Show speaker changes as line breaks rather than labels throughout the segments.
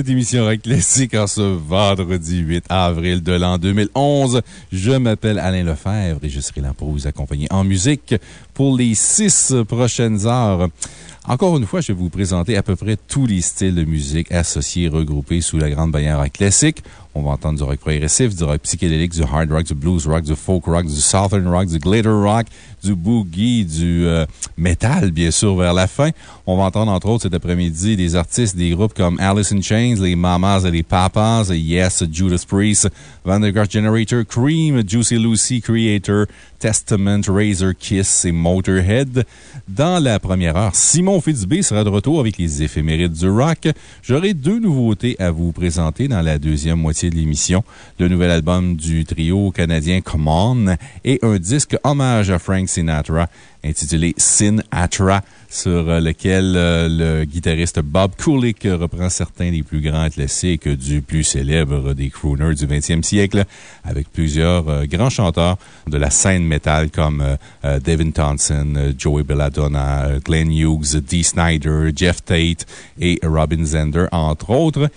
cette émission Rock Classique en ce vendredi 8 avril de l'an 2011. Je m'appelle Alain Lefebvre et je serai là pour vous accompagner en musique pour les six prochaines heures. Encore une fois, je vais vous présenter à peu près tous les styles de musique associés et regroupés sous la grande bannière classique. On va entendre du rock progressif, du rock psychédélique, du hard rock, du blues rock, du folk rock, du southern rock, du glitter rock, du boogie, du euh, metal, bien sûr, vers la fin. On va entendre, entre autres, cet après-midi, des artistes des groupes comme Alice in Chains, les Mamas et les Papas, Yes, Judas Priest, Vandergraaf Generator, Cream, Juicy Lucy, Creator, Testament, Razor Kiss et Motorhead. Dans la première heure, Simon Fitzbé sera de retour avec les éphémérides du rock. J'aurai deux nouveautés à vous présenter dans la deuxième moitié de l'émission. Le nouvel album du trio canadien Come On et un disque hommage à Frank Sinatra intitulé Sinatra sur lequel euh, le guitariste Bob Kulick reprend certains des plus grands classiques du plus célèbre des crooners du 20e siècle avec plusieurs euh, grands chanteurs de la scène métal comme euh, euh, Devin Townsend, euh, Joey Belladonna, euh, Glenn Hughes, Dee Snyder, Jeff Tate et Robin Zender, entre autres.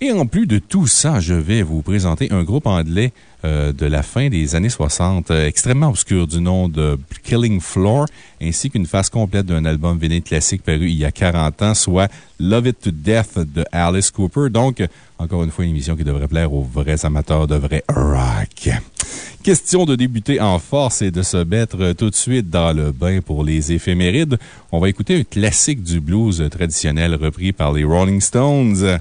Et en plus de tout ça, je vais vous présenter un groupe anglais euh, de la fin des années 60, euh, extrêmement obscur du nom de Killing Floor, ainsi qu'une face complète d'un album vinyle classique paru il y a 40 ans, soit Love It to Death de Alice Cooper. Donc, encore une fois, une émission qui devrait plaire aux vrais amateurs de vrai rock. Question de débuter en force et de se mettre tout de suite dans le bain pour les éphémérides. On va écouter un classique du blues traditionnel repris par les Rolling Stones.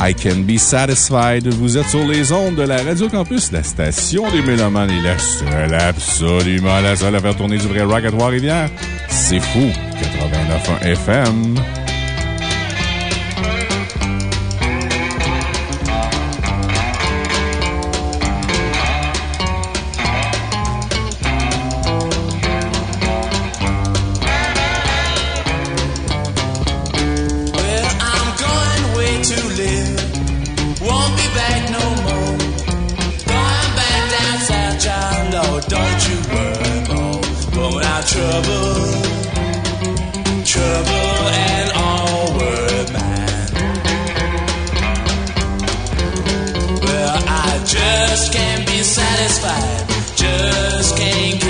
I Can Be Satisfied. Vous êtes sur les ondes de la Radio Campus, la station des Mélomanes et la seule, absolument la seule à faire tourner du vrai rock à Trois-Rivières. C'est fou. 89.1 FM.
Satisfied. Just can't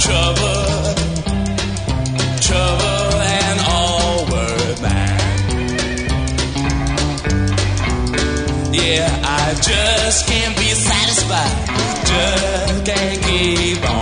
trouble, trouble, and all were mine. Yeah, I just can't be satisfied. Just can't keep on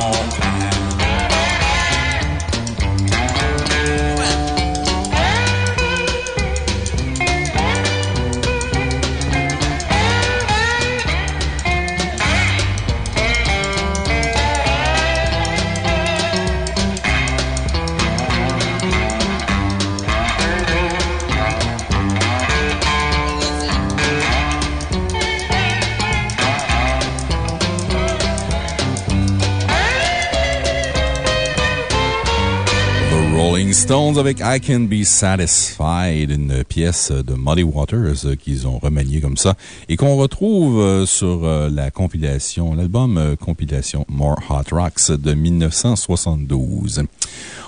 Stones avec I Can Be Satisfied, une pièce de Muddy Waters qu'ils ont remaniée comme ça et qu'on retrouve euh, sur euh, la compilation, l'album euh, compilation More Hot Rocks de 1972.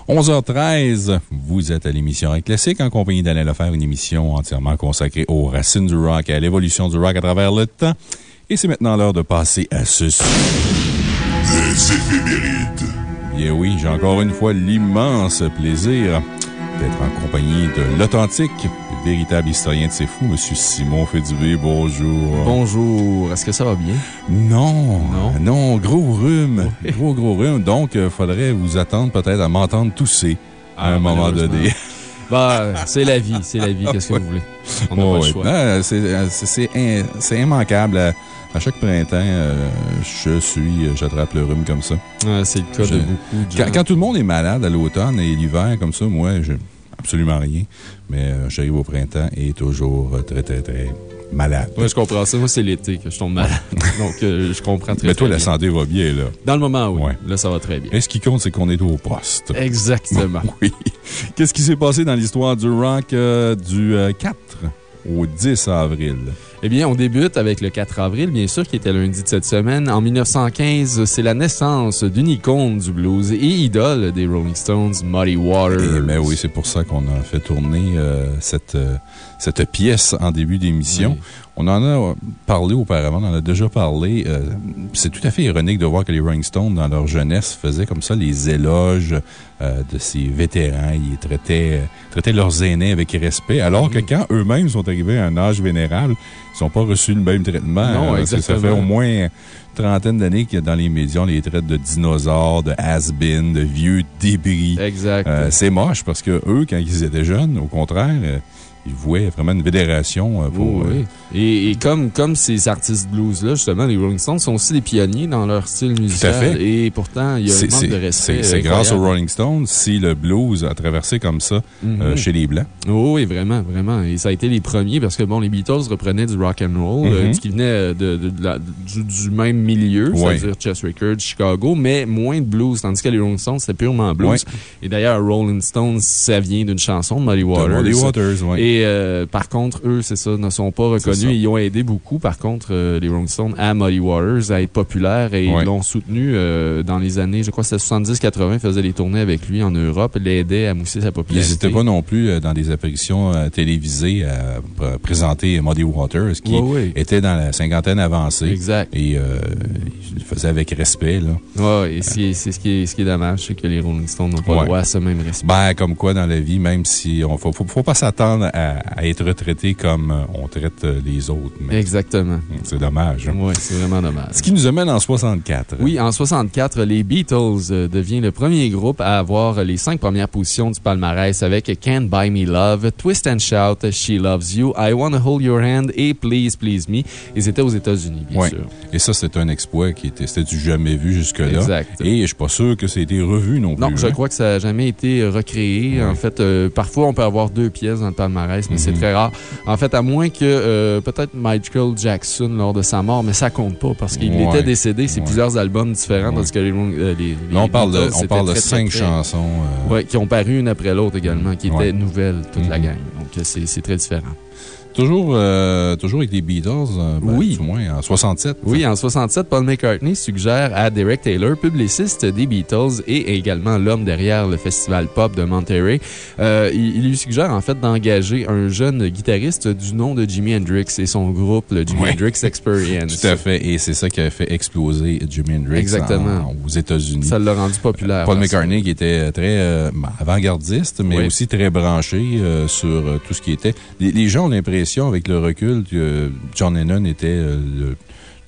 11h13, vous êtes à l'émission Rock Classique en compagnie d'Alain Lefer, une émission entièrement consacrée aux racines du rock et à l'évolution du rock à travers le temps. Et c'est maintenant l'heure de passer à ceci.
Les éphémérides.
Bien oui, j'ai encore une fois l'immense plaisir d'être en compagnie de l'authentique, véritable historien de ces fous, M. Simon Fédubé. Bonjour.
Bonjour, est-ce que ça va bien?
Non,
Non?
non, gros rhume. Gros, gros rhume. Donc, il faudrait vous attendre peut-être à m'entendre tousser à
Ah,
un moment donné.
Bah, c'est la vie, c'est la vie, qu'est-ce que vous voulez? On n'a
Oh,
pas le choix.
Ah, c'est- c'est immanquable. À, à chaque printemps, euh, je suis, j'attrape le rhume comme ça.
C'est le cas
Je-
de beaucoup de gens.
Quand, quand tout le monde est malade à l'automne et l'hiver, comme ça, moi, j'ai absolument rien. Mais euh, j'arrive au printemps et toujours euh, très, très, très malade.
Ouais, je comprends ça. Moi, c'est l'été que je tombe malade. Donc, euh, je comprends très
Mais toi,
très
la
bien.
santé va bien, là.
Dans le moment, oui.
Ouais.
Là, ça va très bien.
Et ce qui compte, c'est qu'on est au poste.
Exactement.
Oui. Qu'est-ce qui s'est passé dans l'histoire du rock euh, du euh, 4 au 10 avril?
Eh bien, on débute avec le 4 avril, bien sûr, qui était lundi de cette semaine. En 1915, c'est la naissance d'une icône du blues et idole des Rolling Stones, Muddy Waters.
Eh ben oui, c'est pour ça qu'on a fait tourner euh, cette, euh, cette pièce en début d'émission.
Oui.
On en a parlé auparavant, on en a déjà parlé. euh, c'est tout à fait ironique de voir que les Rolling Stones, dans leur jeunesse, faisaient comme ça les éloges euh, de ces vétérans. Ils traitaient, traitaient leurs aînés avec respect, alors que quand eux-mêmes sont arrivés à un âge vénérable, ils n'ont pas reçu le même traitement.
Non,
Euh, parce que Ça fait au moins une trentaine d'années que dans les médias, on les traite de dinosaures, de has-been, de vieux débris.
Exact.
Euh, c'est moche parce que eux, quand ils étaient jeunes, au contraire, euh, ils vouaient vraiment une vénération euh, pour.
Oh, oui. Et, et comme, comme ces artistes blues-là, justement, les Rolling Stones sont aussi des pionniers dans leur style musical.
fait.
Et pourtant, il y a un
C'est
manque de respect.
c'est- grâce aux. Rolling Stones si le blues a traversé comme ça euh,
Mhm.
chez les Blancs.
Oh, oui, vraiment, vraiment. Et ça a été les premiers parce que, bon, les Beatles reprenaient du rock and roll, euh,
Mhm.
qui venait euh, de, de- de la- du, du même milieu, c'est-à-dire Chess Records, Chicago, mais moins de blues, tandis que les Rolling Stones, c'était purement blues. Et d'ailleurs, Rolling Stones, ça vient d'une chanson de Muddy
De
Waters.
Muddy Waters.
Et euh, par contre, eux, c'est ça, ne sont pas reconnus. Ils ont aidé beaucoup, par contre, euh, les Rolling Stones à Muddy Waters à être populaires et
Ouais.
ils l'ont soutenu euh, dans les années, je crois que c'était 70-80, ils faisaient des tournées avec lui en Europe, l'aidaient à mousser sa
Ils
popularité.
n'hésitaient pas non plus dans des apparitions télévisées à pr- présenter Muddy Waters, qui
Ouais, ouais.
était dans la cinquantaine avancée.
Exact.
Et euh, il le faisait avec respect, là.
Ouais, et c'est ce, qui est, ce qui est dommage, c'est que les Rolling Stones n'ont pas le droit à ce même respect.
Ben, comme quoi dans la vie, même si on faut, faut, faut pas s'attendre à, à être traité comme euh, on traite euh, les autres. Mais
Exactement.
c'est dommage. hein.
Ouais, c'est vraiment dommage.
Ce qui nous amène en 64.
Oui, en 64, les Beatles euh, devient le premier groupe à avoir les cinq premières positions du palmarès avec Can't Buy Me Love, Twist and Shout, She Loves You, I Wanna Hold Your Hand et Please Please Me. Et c'était aux États-Unis, bien
Ouais.
sûr.
Et ça, c'est un exploit qui était, c'était du jamais vu jusque-là.
Exact.
Et je suis pas sûr que ça a été revu non plus.
Non, je
hein.
crois que ça n'a jamais été recréé. En fait, euh, parfois, on peut avoir deux pièces dans le palmarès, mais c'est
Mhm.
très rare. En fait, à moins que euh, peut-être Michael Jackson lors de sa mort, mais ça compte pas parce qu'il
Ouais.
était décédé. C'est
Ouais.
plusieurs albums différents, que les, euh, les, les
Là, on parle de, on parle de
très,
cinq
très-
chansons. euh,
Ouais, qui ont paru une après l'autre également, qui étaient nouvelles, toute la
Mhm.
gang. Donc, c'est très différent.
Toujours, euh, toujours avec les Beatles, euh, ben,
Oui.
Du moins, en 67.
Oui, en 67, Paul McCartney suggère à Derek Taylor, publiciste des Beatles et également l'homme derrière le festival pop de Monterey, euh, il, il lui suggère en fait d'engager un jeune guitariste du nom de Jimi Hendrix et son groupe, le Jimi. Hendrix Experience.
Tout à fait. Et c'est ça qui a fait exploser Jimi Hendrix
Exactement.
en- aux États-Unis.
Ça l'a rendu populaire.
Paul
que-
McCartney qui était très euh, avant-gardiste, mais
Oui.
aussi très branché sur tout ce qui était. Les, les gens ont l'impression, avec le recul, que John Lennon était euh, le,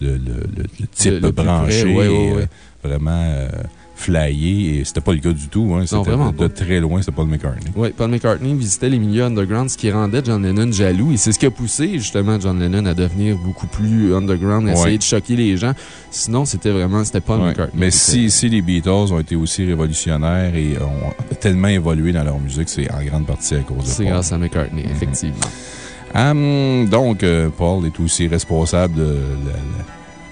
le, le- le- le type branché,
près, ouais, ouais,
euh,
ouais.
vraiment euh, flyé. Et c'était pas le cas du tout. Hein, C'était
vraiment
de,
pas.
très loin, c'était Paul McCartney.
Oui, Paul McCartney visitait les milieux underground, ce qui rendait John Lennon jaloux. Et c'est ce qui a poussé justement John Lennon à devenir beaucoup plus underground, à essayer de choquer les gens. Sinon, c'était vraiment, c'était Paul. McCartney.
Mais si, si les Beatles ont été aussi révolutionnaires et ont tellement évolué dans leur musique, c'est en grande partie à cause de
C'est
Paul.
grâce à McCartney,
Mhm.
effectivement.
Hum, donc, euh, Paul est aussi responsable de la, la-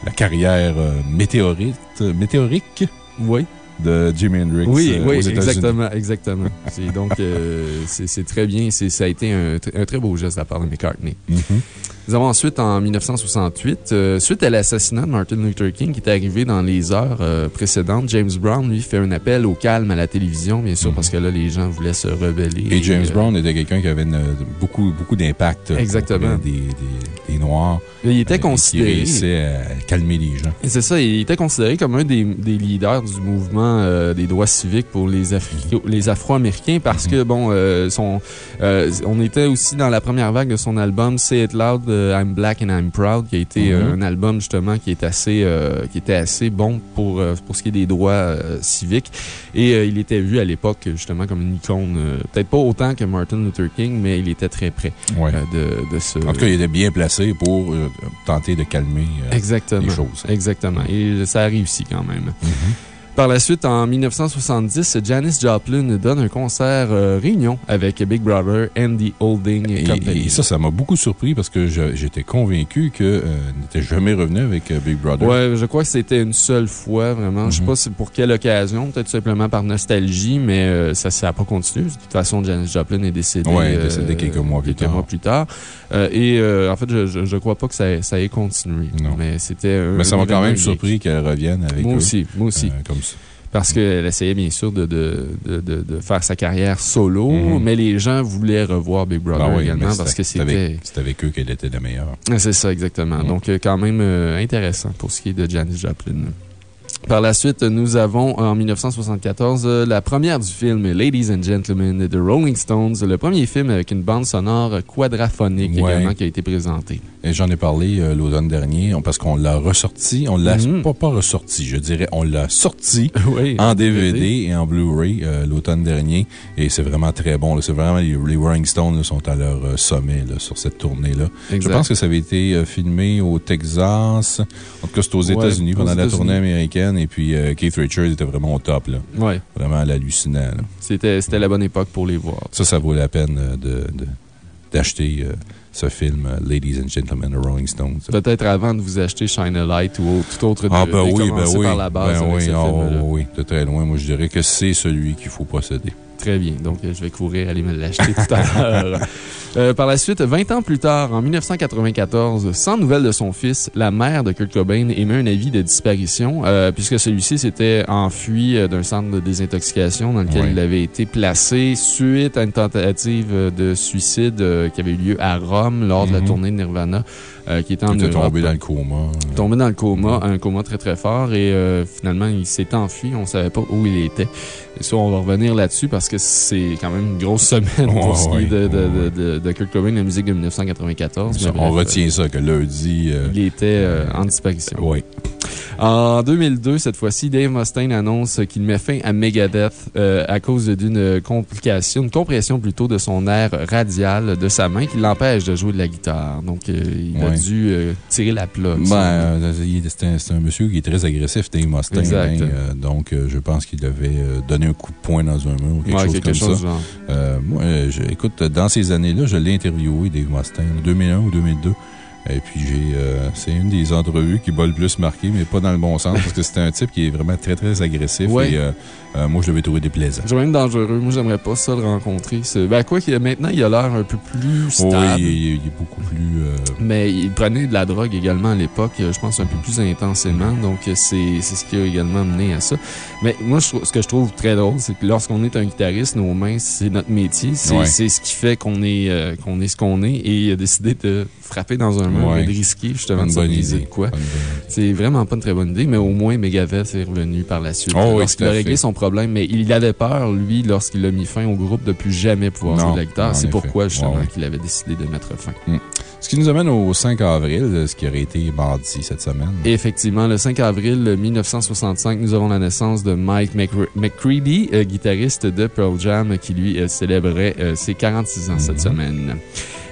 la carrière euh, météorite, météorique
Oui.
de Jimi Hendrix
Oui,
euh,
oui,
aux
exactement, exactement. Donc, euh, c'est très bien. Ça a été un, tr- un très beau geste de la part de McCartney.
Mhm.
Nous avons ensuite, en 1968, euh, suite à l'assassinat de Martin Luther King qui est arrivé dans les heures euh, précédentes, James Brown, lui, fait un appel au calme à la télévision, bien sûr, parce que là, les gens voulaient se rebeller.
Et James
euh,
Brown était quelqu'un qui avait une- beaucoup, beaucoup d'impact.
Exactement.
Des, des, des Noirs.
Il était
Qui
considéré.
réussissait à calmer les gens.
C'est ça, il était considéré comme un des, des leaders du mouvement des droits civiques pour les, Afri- les Afro-Américains parce que, bon, son, on était aussi dans la première vague de son album Say It Loud, I'm Black and I'm Proud, qui a été euh,
Mhm.
un album justement qui, est assez, euh, qui était assez bon pour, euh, pour ce qui est des droits euh, civiques. Et euh, il était vu à l'époque justement comme une icône, euh, peut-être pas autant que Martin Luther King, mais il était très près
Ouais.
euh, de, de ce.
En tout cas, il était bien placé pour euh, tenter de calmer euh,
Exactement.
les choses.
Exactement. Et ça a réussi quand même.
Mhm.
Par la suite, en 1970, Janis Joplin donne un concert euh, réunion avec Big Brother and the Holding
Et,
Company.
et ça, ça m'a beaucoup surpris parce que j'étais convaincu qu'elle n'était jamais revenu avec euh, Big Brother.
Ouais, je crois que c'était une seule fois, vraiment. Je sais
Mhm.
pas pour quelle occasion, peut-être simplement par nostalgie, mais euh, ça n'a pas continué. De toute façon, Janis Joplin est décédée.
Ouais, elle est décédée quelques mois plus
quelques
tard.
mois plus tard. Euh, et euh, en fait, je, je crois pas que ça, ça ait continué.
Non.
Mais c'était. un-
Mais ça m'a quand même
unique.
surpris qu'elle revienne avec
Moi
eux.
aussi, moi aussi.
Euh, comme ça.
Parce qu'elle essayait bien sûr de, de, de, de, faire sa carrière solo,
Mhm.
mais les gens voulaient revoir Big Brother
Ah oui,
également parce que
c'était
c'était.
avec- C'est avec eux qu'elle était la meilleure.
Ah, C'est ça, exactement.
Mhm.
Donc, euh, quand même euh, intéressant pour ce qui est de Janis Joplin. Par la suite, nous avons en 1974 euh, la première du film Ladies and Gentlemen de Rolling Stones, le premier film avec une bande sonore quadraphonique
Ouais.
également qui a été présenté.
Et j'en ai parlé euh, l'automne dernier parce qu'on l'a ressorti. On l'a
Mhm.
pas, pas ressorti, je dirais. On l'a sorti
oui.
en DVD et en Blu-ray euh, l'automne dernier. Et c'est vraiment très bon. C'est vraiment les, les Rolling Stones là, sont à leur euh, sommet là, sur cette tournée-là. Je pense que ça avait été filmé au Texas. En tout cas, c'est aux
Ouais,
États-Unis
aux
pendant la tournée américaine. Et puis euh, Keith Richards était vraiment au top. Là.
Ouais.
Vraiment là.
C'était la bonne époque pour les voir.
Ça, ça vaut la peine euh, de- de- d'acheter euh, ce film Ladies and Gentlemen of Rolling Stones.
Peut-être avant de vous acheter Shine a Light ou tout autre
Ah, ben oui, ben oui.
par la base
Ben oui,
film-là.
oui, oui, de très loin. Moi, je dirais que c'est celui qu'il faut posséder.
Très bien. Donc, euh, je vais courir aller me l'acheter tout à l'heure. Euh, par la suite, 20 ans plus tard, en 1994, sans nouvelles de son fils, la mère de Kurt Cobain émet un avis de disparition, euh, puisque celui-ci s'était enfui d'un centre de désintoxication dans lequel il avait été placé suite à une tentative de suicide euh, qui avait eu lieu à Rome lors de la
Mhm.
tournée de Nirvana, euh, qui était en
Il était tombé dans le coma.
tombé dans le coma, un coma très très fort, et euh, finalement, il s'est enfui. On ne savait pas où il était. Et ça, on va revenir là-dessus parce que c'est quand même une grosse semaine pour ce qui est de, de, de, de, Kurt Cobain, la musique de 1914.
Ça,
Mais
on
bref,
retient ça, que lundi. euh,
Il était en disparition.
oui.
En 2002, cette fois-ci, Dave Mustaine annonce qu'il met fin à Megadeth euh, à cause d'une complication, une compression plutôt de son air radial de sa main qui l'empêche de jouer de la guitare. Donc, euh, il a
Ouais.
Dû euh, tirer la.
Ben, euh, c'est un, c'est un monsieur qui est très agressif, Dave Mustaine.
Exact.
hein, euh, donc, je pense qu'il avait donné un coup de poing dans un mur ou quelque
Ouais,
chose
quelque
comme
chose
ça.
genre.
Moi, je- écoute, dans ces années-là, je l'ai interviewé, Dave Mustaine, en 2001 ou 2002. Et puis, j'ai, euh, c'est une des entrevues qui m'a le plus marqué, mais pas dans le bon sens, parce que c'était un type qui est vraiment très, très agressif.
Ouais.
Et euh, euh, moi, je l'avais trouvé déplaisant.
C'est même dangereux. Moi, j'aimerais pas ça le rencontrer. Ben, quoi qu'il maintenant, il a l'air un peu plus stable.
oui, il, il- il est beaucoup plus. euh,
Mais il prenait de la drogue également à l'époque, euh, je pense un peu plus intensément. Donc, euh, c'est ce qui a également mené à ça. Mais moi, je ce que je trouve très drôle, c'est que lorsqu'on est un guitariste, nos mains, c'est notre métier. C'est
Ouais.
ce qui fait qu'on est, euh, qu'on est ce qu'on est. Et il a décidé de frapper dans un mur
Ouais.
et de risquer justement
Une
de
bonne idée.
de quoi. C'est vraiment pas une très bonne idée, mais au moins Megadeth est revenu par la suite.
Oh oui, tout
a réglé son problème, mais il avait peur, lui, lorsqu'il a mis fin au groupe, de plus jamais pouvoir
Non,
jouer de la guitare. C'est pourquoi, justement,
Ouais, ouais.
qu'il avait décidé de mettre fin.
Ce qui nous amène au 5 avril, euh, ce qui aurait été mardi cette semaine.
Et effectivement, le 5 avril 1965, nous avons la naissance de Mike McCre- McCready, euh, guitariste de Pearl Jam, qui lui euh, célébrait euh, ses 46 ans cette semaine.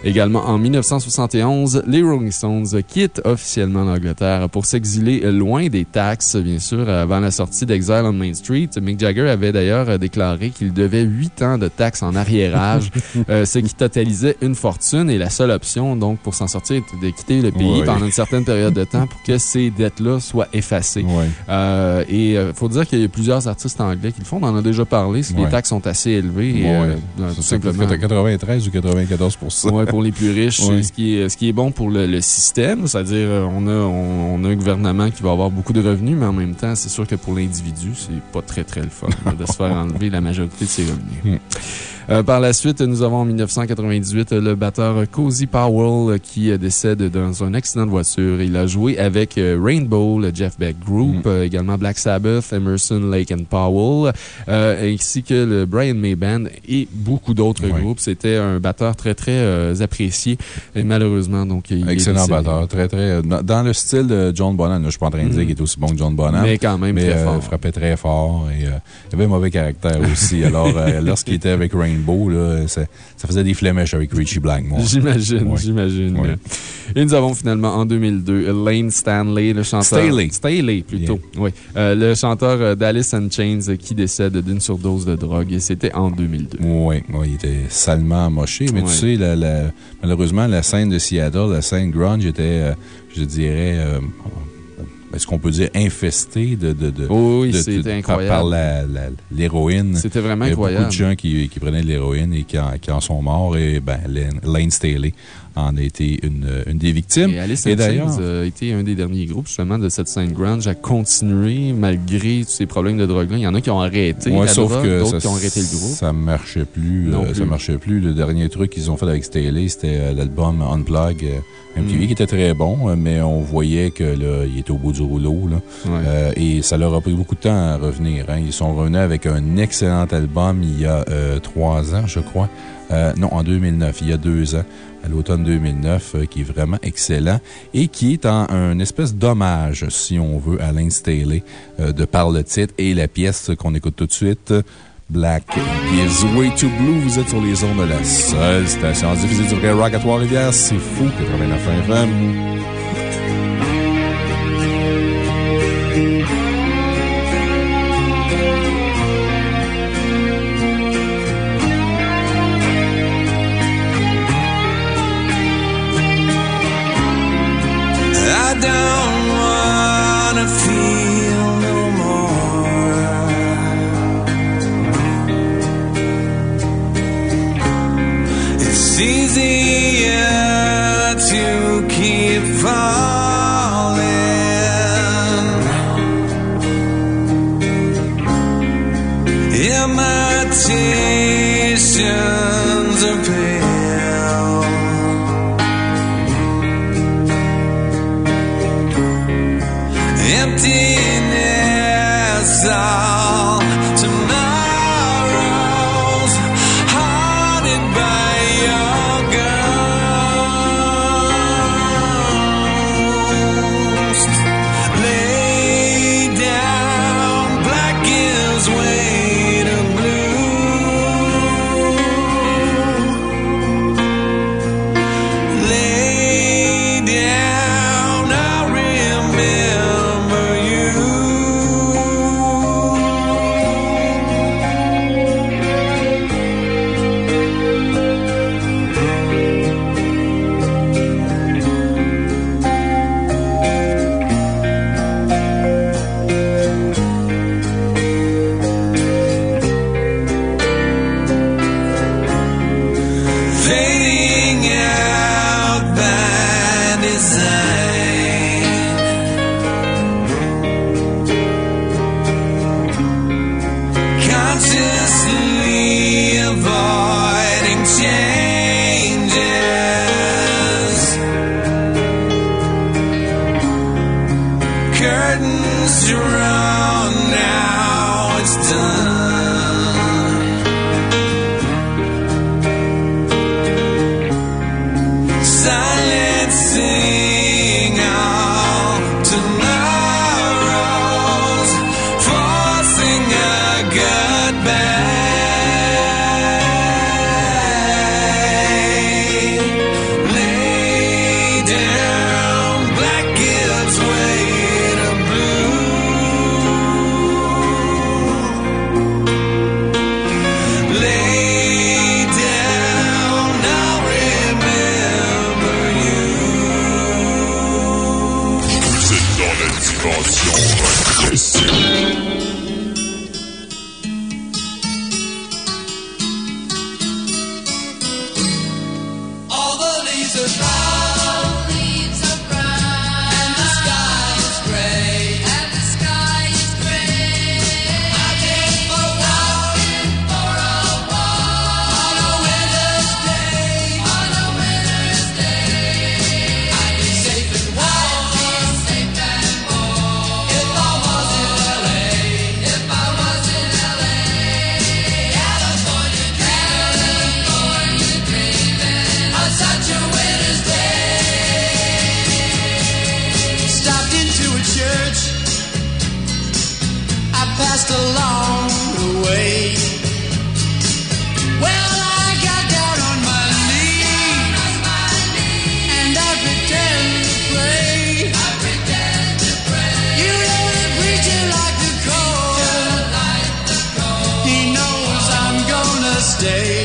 Également, en 1971, les Rolling Stones quittent officiellement l'Angleterre pour s'exiler loin des taxes, bien sûr, avant la sortie d'Exile on Main Street. Mick Jagger avait d'ailleurs euh, déclaré qu'il devait 8 ans de taxes en arriérage, euh, ce qui totalisait une fortune et la seule option, donc, pour s'en sortir, était de quitter le pays pendant une certaine période de temps pour que ces dettes-là soient effacées. Euh, et il faut dire qu'il y a plusieurs artistes anglais qui le font. On en a déjà parlé. c'est que Les taxes sont assez élevées. et, euh, euh, tout simplement.
93 ou 94
Ouais, pour les plus riches, ce, qui est, ce qui est bon pour le, le système. C'est-à-dire, euh, on a, on, on a un gouvernement qui va avoir beaucoup de revenus, mais en même temps, c'est sûr que pour l'individu, c'est pas très, très le fun là, de se faire enlever la majorité de ses revenus.
Hmm.
Euh, par la suite, nous avons en 1998 le batteur Cozy Powell euh, qui euh, décède dans un accident de voiture. Il a joué avec euh, Rainbow, le Jeff Beck Group,
Mm.
euh, également Black Sabbath, Emerson, Lake and Powell, euh, ainsi que le Brian May Band et beaucoup d'autres groupes. C'était un batteur très, très euh, apprécié. Et malheureusement, donc, il est
Excellent batteur. Très, très. euh, Dans, le style de John Bonham, je suis pas en train de dire
Mhm.
qu'il est aussi bon que John Bonham.
Mais quand même
mais
très
euh,
fort.
frappait très fort et euh, il avait un mauvais caractère aussi. Alors, lorsqu'il était avec Rainbow, là, ça, ça faisait des flémèches avec Richie Blackmore.
J'imagine, j'imagine. Et nous avons finalement en 2002 Lane Stanley, le chanteur.
Staley.
Staley, plutôt. Oui. Euh, le chanteur d'Alice in Chains qui décède d'une surdose de drogue. Et c'était en 2002.
Oui, il était salement moché. Mais tu sais, la- la- malheureusement, la scène de Seattle, la scène grunge était, euh, je dirais, euh, est-ce qu'on peut dire infestée de. de, de
Oh oui,
de- par-
incroyable.
L'héroïne.
C'était vraiment
Il y a
incroyable.
beaucoup de gens qui, qui prenaient de l'héroïne et qui en, qui en sont morts. Et ben, Lane, Lane Staley en a été une, une des victimes.
Et Alice in Chains a été un des derniers groupes, justement, de cette scène grunge à continuer malgré tous ces problèmes de drogue-là. Il y en a qui ont arrêté
Ouais,
la
sauf
drogue,
que ça,
qui ont arrêté le groupe.
ça marchait plus. Euh, Ça marchait plus. Le dernier truc qu'ils ont fait avec Staley, c'était euh, l'album Unplug euh, MTV,
Mm.
qui était très bon, euh, mais on voyait que là, il était au bout du rouleau. Là.
Ouais.
Euh, et ça leur a pris beaucoup de temps à revenir. hein. Ils sont revenus avec un excellent album il y a euh, trois ans, je crois. Euh, non, en 2009, il y a deux ans, à l'automne 2009, euh, qui est vraiment excellent et qui est en un espèce d'hommage, si on veut, à Lane Staley, euh, de par le titre et la pièce qu'on écoute tout de suite. Black Gives Way to Blue. Vous êtes sur les ondes de la seule station diffusée du vrai rock à Trois-Rivières. C'est fou, 89 FM.
Stay.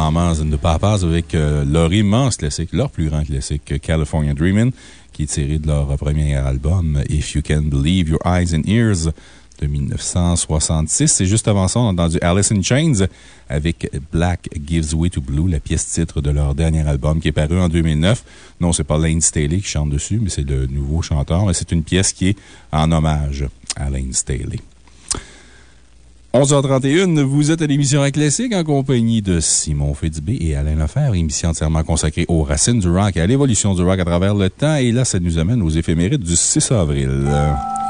Mamas and the Papas avec euh, leur immense classique, leur plus grand classique, California Dreamin', qui est tiré de leur premier album, If You Can Believe Your Eyes and Ears, de 1966. Et juste avant ça, on a entendu Alice in Chains avec Black Gives Way to Blue, la pièce titre de leur dernier album qui est paru en 2009. Non, c'est pas Lane Staley qui chante dessus, mais c'est le nouveau chanteur. Mais c'est une pièce qui est en hommage à Lane Staley. 11h31, vous êtes à l'émission Classique en compagnie de Simon Fitzbé et Alain Lefebvre, émission entièrement consacrée aux racines du rock et à l'évolution du rock à travers le temps. Et là, ça nous amène aux éphémérides du 6 avril.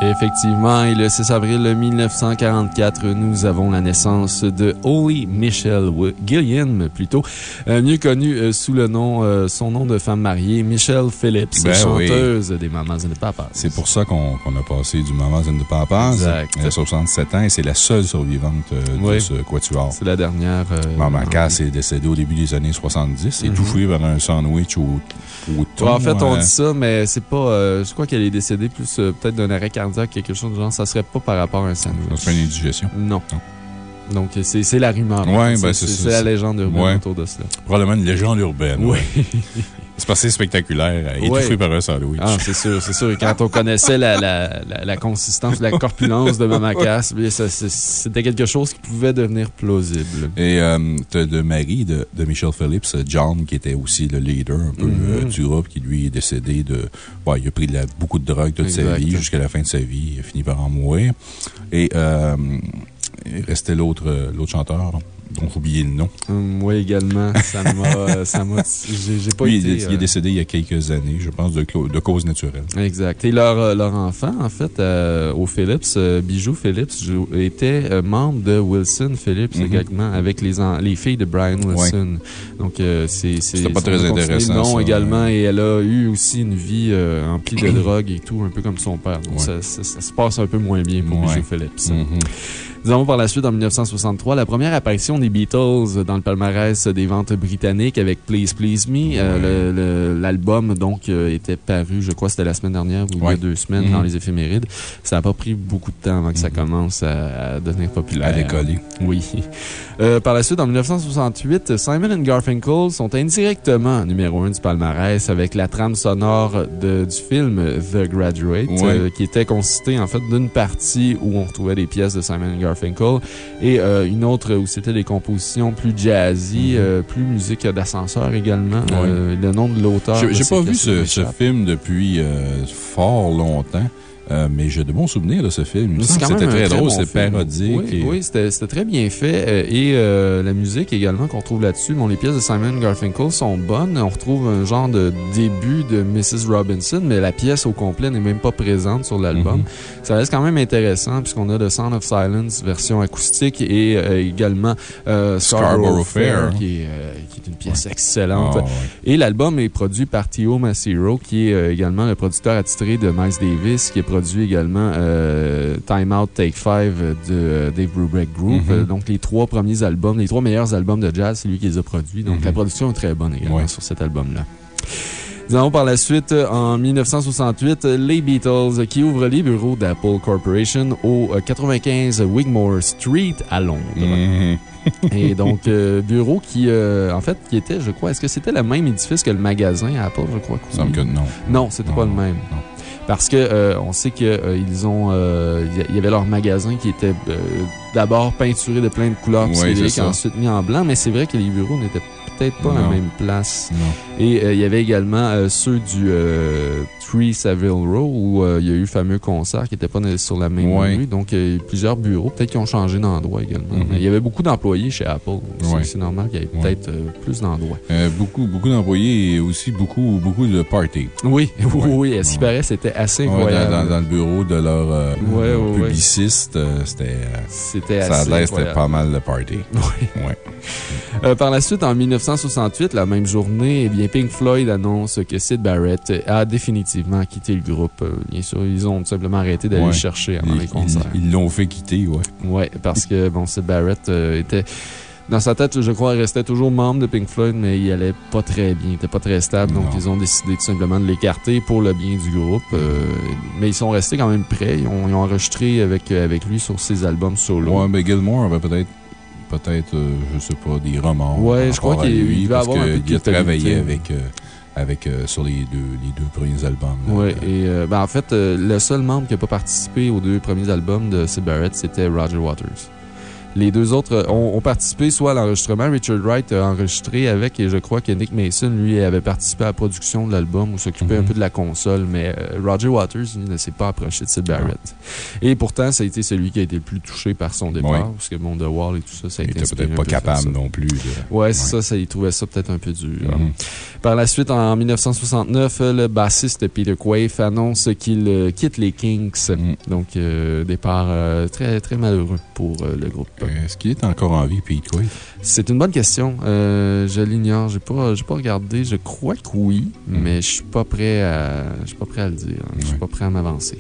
Effectivement, et le 6 avril 1944, nous avons la naissance de Holly Michelle Gilliam, plutôt, euh, mieux connue euh, sous le nom, euh, son nom de femme mariée, Michelle Phillips,
Ben
chanteuse des Mamas and the Papas.
C'est pour ça qu'on a passé du Mamas and the Papas.
Exact.
Elle a 67 ans et c'est la seule survivante euh,
Oui.
de ce quatuor.
C'est la dernière. euh,
Maman Cass est décédée au début des années 70,
Mhm.
étouffée par un sandwich au, au thon.
Ouais, en fait, on
euh,
dit ça, mais c'est pas. euh, je crois qu'elle est décédée plus euh, peut-être d'un arrêt cardiaque, quelque chose du genre. Ça serait pas par rapport à un sandwich.
Ça serait une indigestion.
Non. Donc, c'est la rumeur.
Ouais,
C'est-
ben,
c'est la légende urbaine
Ouais.
autour de cela.
Probablement une légende urbaine.
Oui.
C'est pas assez spectaculaire, euh,
Ouais.
par un sandwich.
Ah, c'est sûr, c'est sûr. Quand on connaissait la, la, la, la consistance, la corpulence de c'est- c'était quelque chose qui pouvait devenir plausible.
Et euh, t'as le mari de, de Michelle Phillips, John, qui était aussi le leader un peu
Mhm.
euh, du groupe, qui lui est décédé de. Il a pris de la- beaucoup de drogue toute sa vie, jusqu'à la fin de sa vie. Il a fini par en mourir. Et euh, il restait l'autre euh, l'autre chanteur, dont j'ai oublié le nom.
Hum, Moi également, ça m'a. euh, J'ai pas
Lui,
été.
il, est, il est
euh,
décédé il y a quelques années, je pense, de, de cause naturelle.
Exact. Et leur, euh, leur enfant, en fait, euh, au Phillips, euh, Bijou Phillips, était euh, membre de Wilson Phillips
Mhm.
également, avec les, en- les filles de Brian Wilson. Donc, euh, c'est.
C'était pas très intéressant,
Non,
ça,
également. Et elle a eu aussi une vie euh, emplie de drogue et tout, un peu comme son père. Donc,
Ouais.
ça, ça- ça se passe un peu moins bien pour
Ouais.
Bijou Phillips.
Mhm.
Nous avons par la suite, en 1963, la première apparition des Beatles dans le palmarès des ventes britanniques avec Please Please Me. Euh, l'album, donc, euh, était paru, je crois, c'était la semaine dernière ou il y a deux semaines dans
Mhm.
les éphémérides. Ça n'a pas pris beaucoup de temps avant que ça commence à, à devenir populaire.
À décoller.
Oui. Euh, par la suite, en 1968, Simon and Garfinkel sont indirectement numéro un du palmarès avec la trame sonore de- du film The Graduate,
Ouais.
qui était consisté en fait d'une partie où on retrouvait des pièces de Simon and Garfinkel et euh, une autre où c'était des compositions plus jazzy, euh, plus musique d'ascenseur également.
Mhm.
Euh, le nom de l'auteur.
J'ai pas vu ce, film depuis fort longtemps. Euh, mais j'ai de bons souvenirs de ce film.
C'est
C'était très drôle,
bon film.
parodique.
Oui,
et-
oui, c'était très bien fait. euh, Et euh, la musique également qu'on trouve là-dessus. Bon, les pièces de Simon Garfinkel sont bonnes. On retrouve un genre de début de Mrs. Robinson, mais la pièce au complet n'est même pas présente sur l'album.
Mhm.
Ça reste quand même intéressant puisqu'on a The Sound of Silence, version acoustique, et euh, également
Scarborough Fair.
qui, est, qui est une pièce excellente.
Ah, ouais.
Et l'album est produit par Theo Macero, qui est également le producteur attitré de Miles Davis, qui a produit également euh, Time Out, Take Five de euh, Dave Brubeck Group.
Mhm.
Euh, donc, les trois premiers albums, les trois meilleurs albums de jazz, c'est lui qui les a produits. Donc, la production est très bonne également
Ouais.
sur cet album-là. Nous avons par la suite, euh, en 1968, euh, les Beatles qui ouvrent les bureaux d'Apple Corporation au euh, 95 Wigmore Street à Londres.
Mhm.
Et donc, euh, bureau qui, euh, en fait, qui était, je crois, est-ce que c'était le même édifice que le magasin à Apple, je crois? que
me non.
Non, c'était pas le même.
non.
Parce que euh, on sait qu'ils ont. euh, Il y avait leur magasin qui était euh, d'abord peinturé de plein de couleurs psychédéliques, ensuite mis en blanc, mais c'est vrai que les bureaux n'étaient peut-être pas à la même place.
Non.
Et euh, il y avait également euh, ceux du euh, 3 Savile Row où il y a eu le fameux concert qui n'était pas sur la même
Ouais.
rue. Donc, il y a eu plusieurs bureaux, peut-être qui ont changé d'endroit également.
Mhm.
Mais il y avait beaucoup d'employés chez Apple. C'est
Ouais.
c'est normal qu'il y ait
Ouais.
peut-être euh, plus d'endroits.
Beaucoup beaucoup d'employés et aussi beaucoup, beaucoup de parties.
Oui, oui, oui. À ce qui paraît, c'était assez incroyable.
dans, le bureau de leur
Ouais,
publiciste, c'était
C'était
ça a c'était pas mal de party.
Oui. Par la suite, en 1968, la même journée, eh bien, Pink Floyd annonce que Sid Barrett a définitivement quitté le groupe. Euh, bien sûr, ils ont tout simplement arrêté d'aller
Ouais.
le chercher avant
Ils-
les concerts.
Ils l'ont fait quitter, ouais.
Oui, parce que, bon, Sid Barrett euh, était. Dans sa tête, je crois, il restait toujours membre de Pink Floyd, mais il allait pas très bien. Il était pas très stable. Donc, ils ont décidé tout simplement de l'écarter pour le bien du groupe. Euh, mais ils sont restés quand même prêts. Ils ont, ils ont enregistré avec, avec lui sur ses albums solo.
Ouais, mais Gilmore avait peut-être, peut-être, euh, je sais pas, des.
Ouais,
par
je crois qu'il-
parce
avoir un peu de
a travaillé avec, euh, avec, euh, sur les deux, les deux premiers albums.
Oui,
Euh,
et euh, ben, en fait, euh, le seul membre qui n'a pas participé aux deux premiers albums de Sid Barrett, c'était Roger Waters. Les deux autres euh, ont, ont participé soit à l'enregistrement. Richard Wright a enregistré avec, et je crois que Nick Mason, lui, avait participé à la production de l'album ou s'occupait
Mhm.
un peu de la console. Mais euh, Roger Waters, lui, ne s'est pas approché de Sid Barrett. Et pourtant, ça a été celui qui a été le plus touché par son départ.
Ouais.
Parce que, bon, The Wall et tout ça, ça a
il
été inspiré
peut-être pas
peu
capable non plus. de-
Ouais, c'est ça, ça, il trouvait ça peut-être un peu dur.
Mhm.
Par la suite, en 1969, le bassiste Peter Quaife annonce qu'il euh, quitte les Kinks.
Mhm.
Donc, euh, départ euh, très, très malheureux pour euh, le groupe.
Est-ce qu'il est encore en vie, Pete Quaife?
C'est une bonne question. Euh, je l'ignore. Pas, j'ai pas regardé. Je crois que oui,
Mhm.
mais je suis pas prêt à, je suis pas prêt à le dire. Je suis
Ouais.
pas prêt à m'avancer.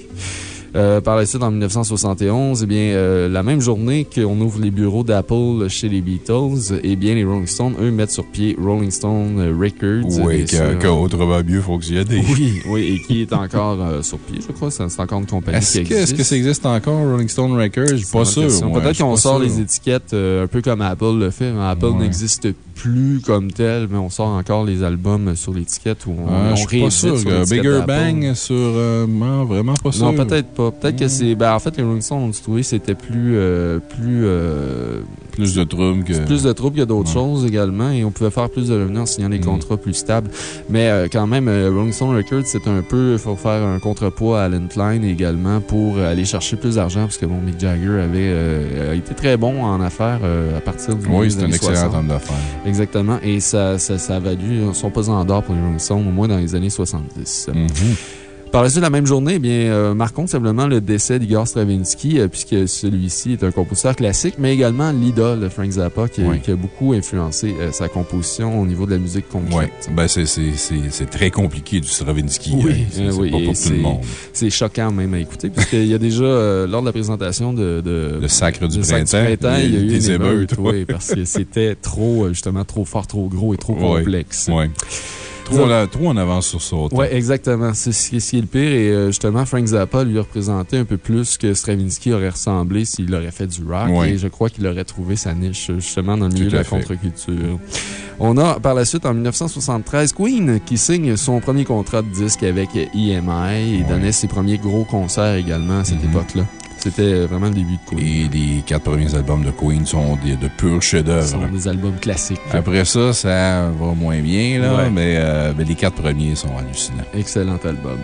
Euh, par la suite, en 1971, eh bien, euh, la même journée qu'on ouvre les bureaux d'Apple chez les Beatles, eh bien, les Rolling Stones, eux, mettent sur pied Rolling Stone Records.
Oui,
bien
qui a, autrement mieux fonctionné.
Oui, oui, et qui est encore euh, sur pied, je crois. C'est encore une compagnie
Est-ce
qui
que,
existe.
est-ce que ça existe encore, Rolling Stone Records? Je suis pas sûr.
Peut-être qu'on sort
sûr.
les étiquettes euh, un peu comme Apple le fait. mais Apple
Ouais.
n'existe plus comme tel, mais on sort encore les albums sur l'étiquette où on,
Ah,
on
je suis pas sûr. Bigger. Bang sur. euh, non, vraiment pas sûr.
Non, peut-être pas. Peut-être que c'est. Ben, en fait, les Rolling Stones, on dit trouvé c'était plus. euh, plus euh,
Plus de troubles que.
plus de troubles que d'autres
Ouais.
choses également et on pouvait faire plus de revenus en signant des
Mm.
contrats plus stables. Mais euh, quand même, Rolling Stone Records, c'est un peu, il faut faire un contrepoids à Alan Klein également pour aller chercher plus d'argent parce que bon, Mick Jagger avait été très bon en affaires à partir du
Oui, c'est un excellent
60.
homme d'affaires.
Exactement. Et ça, ça, ça a valu son pesant d'or pour les Rolling Stones, au moins dans les années 70.
Mhm.
Par la suite, la même journée, eh bien, euh, marquons simplement le décès d'Igor Stravinsky, euh, puisque celui-ci est un compositeur classique, mais également l'idole de Frank Zappa, qui,
Oui.
qui a beaucoup influencé euh, sa composition au niveau de la musique
Oui,
concrète.
ben c'est- c'est c'est- c'est très compliqué du Stravinsky.
Oui,
hein.
Oui,
pas pour tout le monde.
C'est choquant même à écouter, puisqu'il y a déjà, euh, lors de la présentation de... de
Le sacre du
le Sacre
printemps,
il y a eu
des émeutes,
oui, parce que c'était trop, justement, trop fort, trop gros et trop complexe.
Trop, en, trop en avance sur son temps.
Oui, exactement. C'est ce qui est le pire. Et euh, justement, Frank Zappa lui a représenté un peu plus que Stravinsky aurait ressemblé s'il aurait fait du rock.
Ouais.
Et je crois qu'il aurait trouvé sa niche justement dans le milieu de la contre-culture. On a par la suite, en 1973, Queen qui signe son premier contrat de disque avec EMI et donnait ses premiers gros concerts également à cette
Mhm.
époque-là. C'était vraiment le début de Queen.
Et les quatre premiers albums de Queen sont des- de purs
Ce
chefs-d'œuvre.
sont des albums classiques.
Après ça, ça va moins bien, là,
Ouais.
mais, euh, mais les quatre premiers sont hallucinants.
Excellent album.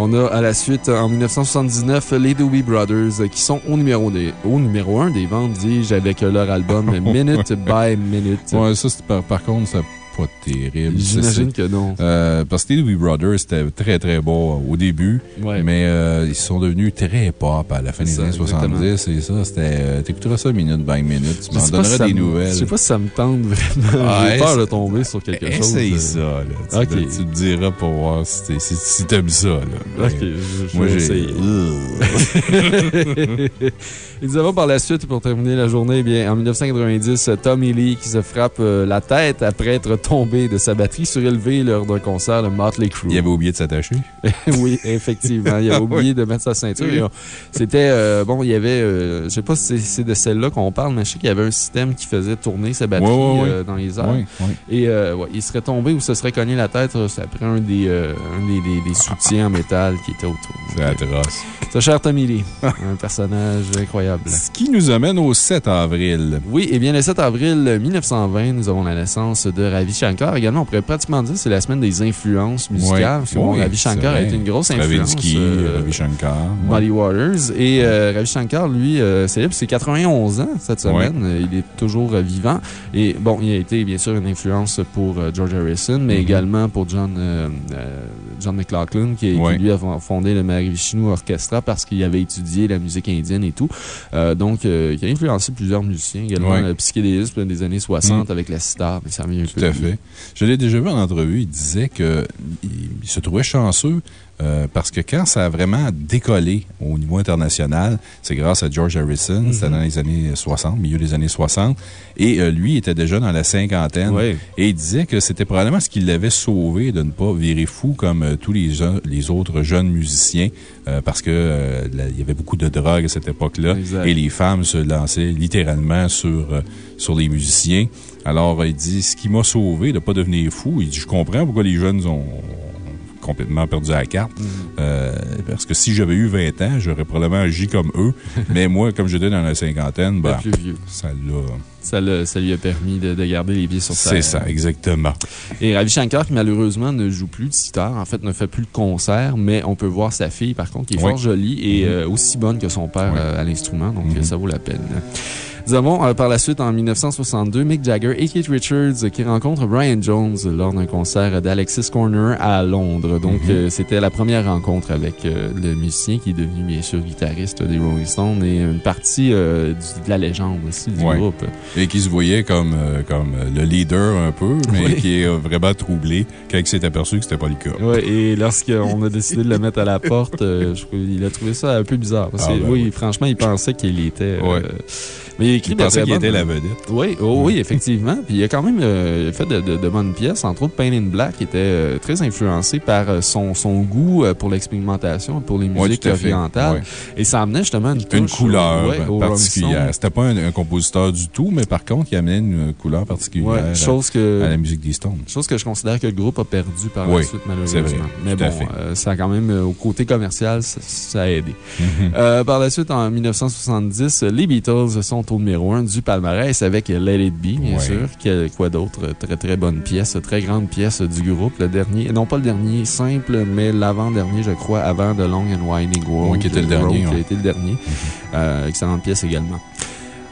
On a à la suite, en 1979, les Doobie Brothers euh, qui sont au numéro, des, au numéro 1 des ventes, dis-je, avec leur album Minute by Minute.
Ouais, ça, par, par contre, c'est pas terrible.
J'imagine que non.
Euh, parce que les Doobie Brothers, c'était très, très bon au début,
Ouais.
mais euh, ils sont devenus très pop à la fin des
ça,
années 70. Et ça, c'était. euh, T'écouteras ça minute by minute. Tu m'en
si
donneras des nouvelles.
Je sais pas si ça me tente vraiment.
Ah,
J'ai peur de tomber sur quelque chose.
Essaye ça, là. Tu, te- tu diras pour voir si t'es- si, t'aimes ça, là.
Ok, je,
Moi, j'ai.
Et nous avons par la suite, pour terminer la journée, eh bien, en 1990, Tommy Lee qui se frappe euh, la tête après être tombé de sa batterie surélevée lors d'un concert de Motley Crue.
Il avait oublié de s'attacher.
oui, effectivement. Il avait oublié de mettre sa ceinture. C'était, euh, bon, il y avait, euh, je sais pas si c'est- de celle-là qu'on parle, mais je sais qu'il y avait un système qui faisait tourner sa batterie
Ouais, ouais, ouais.
euh, dans les airs.
Oui, oui.
Et euh, ouais, il serait tombé ou se serait cogné la tête après un des, un des, des- des soutiens en métal qui était autour.
C'est atroce.
Ce cher Tommy Lee, un personnage incroyable.
Ce qui nous amène au 7 avril.
Oui, et bien le 7 avril 1920, nous avons la naissance de Ravi Shankar. Également, on pourrait pratiquement dire que c'est la semaine des influences musicales.
Oui,
Ravi Shankar a été une grosse influence.
Stravinsky,
euh,
Ravi Shankar. ouais.
Waters. Et euh, Ravi Shankar, lui, euh, célèbre ses 91 ans cette semaine. Euh, Il est toujours vivant. Et bon, il a été bien sûr une influence pour George Harrison, mais
Mhm.
également pour John, John McLaughlin, qui, lui a fondé le Mahavishnu Orchestra parce qu'il avait étudié la musique indienne et tout. Donc, qui a influencé plusieurs musiciens, également psychédélisme des années 60 avec la sitar, mais ça vient un peu.
Je l'ai déjà vu en entrevue. Il disait qu'il il se trouvait chanceux euh, parce que quand ça a vraiment décollé au niveau international, c'est grâce à George Harrison.
Mhm.
C'était dans les années 60, milieu des années 60. Et euh, lui était déjà dans la cinquantaine. Et il disait que c'était probablement ce qui l'avait sauvé de ne pas virer fou comme euh, tous les, autres jeunes musiciens, parce que là, il y avait beaucoup de drogue à cette époque-là. Et les femmes se lançaient littéralement sur, sur les musiciens. Alors, il dit, ce qui m'a sauvé de ne pas devenir fou, il dit, je comprends pourquoi les jeunes ont complètement perdu la carte.
Mhm.
Euh, parce que si j'avais eu 20 ans, j'aurais probablement agi comme eux. Mais moi, comme j'étais dans la cinquantaine, ben,
plus vieux.
ça l'a.
Ça, l'a- ça lui a permis de, de garder les pieds sur terre.
C'est ça, exactement.
Et Ravi Shankar, qui malheureusement ne joue plus de sitar, en fait, ne fait plus de concert, mais on peut voir sa fille, par contre, qui est
Oui.
fort jolie et
Mhm.
euh, aussi bonne que son père
Oui.
euh, à l'instrument, donc
Mhm.
euh, ça vaut la peine. Nous avons euh, par la suite, en 1962, Mick Jagger et Keith Richards qui rencontrent Brian Jones lors d'un concert d'Alexis Corner à Londres. Donc,
Mhm.
euh, c'était la première rencontre avec euh, le musicien qui est devenu, bien sûr, guitariste des Rolling Stones et une partie du- de la légende aussi du
Ouais.
groupe.
Et qui se voyait comme, comme le leader un peu, mais qui est vraiment troublé quand il s'est aperçu que c'était pas le cas.
Ouais, et lorsqu'on a décidé de le mettre à la porte, je il a trouvé ça un peu bizarre. Parce
Ah, ben
oui,
oui.
franchement, il pensait qu'il était. euh,
Ouais.
Mais il a écrit
Il pensait qu'il était la vedette.
Oui, oh, oui, effectivement. Puis il a quand même euh, fait de, de- de bonnes pièces, entre autres Pain in Black, qui était euh, très influencé par euh, son, son goût pour l'expérimentation, pour les
Ouais,
musiques
fait.
orientales.
Ouais.
Et ça amenait justement une,
Une
touche,
couleur
euh, ouais,
particulière. C'était pas un, un compositeur du tout, mais par contre, il amenait une couleur particulière
Ouais,
à- la musique des Stones.
Chose que je considère que le groupe a perdu par la suite, malheureusement.
vrai,
Mais bon, euh, ça a quand même, au côté commercial, ça, ça a aidé.
Mhm.
Par la suite, en 1970, les Beatles sont au numéro 1 du palmarès avec Let It Be, bien
Ouais.
sûr. Quoi d'autre? Très, très bonne pièce, très grande pièce du groupe. Le dernier, non pas le dernier simple, mais l'avant-dernier, je crois, avant The Long and Winding Road.
Ouais, qui était le
Road,
dernier,
Qui a été le dernier. Euh, excellente pièce également.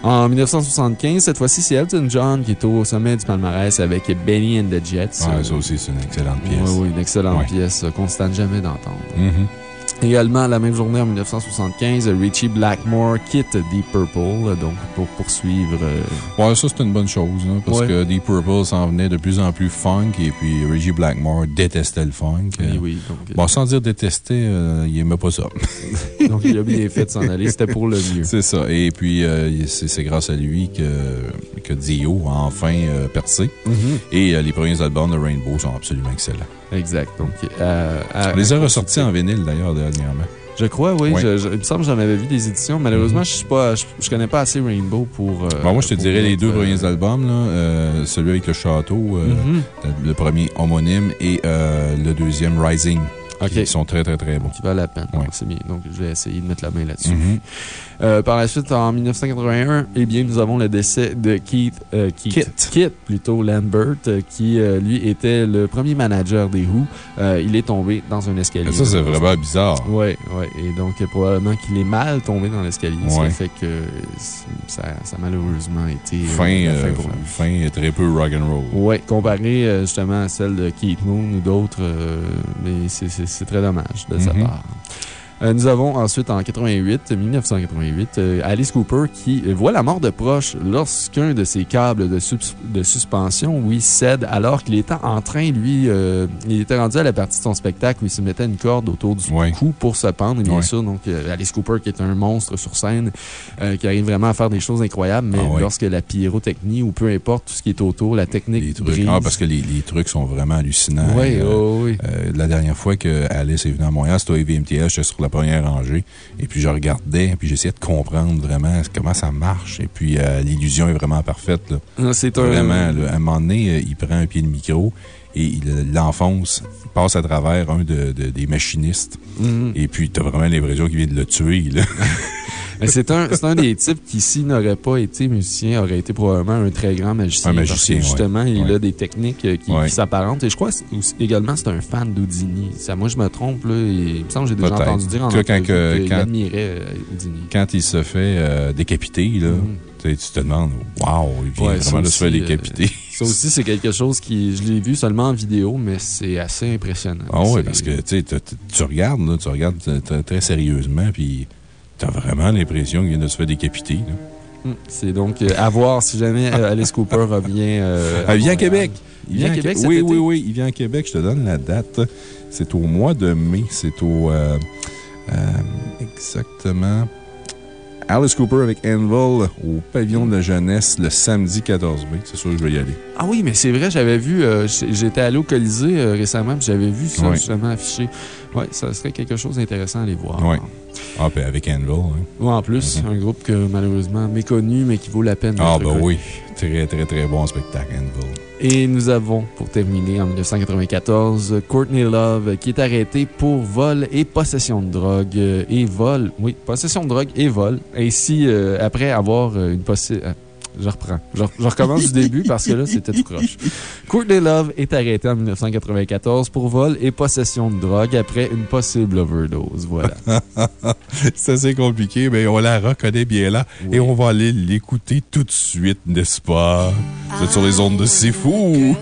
En 1975, cette fois-ci, c'est Elton John qui est au sommet du palmarès avec Benny and the Jets.
Ouais, ça aussi, c'est une excellente pièce.
Oui, oui, une excellente
Ouais.
pièce euh, qu'on ne se tente jamais d'entendre.
Mhm.
Également, la même journée, en 1975, Richie Blackmore quitte Deep Purple, euh, donc pour poursuivre. euh,
Ouais, ça, c'est une bonne chose, là, parce
Ouais.
que Deep Purple s'en venait de plus en plus funk, et puis Reggie Blackmore détestait le funk.
oui,
Euh,
oui. Donc, euh,
Bon, sans dire détester, euh, il aimait pas ça.
donc, il a bien fait de s'en aller. C'était pour le mieux.
c'est ça. Et puis, euh, c'est grâce à lui que, que Dio a enfin euh, percé. Et euh, les premiers albums de Rainbow sont absolument excellents.
Exact. Donc, euh, à-
On les a ressortis en vinyle, d'ailleurs, dernièrement.
Je crois, oui. Je- je- il me semble que j'en avais vu des éditions. Malheureusement, je suis pas, je, je connais pas assez Rainbow pour. euh,
Bon, moi, je te dirais les deux
euh,
premiers albums, là, euh, celui avec le château,
Mhm.
le premier homonyme, et le deuxième Rising. Qui sont très, très, très bons.
Qui valent la peine.
Ouais.
C'est bien. Donc, je vais essayer de mettre la main là-dessus.
Mhm.
Euh, par la suite, en 1981, eh bien, nous avons le décès de Keith, euh, Keith-
Kit.
plutôt Lambert, euh, qui, euh, lui, était le premier manager des Who. Euh, il est tombé dans un escalier.
Ça, c'est vraiment bizarre.
Oui, oui. Et donc, probablement qu'il est mal tombé dans l'escalier.
Ouais.
qui fait que ça, ça a malheureusement été
Fin, euh,
fin pour lui.
fin très peu rock'n'roll.
Oui, comparé justement à celle de Keith Moon ou d'autres, euh, mais c'est très dommage de sa
Mhm.
part. Euh, nous avons ensuite en 88, 1988, euh, Alice Cooper qui voit la mort de proche lorsqu'un de ses câbles de, de suspension, oui, cède alors qu'il était en train, lui, euh, il était rendu à la partie de son spectacle où il se mettait une corde autour du
Ouais.
cou pour se pendre, bien
Ouais.
sûr. Donc, Alice Cooper qui est un monstre sur scène, euh, qui arrive vraiment à faire des choses incroyables, mais
Ah ouais.
lorsque la pyrotechnie ou peu importe tout ce qui est autour, la technique
Les trucs.
brise.
Ah, parce que les, les trucs sont vraiment hallucinants.
Oui,
Euh,
oh, oui.
la dernière fois que Alice est venue à Montréal, c'était au j'étais sur la première rangée. Et puis, je regardais, puis j'essayais de comprendre vraiment comment ça marche. Et puis, euh, l'illusion est vraiment parfaite.
Non, C'est un.
Vraiment, là. À un moment donné, euh, il prend un pied de micro et il l'enfonce, passe à travers un de, de- des machinistes.
Mhm.
Et puis, t'as vraiment l'impression qu'il vient de le tuer,
C'est un, un des types qui, s'il n'aurait pas été musicien, aurait été probablement un très grand magicien.
Un magicien,
Parce que justement,
ouais.
il
Ouais.
a des techniques euh, qui,
Ouais.
qui s'apparentent. Et je crois que c'est- également, c'est un fan d'Houdini. Moi, je me trompe, là. et il me semble que j'ai déjà entendu dire en
cas, quand que-
admirait euh, Houdini.
Quand il se fait euh, décapiter, là,
Mhm.
tu sais, tu te demandes, waouh, il vient
Ouais,
vraiment de se faire décapiter.
Ça aussi, c'est quelque chose qui, je l'ai vu seulement en vidéo, mais c'est assez impressionnant.
Ah oui, parce que tu regardes, là, tu regardes euh, très, très sérieusement, puis t'as vraiment l'impression qu'il vient de se faire décapiter.
Hum, C'est donc euh, à voir si jamais euh, Alice Cooper revient. euh,
Ah, il vient à. Québec.
Il vient à Québec
Oui, oui, oui, il vient à Québec. Je te donne la date. C'est au mois de mai. C'est au. euh, euh, exactement. Alice Cooper avec Anvil au pavillon de la jeunesse le samedi 14 mai. C'est sûr que je vais y aller.
Ah oui, mais c'est vrai, j'avais vu, euh, j'étais allé au Colisée euh, récemment, puis j'avais vu ça justement affiché. Oui, ça serait quelque chose d'intéressant à aller voir.
Ouais. Ah, puis avec Anvil. hein.
Ouais, en plus,
Mhm.
un groupe que malheureusement méconnu, mais qui vaut la peine
Ah, ben
connu.
oui. Très, très, très bon spectacle, Anvil.
Et nous avons, pour terminer, en 1994, Courtney Love, qui est arrêtée pour vol et possession de drogue. euh, Et vol, oui, possession de drogue et vol. Ainsi, euh, après avoir euh, une possession. Je reprends. Je, re- je recommence du début parce que là, c'était tout croche. Courtney Love est arrêtée en 1994 pour vol et possession de drogue après une possible overdose. Voilà.
C'est assez compliqué, mais on la reconnaît bien là.
Oui.
Et on va aller l'écouter tout de suite, n'est-ce pas? Vous êtes sur les ondes de C'est Fou.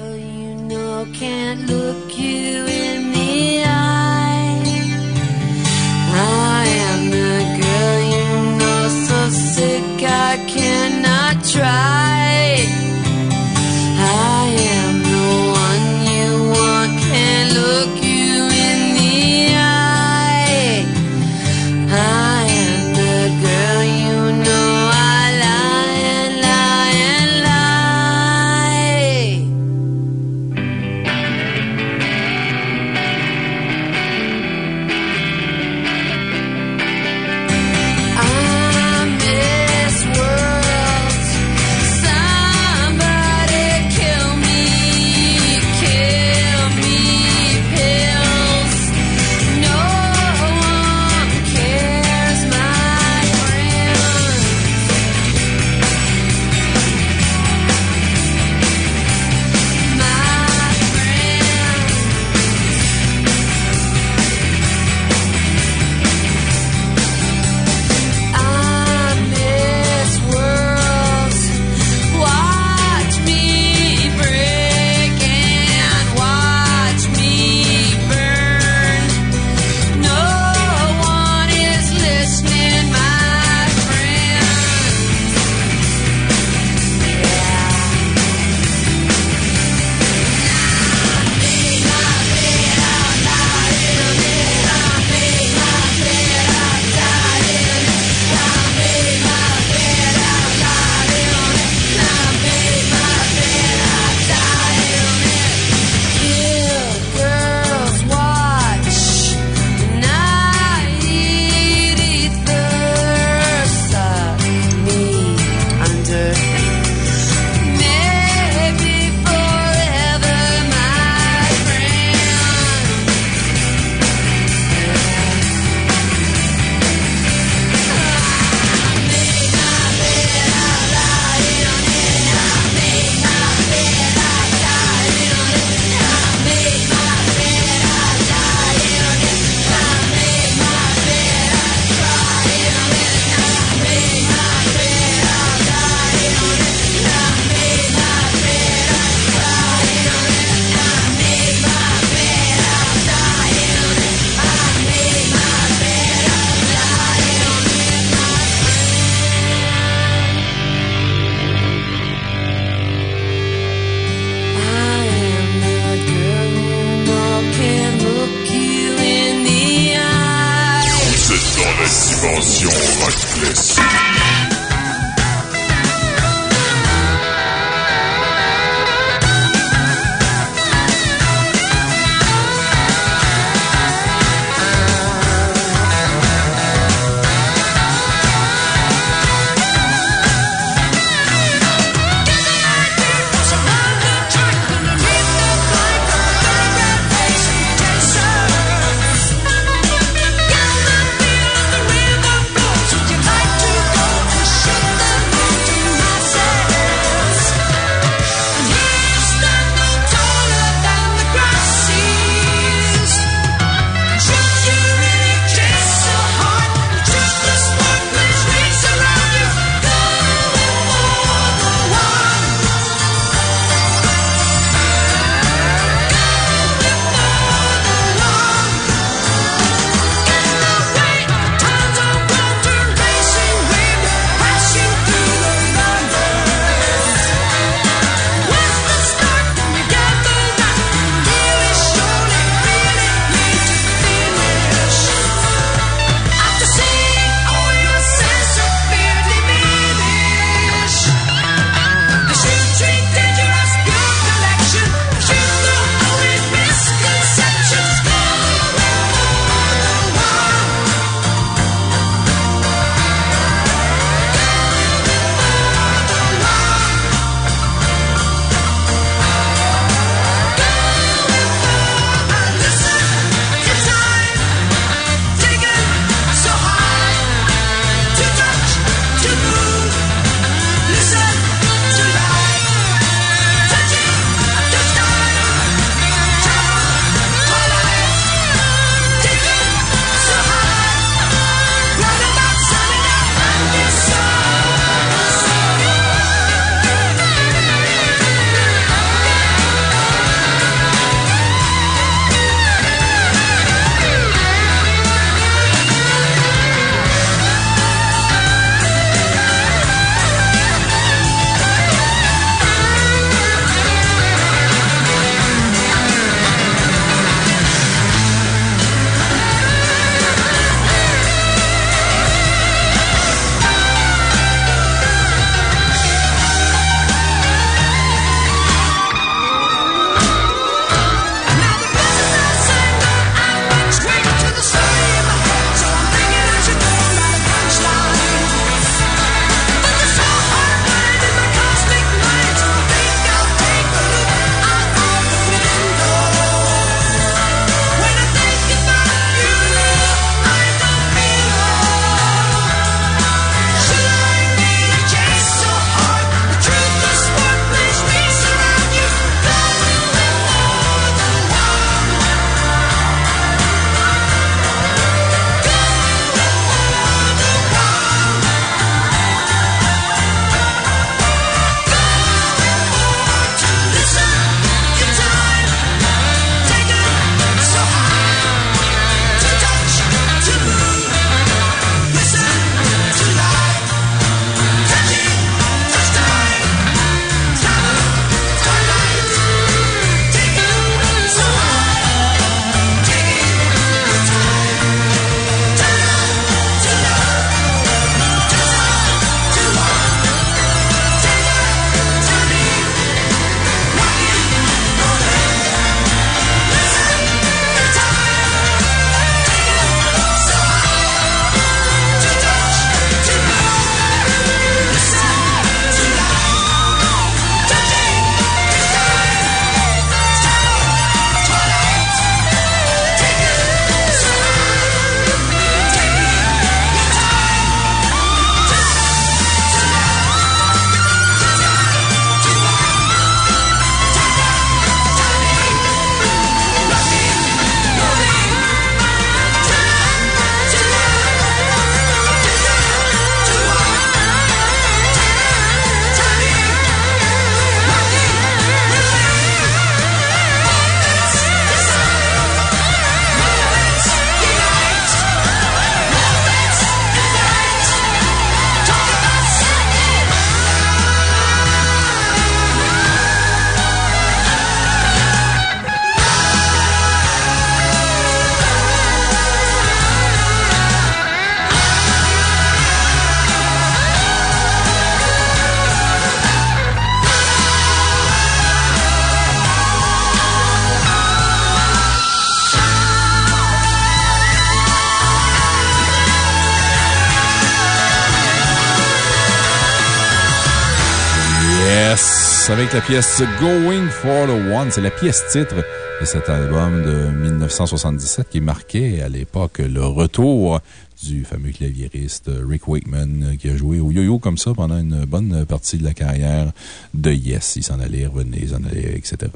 La pièce Going for the One. C'est la pièce titre de cet album de 1977 qui marquait à l'époque le retour du fameux claviériste Rick Wakeman qui a joué au yo-yo comme ça pendant une bonne partie de la carrière de Yes. Il s'en allait, revenait, il s'en allait, etc.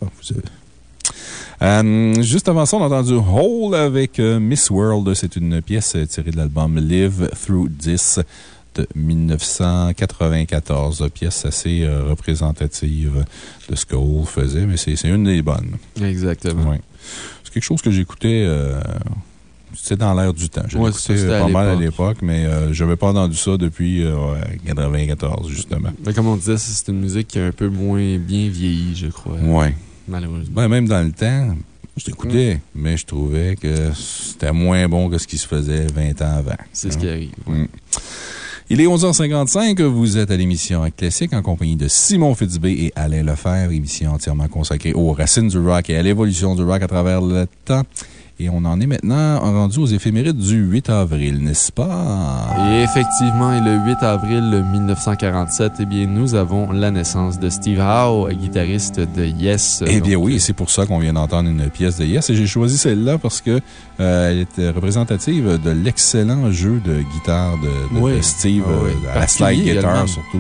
Euh, juste avant ça, on a entendu Hole avec euh, Miss World. C'est une pièce tirée de l'album Live Through This 1994. Pièce assez euh, représentative de ce que Hole faisait, mais c'est une des bonnes.
Exactement.
Ouais. C'est quelque chose que j'écoutais. c'était dans l'air du temps. Je
Ouais, à
pas mal à
l'époque.
mais je n'avais pas entendu ça depuis 1994, justement.
Mais comme on disait, c'est une musique qui a un peu moins bien vieilli, je crois.
Ouais.
Malheureusement.
Ben, même dans le temps, je t'écoutais, mais je trouvais que c'était moins bon que ce qui se faisait 20 ans avant.
C'est ce qui arrive.
Mm. Il est 11h55, vous êtes à l'émission Classique en compagnie de Simon Fitzbé et Alain Lefebvre, émission entièrement consacrée aux racines du rock et à l'évolution du rock à travers le temps. Et on en est maintenant rendu aux éphémérides du 8 avril, n'est-ce pas?
Et effectivement, et le 8 avril 1947, eh bien, nous avons la naissance de Steve Howe, guitariste de Yes.
Eh bien
Donc,
oui, c'est pour ça qu'on vient d'entendre une pièce de Yes. Et j'ai choisi celle-là parce que euh, elle était représentative de l'excellent jeu de guitare de, de-
Oui.
de Steve,
Ah oui.
euh, à la slide guitar surtout.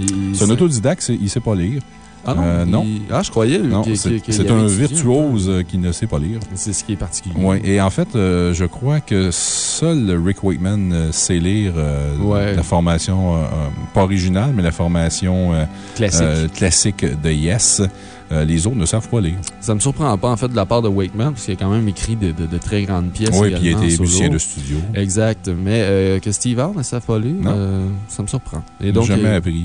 Il-
C'est un autodidacte, il ne sait pas lire.
Ah non?
Euh, non.
il- Ah, je croyais
c'est un virtuose euh, qui ne sait pas lire.
C'est ce qui est particulier.
Oui, et en fait, euh, je crois que seul Rick Wakeman sait lire euh,
Ouais.
la formation, pas originale, mais la formation
Classique.
classique de Yes. Euh, les autres ne savent pas lire.
Ça me surprend pas, en fait, de la part de Wakeman, parce qu'il a quand même écrit de, de- de très grandes pièces.
Oui, puis il était
solo.
musicien de studio.
Exact. Mais euh, que Steve Howe ne savent pas lire, euh, ça me surprend. Et donc,
jamais appris,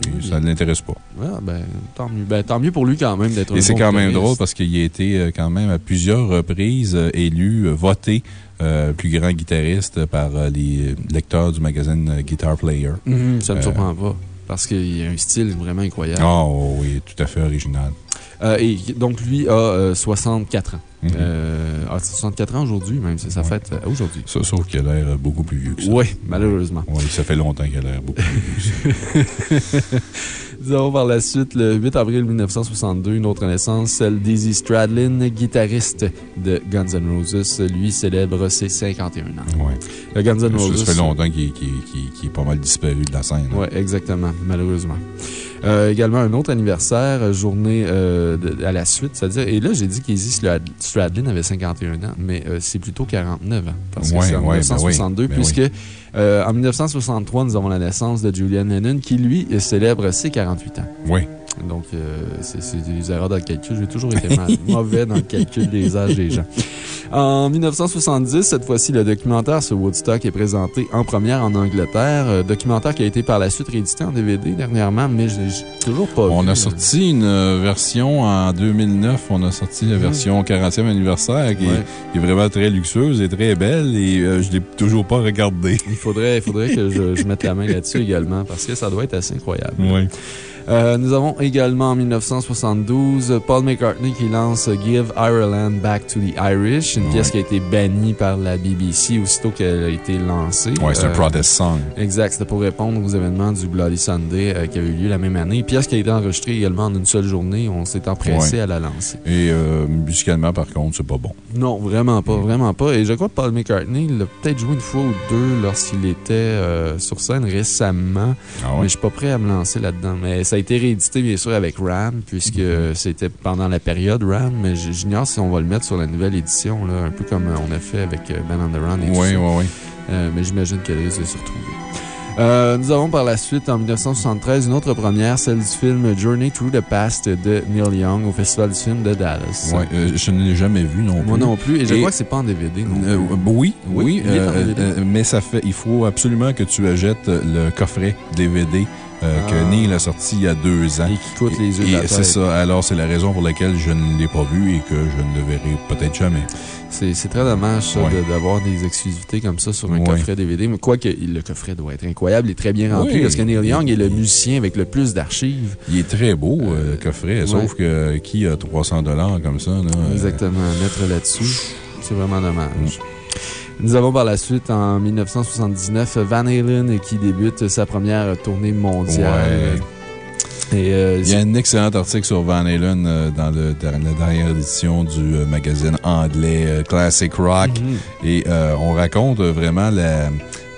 puis
oui,
ça ne l'intéresse pas.
ouais, ben, tant mieux. Ben, tant mieux pour lui quand même d'être
Et c'est quand même drôle parce qu'il a été quand même à plusieurs reprises élu, voté euh, plus grand guitariste par euh, les lecteurs du magazine Guitar Player.
Mhm, ça me
Euh,
surprend pas. Parce qu'il a un style vraiment incroyable.
Oh oui, tout à fait original.
Euh, et donc, lui a euh, 64 ans.
Mhm.
Euh, ah, 64 ans aujourd'hui, même. C'est sa
Ouais.
fête euh, aujourd'hui?
Ça, sauf qu'il a l'air euh, beaucoup plus vieux que ça.
Oui, malheureusement.
Oui, ça fait longtemps qu'il a l'air beaucoup plus vieux que ça.
Nous avons par la suite, le 8 avril 1962, une autre naissance, celle d'Izzy Stradlin, guitariste de Guns N' Roses. Lui célèbre ses 51 ans.
Ouais.
Le Guns N' Roses.
ça fait longtemps qu'il qu'il- qu'il- qu'il est pas mal disparu de la scène. hein.
Oui, exactement, malheureusement. Euh, également, un autre anniversaire, euh, journée euh, de- à la suite, c'est-à-dire, et là, j'ai dit Strad- Stradlin avait 51 ans, mais euh, c'est plutôt 49 ans. Parce que c'est en
ouais, ben
1962,
oui, ben
puisque en 1963, nous avons la naissance de Julian Lennon, qui, lui, célèbre ses 48 ans.
Oui.
Donc, euh, c'est des erreurs dans le calcul. J'ai toujours été mal- mauvais dans le calcul des âges des gens. En 1970, cette fois-ci, le documentaire sur Woodstock est présenté en première en Angleterre. Euh, documentaire qui a été par la suite réédité en DVD dernièrement, mais j'ai j'ai toujours pas
On
vu.
a sorti une euh, version en 2009. On a sorti la version 40e anniversaire qui, est-
Ouais.
qui est vraiment très luxueuse et très belle et euh, je ne l'ai toujours pas regardée.
Il faudrait, il faudrait que je, je mette la main là-dessus également parce que ça doit être assez incroyable.
Oui.
Euh, nous avons également en 1972 Paul McCartney qui lance Give Ireland Back to the Irish, une
Ouais.
pièce qui a été bannie par la BBC aussitôt qu'elle a été lancée.
Ouais, c'est un
Euh,
protest song.
Exact, c'était pour répondre aux événements du Bloody Sunday euh, qui avait eu lieu la même année. Pièce qui a été enregistrée également en une seule journée. On s'est empressé
Ouais.
à la lancer.
Et musicalement, par contre, c'est pas bon.
Non, vraiment pas, vraiment pas. Et je crois que Paul McCartney l'a peut-être joué une fois ou deux lorsqu'il était sur scène récemment.
Ah
Mais je suis pas prêt à me lancer là-dedans. Mais ça a été réédité, bien sûr, avec RAM, puisque
Mhm.
c'était pendant la période RAM. Mais j'ignore si on va le mettre sur la nouvelle édition, là, un peu comme euh, on a fait avec Ben on the Run et
Oui, oui, oui.
Euh, mais j'imagine qu'elle risque de se retrouver. Euh, nous avons par la suite, en 1973, une autre première, celle du film Journey Through the Past de Neil Young au Festival du film de Dallas.
Ouais, euh, je ne l'ai jamais vu non plus.
Moi non plus, et je crois que c'est pas en DVD non
Euh, oui,
Oui, DVD.
mais ça fait, il faut absolument que tu achètes le coffret DVD euh,
Ah.
que Neil a sorti il y a deux ans.
Et qui coûte les yeux
c'est ça. Alors, c'est la raison pour laquelle je ne l'ai pas vu et que je ne le verrai peut-être jamais.
C'est très dommage, ça,
Ouais.
de- d'avoir des exclusivités comme ça sur un
Ouais.
coffret DVD. Mais quoique le coffret doit être incroyable et très bien rempli,
Oui.
parce que Neil Young est le musicien avec le plus d'archives.
Il est très beau, euh, le coffret,
ouais.
sauf que qui a 300 comme ça? Là, euh,
Exactement, mettre là-dessus, c'est vraiment dommage.
Mm.
Nous avons par la suite, en 1979, Van Halen qui débute sa première tournée mondiale.
Ouais.
Et, euh,
Il y a un excellent article sur Van Halen euh, dans le, dans la dernière édition du euh, magazine anglais euh, Classic Rock.
Mhm.
Et euh, on raconte euh, vraiment la,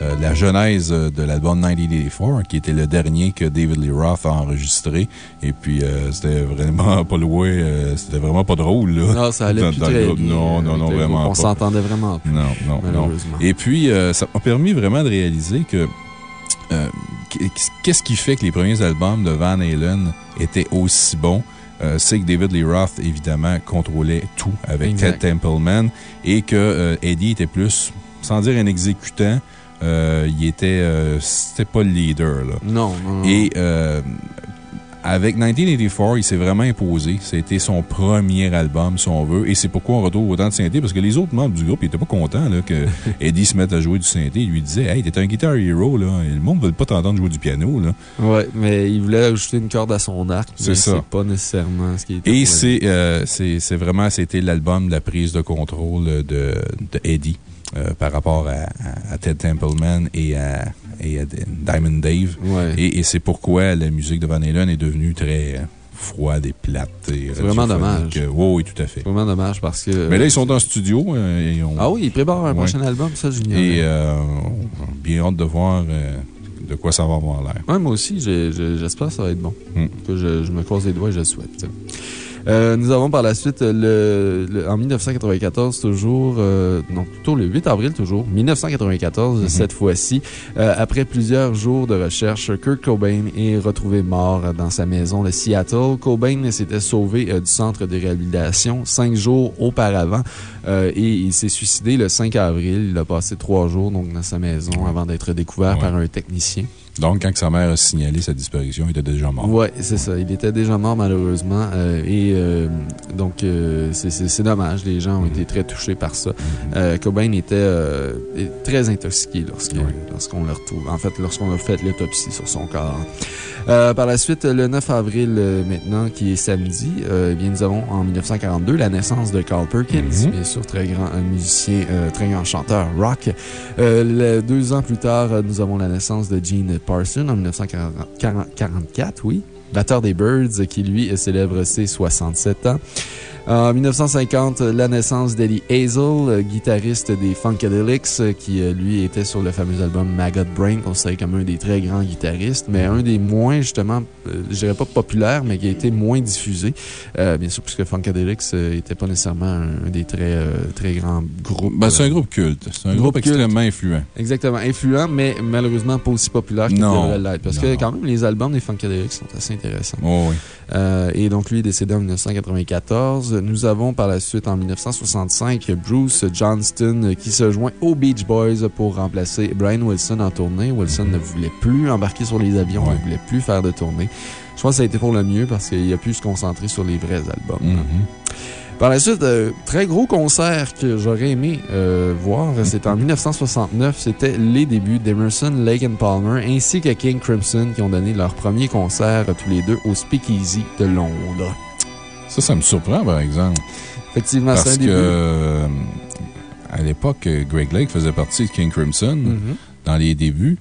euh, la genèse de l'album 1984, qui était le dernier que David Lee Roth a enregistré. Et puis, euh, c'était vraiment pas loin, euh, c'était vraiment pas drôle, là.
Non, ça allait
Dans-
plus
dans le
très bien.
Non, non, non, vraiment.
On s'entendait vraiment plus.
Non, non, non. Et puis, euh, ça m'a permis vraiment de réaliser que qu'est-ce qui fait que les premiers albums de Van Halen étaient aussi bons? Euh, c'est que David Lee Roth, évidemment, contrôlait tout avec
Exact.
Ted Templeman et que euh, Eddie était plus, sans dire un exécutant, il était, euh, c'était pas le leader, là.
Non, non.
Et euh, avec 1984, il s'est vraiment imposé. C'était son premier album, si on veut. Et c'est pourquoi on retrouve autant de synthé, parce que les autres membres du groupe n'étaient pas contents là, que Eddie se mette à jouer du synthé. Il lui disait Hey, t'es un guitar hero, là. Et le monde ne veut pas t'entendre jouer du piano, là.
Ouais, mais il voulait ajouter une corde à son arc.
C'est ça.
C'est pas nécessairement ce qui était.
Et euh, c'est vraiment, c'était l'album de la prise de contrôle de, de Eddie. Euh, par rapport à, à- à Ted Templeman et à, et à Diamond Dave.
Ouais.
Et, et c'est pourquoi la musique de Van Halen est devenue très euh, froide et plate. C'est
vraiment dommage.
oui, oui, tout à fait.
C'est vraiment dommage parce que.
Mais là, ils sont en studio. euh, et on,
Ah oui, ils préparent un
Ouais.
prochain album, ça, Junior.
Et euh, bien hâte de voir euh, de quoi ça va avoir l'air.
Ouais, moi aussi, j'espère que ça va être bon.
Hmm.
Je, je me croise les doigts et je le souhaite. Euh, nous avons par la suite, le, le- en 1994, toujours, euh, non, plutôt le 8 avril, toujours, 1994,
Mhm.
cette fois-ci, euh, après plusieurs jours de recherche, Kurt Cobain est retrouvé mort dans sa maison de Seattle. Cobain s'était sauvé euh, du centre de réhabilitation cinq jours auparavant euh, et il s'est suicidé le 5 avril. Il a passé trois jours donc, dans sa maison avant d'être découvert
Ouais.
par un technicien.
Donc, quand sa mère a signalé sa disparition, il était déjà mort.
Ouais, c'est ça. Il était déjà mort, malheureusement. euh, et euh, donc, euh, c'est- dommage. Les gens ont été très touchés par ça. Euh, Cobain était très intoxiqué lorsqu'on le retrouve. En fait, lorsqu'on a fait l'autopsie sur son corps. Par la suite, le 9 avril maintenant, qui est samedi, eh bien, nous avons en 1942 la naissance de Carl Perkins,
Mhm.
bien sûr, très grand musicien, très grand chanteur rock. Le- deux ans plus tard, nous avons la naissance de Gene Parson en 1944, oui. Batteur des Birds, qui lui célèbre ses 67 ans. En 1950, la naissance d'Eddie Hazel, guitariste des Funkadelics, qui euh, lui était sur le fameux album Maggot Brain, considéré comme un des très grands guitaristes, mais un des moins, justement, euh, je dirais pas populaire, mais qui a été moins diffusé. Euh, bien sûr, puisque Funkadelics n'était pas nécessairement un, un des très, très grands groupes.
Ben, c'est un groupe culte. C'est un
Groupe
extrêmement influent.
Exactement. Influent, mais malheureusement pas aussi populaire qu'il devrait l'être. Parce
Non.
que quand même, les albums des Funkadelics sont assez intéressants.
Oh, oui.
Euh, et donc, lui est décédé en 1994. Nous avons par la suite, en 1965, Bruce Johnston qui se joint aux Beach Boys pour remplacer Brian Wilson en tournée. Wilson ne voulait plus embarquer sur les avions,
Ouais.
ne voulait plus faire de tournée. Je pense que ça a été pour le mieux parce qu'il a pu se concentrer sur les vrais albums.
Mhm.
Par la suite, euh, très gros concert que j'aurais aimé euh, voir, c'était en 1969. C'était les débuts d'Emerson, Lake and Palmer ainsi que King Crimson qui ont donné leur premier concert euh, tous les deux au Speakeasy de Londres.
Ça, ça me surprend, par exemple.
Effectivement, c'est
Parce
un
que,
début.
euh, à l'époque, Greg Lake faisait partie de King Crimson
Mhm.
dans les débuts,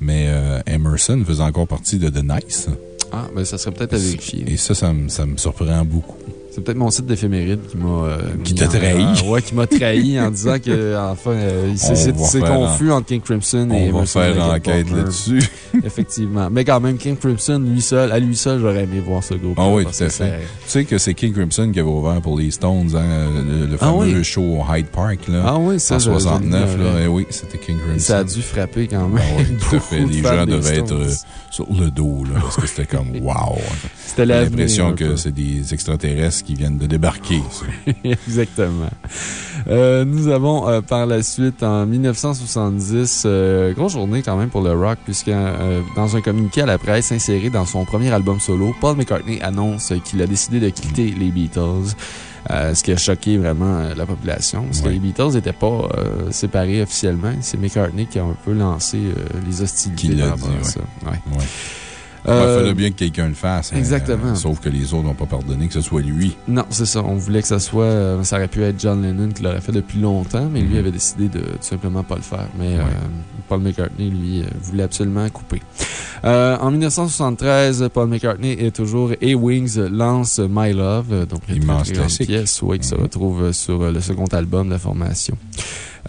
mais euh, Emerson faisait encore partie de The Nice.
Ah, ben ça serait peut-être à vérifier.
Et ça, ça me, ça me surprend beaucoup.
C'est peut-être mon site d'éphéméride qui m'a. euh,
Qui t'a trahi.
Ah, ouais, qui m'a trahi en disant que, enfin, euh, c'est confus entre King Crimson et
On va
Emerson,
faire
Lake and
enquête
Palmer.
là-dessus.
Effectivement. Mais quand même, King Crimson, lui seul, à lui seul, j'aurais aimé voir ce groupe.
Ah oui, tout à fait. Tu sais que c'est King Crimson qui avait ouvert pour les Stones, hein, le, le
Ah
fameux
oui.
show au Hyde Park, là.
Ah oui, ça,
en
je- je
69, là. Eh oui, c'était King Crimson.
Ça a dû frapper quand même.
Ah oui, tout à fait. Les gens devaient être euh, sur le dos, là, parce que c'était comme wow.
C'était
l'impression que c'est des extraterrestres qui viennent de débarquer. ça.
Exactement. Euh, nous avons euh, par la suite, en 1970, euh, grosse journée quand même pour le rock, puisque euh, dans un communiqué à la presse inséré dans son premier album solo, Paul McCartney annonce qu'il a décidé de quitter les Beatles. Euh, ce qui a choqué vraiment euh, la population. Parce que les Beatles n'étaient pas euh, séparés officiellement. C'est McCartney qui a un peu lancé les hostilités par rapport à ça. Ouais.
Ouais. Il
Euh,
fallait bien que quelqu'un le fasse. hein.
exactement.
sauf que les autres n'ont pas pardonné que ce soit lui.
Non, c'est ça. On voulait que ça soit. euh, ça aurait pu être John Lennon qui l'aurait fait depuis longtemps, mais lui
Mhm.
avait décidé de tout simplement pas le faire. Mais euh, Paul McCartney, lui, euh, voulait absolument couper. Euh, en 1973, Paul McCartney est toujours A Wings lance My Love, donc une très, très grande pièce ouais, qui se
Mhm.
retrouve sur le second album de la formation.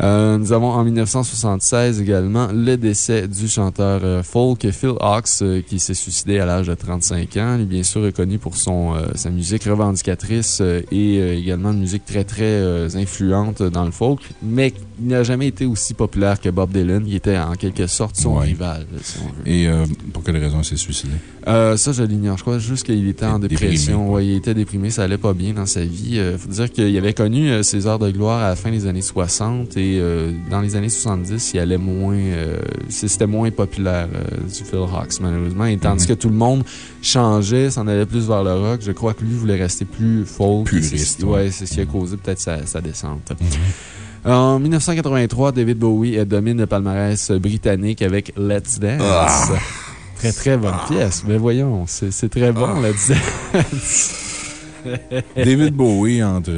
Euh, nous avons en 1976 également le décès du chanteur euh, folk Phil Hawkes euh, qui s'est suicidé à l'âge de 35 ans. Lui, bien sûr, reconnu pour son, sa musique revendicatrice et également une musique très, très influente dans le folk, mais il n'a jamais été aussi populaire que Bob Dylan, qui était en quelque sorte son
Ouais.
rival, si on veut.
Et pour quelle raison il s'est suicidé?
Ça, je l'ignore. Je crois juste qu'il était en
Déprimé,
dépression. Ouais, il était déprimé. Ça allait pas bien dans sa vie. Il faut dire qu'il avait connu ses heures de gloire à la fin des années 60 et euh, dans les années 70, il allait moins. euh, C'était moins populaire euh, du Phil Hawks, malheureusement. Et tandis
Mhm.
que tout le monde changeait, s'en allait plus vers le rock, je crois que lui voulait rester plus folk.
Puriste, ouais.
Ouais, c'est ce qui a causé peut-être sa, sa descente. En 1983, David Bowie domine le palmarès britannique avec Let's Dance.
Ah.
Très, très bonne pièce. Mais voyons, c'est c'est très bon,
Ah.
Let's Dance.
David Bowie, entre.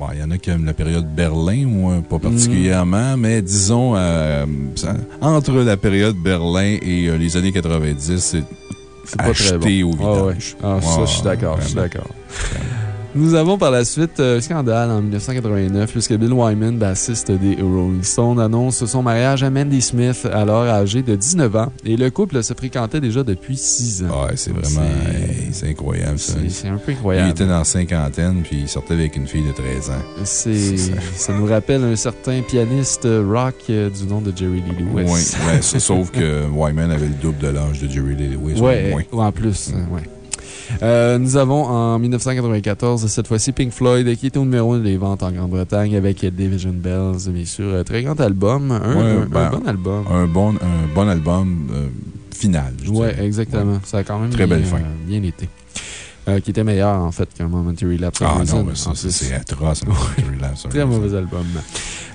Bon, il y en a qui aiment la période Berlin, moi, pas particulièrement, mais disons, euh, entre la période Berlin et euh, les années 90, c'est
C'est pas très
acheté
bon.
au
Ah ouais. Ah, ça, je suis d'accord. Je suis d'accord. Nous avons par la suite euh, un scandale en 1989 puisque Bill Wyman, bassiste des Rolling Stones, annonce son mariage à Mandy Smith, alors âgée de 19 ans. Et le couple se fréquentait déjà depuis 6 ans.
Ouais, c'est vraiment.
C'est-
hey, C'est incroyable, ça.
C'est un peu
Il
incroyable.
était dans la cinquantaine, puis il sortait avec une fille de 13 ans.
C'est- Ça nous rappelle un certain pianiste rock euh, du nom de Jerry Lee
Oui,
Lewis.
ouais, ça, sauf que Wyman avait le double de l'âge de Jerry Lee Lewis.
Ouais,
moins.
ou en plus. euh, ouais. Euh, nous avons en 1994, cette fois-ci, Pink Floyd, qui était au numéro 1 des ventes en Grande-Bretagne avec Division Bells, bien sûr. Un très grand album. Un,
Ouais,
un- un
ben,
bon album.
Un bon, un bon album euh, final.
Ouais,
dirais.
exactement. Ça a quand même
Très
bien,
belle fin.
euh, bien été. Euh, qui était meilleur, en fait, qu'un Momentary Lapse
Ah non, mais ça, c'est atroce. Momentary Lapse
Très mauvais album.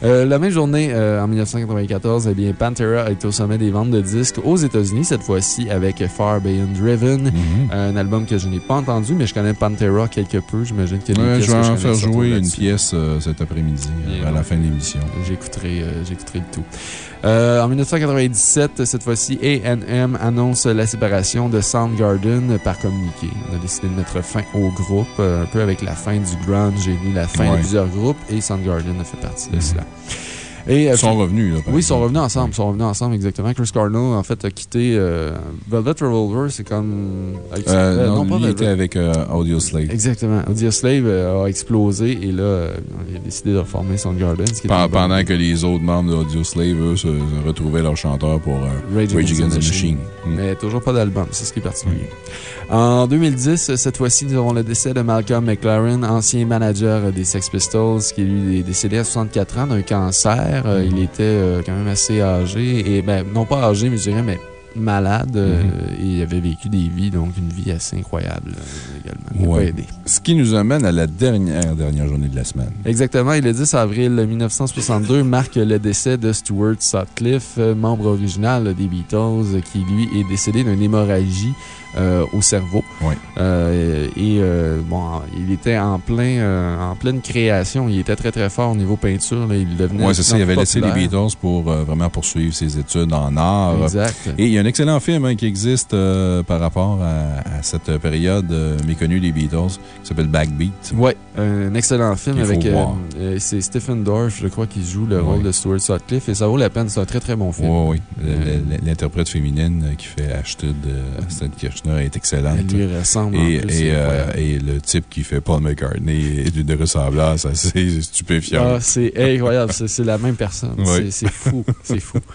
Euh, la même journée, euh, en 1994, eh bien, Pantera est au sommet des ventes de disques aux États-Unis, cette fois-ci avec Far Beyond Driven.
Mhm.
Un album que je n'ai pas entendu, mais je connais Pantera quelque peu. J'imagine que les
Ouais, je vais en faire jouer une pièce euh, cet après-midi, à la fin de l'émission.
J'écouterai le tout. En 1997, cette fois-ci, A&M annonce la séparation de Soundgarden par communiqué. On a décidé de mettre fin au groupe, un peu avec la fin du grunge et la fin
Ouais.
de plusieurs groupes, et Soundgarden a fait partie de
Mhm.
cela. Et, euh,
Ils sont revenus, là.
oui, ils sont revenus ensemble. Ils sont revenus ensemble, exactement. Chris Cornell, en fait, a quitté euh, Velvet Revolver. C'est comme.
Euh,
Euh,
non, lui,
Velvet.
était avec euh, Audio Slave.
Exactement. Audio Slave a explosé et là, il a décidé de reformer une bonne
Pendant que les autres membres d'Audio Slave, eux, se, retrouvaient leur chanteur pour
Rage
Rage
Against the
Machine. Mm.
Mais toujours pas d'album, c'est ce qui est particulier. En 2010, cette fois-ci, nous avons le décès de Malcolm McLaren, ancien manager des Sex Pistols, qui lui est décédé à 64 ans d'un cancer. Euh. Il était euh, quand même assez âgé, et ben, non pas âgé, mais je dirais, mais malade. euh, et il avait vécu des vies, donc une vie assez incroyable euh, également.
Ouais.
pas aidé.
Ce qui nous amène à la dernière, dernière journée de la semaine.
Exactement. Et le 10 avril 1962 marque le décès de Stuart Sutcliffe, membre original des Beatles, qui lui est décédé d'une hémorragie euh, au cerveau.
Ouais.
Euh, et euh, bon, il était en, plein, en pleine création. Il était très très fort au niveau peinture. là. Il devenait.
Oui, c'est ça. Il avait laissé les. Beatles pour vraiment poursuivre ses études en art.
Exact.
Et il y a un excellent film hein, qui existe par rapport à, à cette période méconnue des Beatles qui s'appelle Backbeat.
Oui, un excellent film avec. c'est Stephen Dorff, je crois, qui joue le rôle de Stuart Sutcliffe. Et ça vaut la peine. C'est un très très bon film.
Oui, oui. L'interprète féminine qui fait Ashton de Kirchner est excellente.
Elle lui ressemble.
Et,
plus,
et, euh, et le type qui fait Paul McCartney est d'une ressemblance assez stupéfiante.
Ah, c'est incroyable. C'est la même personne. C'est fou. C'est fou.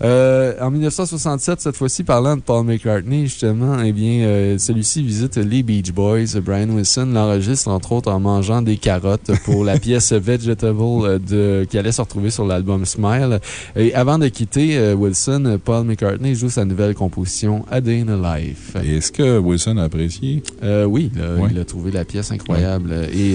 Euh, en 1967, cette fois-ci, parlant de Paul McCartney, justement, eh bien, euh, celui-ci visite les Beach Boys. Brian Wilson l'enregistre, entre autres, en mangeant des carottes pour la pièce Vegetable euh, de, qui allait se retrouver sur l'album Smile. Et avant de quitter euh, Wilson, Paul McCartney joue sa nouvelle composition A Day in a Life.
Est-ce que Wilson a apprécié?
Oui, là,
Ouais.
il a trouvé la pièce incroyable. Et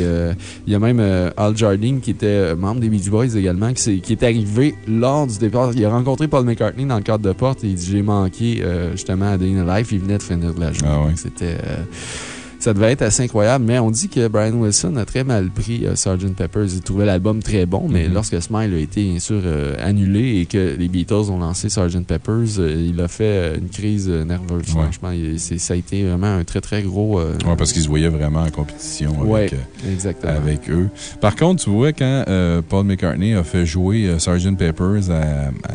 il y a même Al Jardine, qui était membre des Beach Boys également, qui, s'est- qui est arrivé lors du départ. Il a rencontré Paul McCartney dans le cadre de porte. Il dit J'ai manqué euh, justement à Day in Life. Il venait de finir de la journée.
Ah ouais.
C'était. euh, ça devait être assez incroyable, mais on dit que Brian Wilson a très mal pris euh, Sgt. Peppers. Il trouvait l'album très bon, mais
Mhm.
lorsque Smile a été, bien sûr, annulé et que les Beatles ont lancé Sgt. Peppers, il a fait une crise nerveuse,
Ouais.
franchement. Il- ça a été vraiment un très, très gros.
Ouais, parce qu'ils se voyaient vraiment en compétition
Ouais,
avec, avec eux. Par contre, tu vois, quand Paul McCartney a fait jouer Sgt. Peppers à, à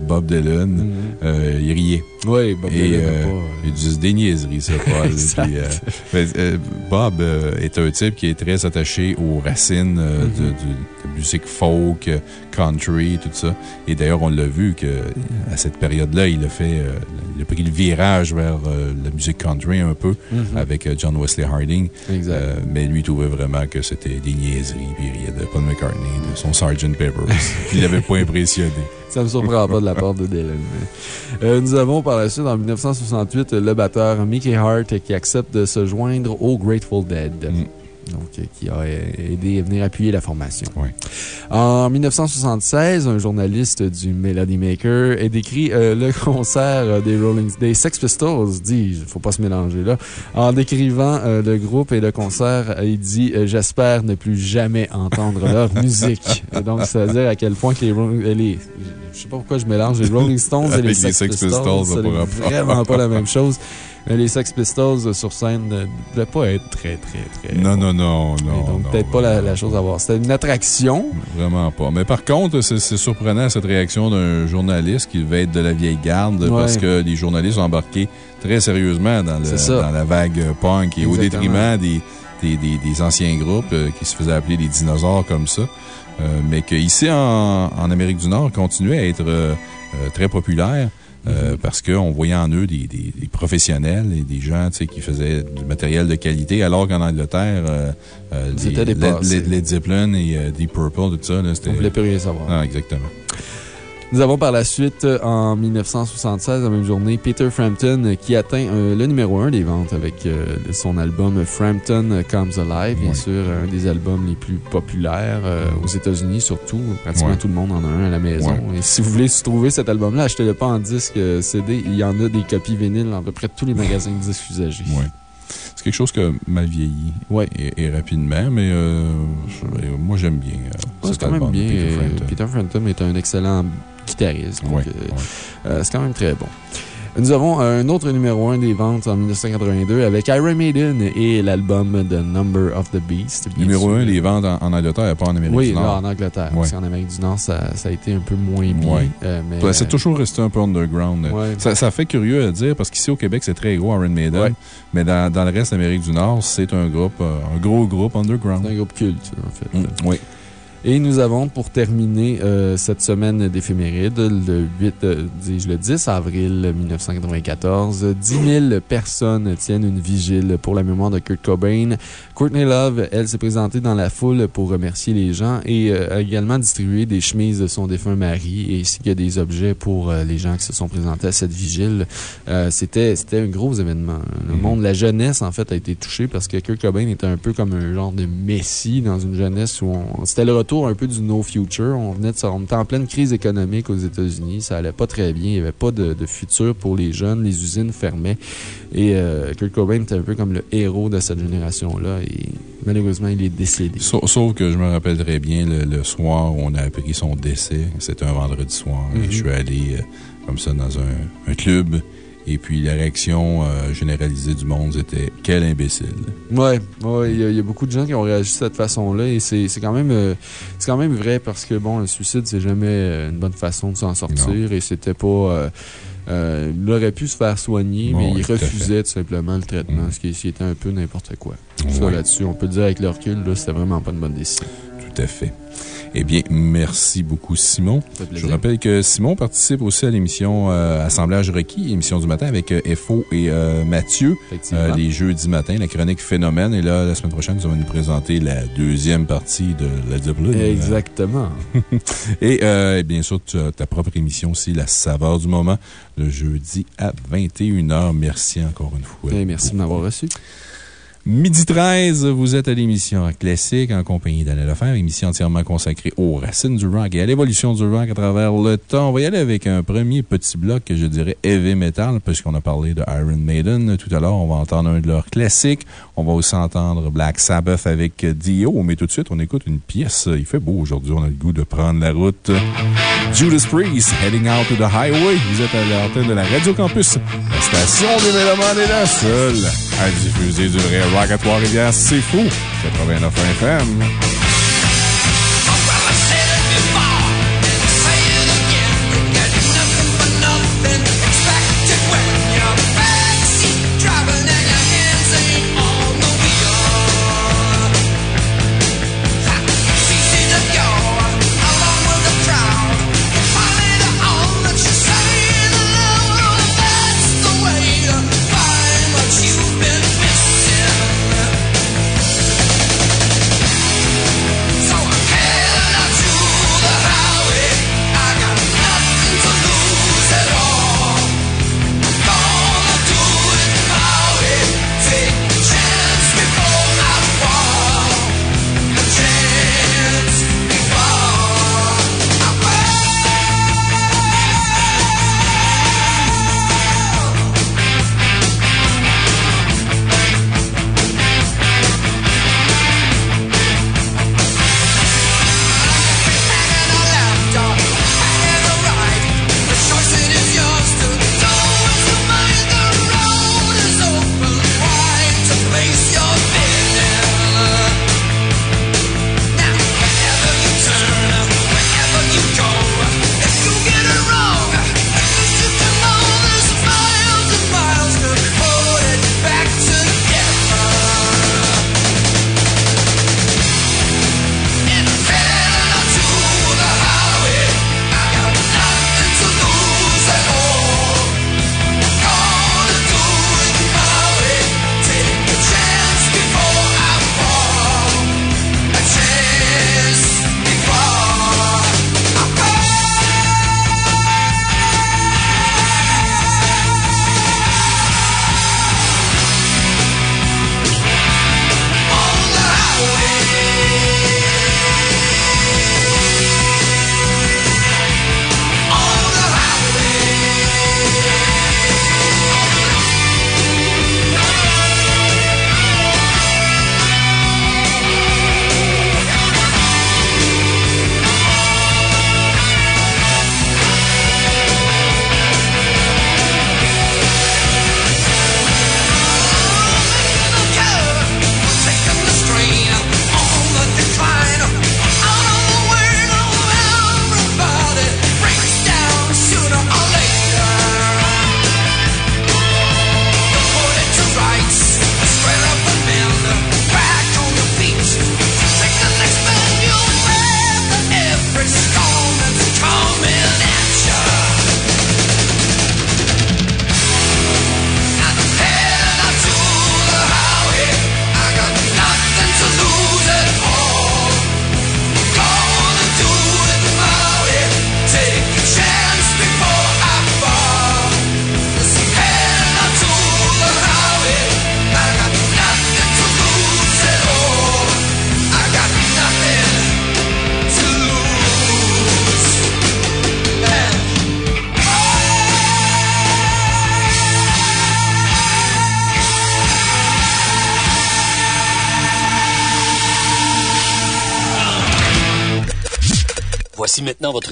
Bob Dylan,
Mhm.
euh, il riait.
Oui, Bob
Et
Dylan
euh,
pas, euh,
il disait des niaiseries, ça, Paul.
Exact.
Puis, euh, mais, Bob est un type qui est très attaché aux racines
Mhm.
de, de- de musique folk, country, tout ça. Et d'ailleurs, on l'a vu que à cette période-là, il a fait, il a pris le virage vers la musique country un peu
Mhm.
avec John Wesley Harding.
Exact.
Mais lui trouvait vraiment que c'était des niaiseries, puis il riait de Paul McCartney, de son Sgt. Peppers. il l'avait pas impressionné.
Ça me surprend pas de la part de Dylan. Euh, nous avons par la suite, en 1968, le batteur Mickey Hart qui accepte de se joindre au Grateful Dead.
Mm.
Donc, euh, qui a euh, aidé à venir appuyer la formation.
Oui.
En 1976, un journaliste du Melody Maker a décrit euh, le concert des Rolling des Sex Pistols, dis faut pas se mélanger là. En décrivant euh, le groupe et le concert, euh, il dit euh, J'espère ne plus jamais entendre leur musique. Et donc, ça veut dire à quel point que les Rolling. euh, les- je sais pas pourquoi je mélange les Rolling Stones et les Sex,
Sex
Pistols. C'est vraiment pas la même chose. Mais les Sex Pistols euh, sur scène ne devaient pas être très, très, très.
Non,
bons.
non, non,
Et
non.
donc,
non,
peut-être pas la,
non.
la chose à voir. C'était une attraction.
Vraiment pas. Mais par contre, c'est surprenant cette réaction d'un journaliste qui devait être de la vieille garde
Ouais.
parce que les journalistes ont embarqué très sérieusement dans, le- la vague euh, punk et au détriment des, des, des- des anciens groupes euh, qui se faisaient appeler les dinosaures comme ça. Euh, mais qu'ici, en, en Amérique du Nord, continuait à être euh, euh, très populaire. Euh. Parce qu'on voyait en eux des, des- des professionnels et des gens qui faisaient du matériel de qualité, alors qu'en Angleterre, euh, euh, les- Led. Led- Led Zeppelin et euh, Deep Purple, tout ça, là, c'était.
On voulait plus rien savoir.
Ah, exactement.
Nous avons par la suite, euh, en 1976, la même journée, Peter Frampton euh, qui atteint euh, le numéro 1 des ventes avec euh, son album Frampton Comes Alive. Bien
Ouais.
sûr, un des albums les plus populaires euh, aux États-Unis, surtout. Pratiquement
Ouais.
tout le monde en a un à la maison. Et si vous voulez trouver cet album-là, achetez-le pas en disque CD. Il y en a des copies vinyles dans à peu près tous les magasins de disques usagés.
C'est quelque chose qui a mal vieilli.
Ouais.
Et, et rapidement, mais euh, je- moi, j'aime bien. euh,
Ouais,
cet
c'est quand même
album de
bien.
Peter Frampton.
Peter Frampton est un excellent guitariste. euh. Euh, c'est quand même très bon. Nous avons un autre numéro 1 des ventes en 1982 avec Iron Maiden et l'album The Number of the Beast.
Numéro
sûr.
1, les ventes en, en Angleterre et pas en Amérique
Oui,
du Nord.
en Angleterre. Parce qu'en Amérique du Nord, ça, ça a été un peu moins bien. Euh, mais,
C'est toujours resté un peu underground. Ça, ça fait curieux à dire parce qu'ici au Québec, c'est très gros, Iron Maiden. Mais dans, dans le reste de l'Amérique du Nord, c'est un groupe, euh, un gros groupe underground.
C'est un groupe culte, en fait.
Mm, oui.
Et nous avons, pour terminer euh, cette semaine d'éphéméride, le 8, euh, dis-je, le 10 avril 1994, 10 000 personnes tiennent une vigile pour la mémoire de Kurt Cobain. Courtney Love, elle, s'est présentée dans la foule pour remercier les gens et euh, a également distribué des chemises de son défunt mari ainsi que des objets pour euh, les gens qui se sont présentés à cette vigile. Euh, C'était c'était un gros événement. Le
Mhm.
monde, la jeunesse, en fait, a été touché parce que Kurt Cobain était un peu comme un genre de messie dans une jeunesse où on. C'était le retour un peu du no future. On venait de se- on était en pleine crise économique aux États-Unis. Ça allait pas très bien. Il n'y avait pas de, de futur pour les jeunes. Les usines fermaient. Et euh, Kurt Cobain était un peu comme le héros de cette génération-là. Et malheureusement, il est décédé.
Sauf, sauf que je me rappelle très bien le, le soir où on a appris son décès. C'était un vendredi soir.
Mhm.
Je suis allé euh, comme ça dans un, un club. Et puis la réaction euh, généralisée du monde, c'était quel imbécile.
Ouais, ouais, il y, a- il y a beaucoup de gens qui ont réagi de cette façon-là et c'est quand même, euh, quand même vrai parce que bon, le suicide, c'est jamais une bonne façon de s'en sortir et c'était pas, euh, il aurait pu se faire soigner,
Bon,
mais
oui,
il refusait tout simplement le traitement,
Mm.
ce, qui, était un peu n'importe quoi. Ça, là-dessus, on peut le dire avec le recul, là, c'était vraiment pas une bonne décision.
Tout à fait. Eh bien, merci beaucoup, Simon. Je vous rappelle que Simon participe aussi à l'émission euh, Assemblage requis, émission du matin avec euh, FO et euh, Mathieu, les jeudis matin, la chronique Phénomène. Et là, la semaine prochaine, nous allons nous présenter la deuxième partie de la Zeppelin.
Exactement.
Et bien sûr, tu as ta propre émission aussi, La Saveur du Moment, le jeudi à 21h. Merci encore une fois.
Et merci de m'avoir reçu.
Midi 13, vous êtes à l'émission Classique en compagnie d'Alain Lefebvre, émission entièrement consacrée aux racines du rock et à l'évolution du rock à travers le temps. On va y aller avec un premier petit bloc que je dirais heavy metal, puisqu'on a parlé de Iron Maiden tout à l'heure. On va entendre un de leurs classiques. On va aussi entendre Black Sabbath avec Dio, mais tout de suite, on écoute une pièce. Il fait beau aujourd'hui, on a le goût de prendre la route. Judas Priest, Heading Out to the Highway. Vous êtes à l'antenne de la Radio Campus. La station des Mélomanes est la seule à diffuser du vrai rock à Trois-Rivières. C'est fou! 89 FM.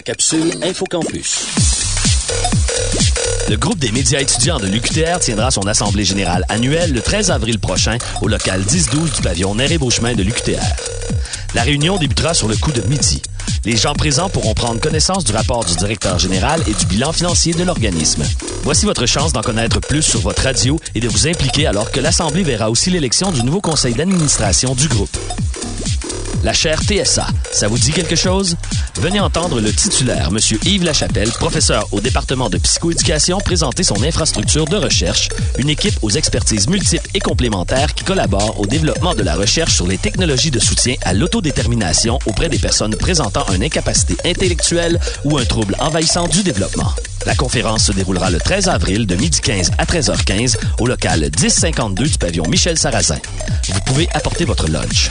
Capsule InfoCampus. Le groupe des médias étudiants de l'UQTR tiendra son assemblée générale annuelle le 13 avril prochain au local 10-12 du pavillon Néré-Beauchemin de l'UQTR. La réunion débutera sur le coup de midi. Les gens présents pourront prendre connaissance du rapport du directeur général et du bilan financier de l'organisme. Voici votre chance d'en connaître plus sur votre radio et de vous impliquer alors que l'Assemblée verra aussi l'élection du nouveau conseil d'administration du groupe. La chaire TSA, ça vous dit quelque chose? Venez entendre le titulaire, M. Yves Lachapelle, professeur au département de psychoéducation, présenter son infrastructure de recherche, une équipe aux expertises multiples et complémentaires qui collabore au développement de la recherche sur les technologies de soutien à l'autodétermination auprès des personnes présentant une incapacité intellectuelle ou un trouble envahissant du développement. La conférence se déroulera le 13 avril de 12h 15 à 13h15 au local 1052 du pavillon Michel Sarrazin. Vous pouvez apporter votre lunch.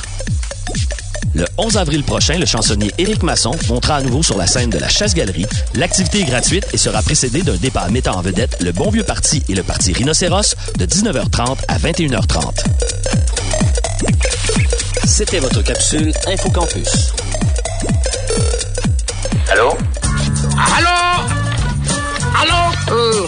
Le 11 avril prochain, le chansonnier Éric Masson montera à nouveau sur la scène de la Chasse-Galerie. L'activité est gratuite et sera précédée d'un débat mettant en vedette le Bon Vieux Parti et le Parti Rhinocéros de 19h30 à 21h30. C'était votre capsule InfoCampus.
Allô?
Allô? Allô? Euh,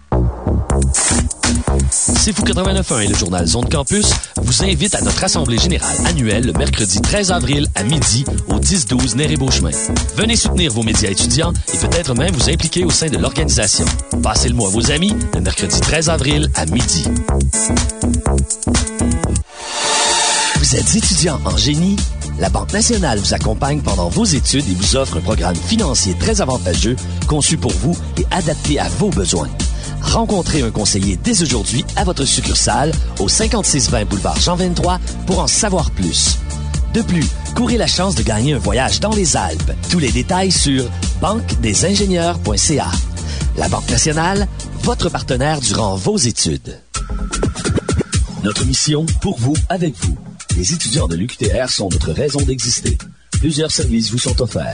C'est Fou 89.1 et le journal Zone Campus vous invite à notre assemblée générale annuelle le mercredi 13 avril à midi au 10-12 Néré-Beauchemin. Venez soutenir vos médias étudiants et peut-être même vous impliquer au sein de l'organisation. Passez le mois à vos amis le mercredi 13 avril à midi. Vous êtes étudiant en génie? La Banque nationale vous accompagne pendant vos études et vous offre un programme financier très avantageux conçu pour vous et adapté à vos besoins. Rencontrez un conseiller dès aujourd'hui à votre succursale au 5620 boulevard Jean 23 pour en savoir plus. De plus, courez la chance de gagner un voyage dans les Alpes. Tous les détails sur banquedesingénieurs.ca. La Banque nationale, votre partenaire durant vos études. Notre mission, pour vous, avec vous. Les étudiants de l'UQTR sont notre raison d'exister. Plusieurs services vous sont offerts.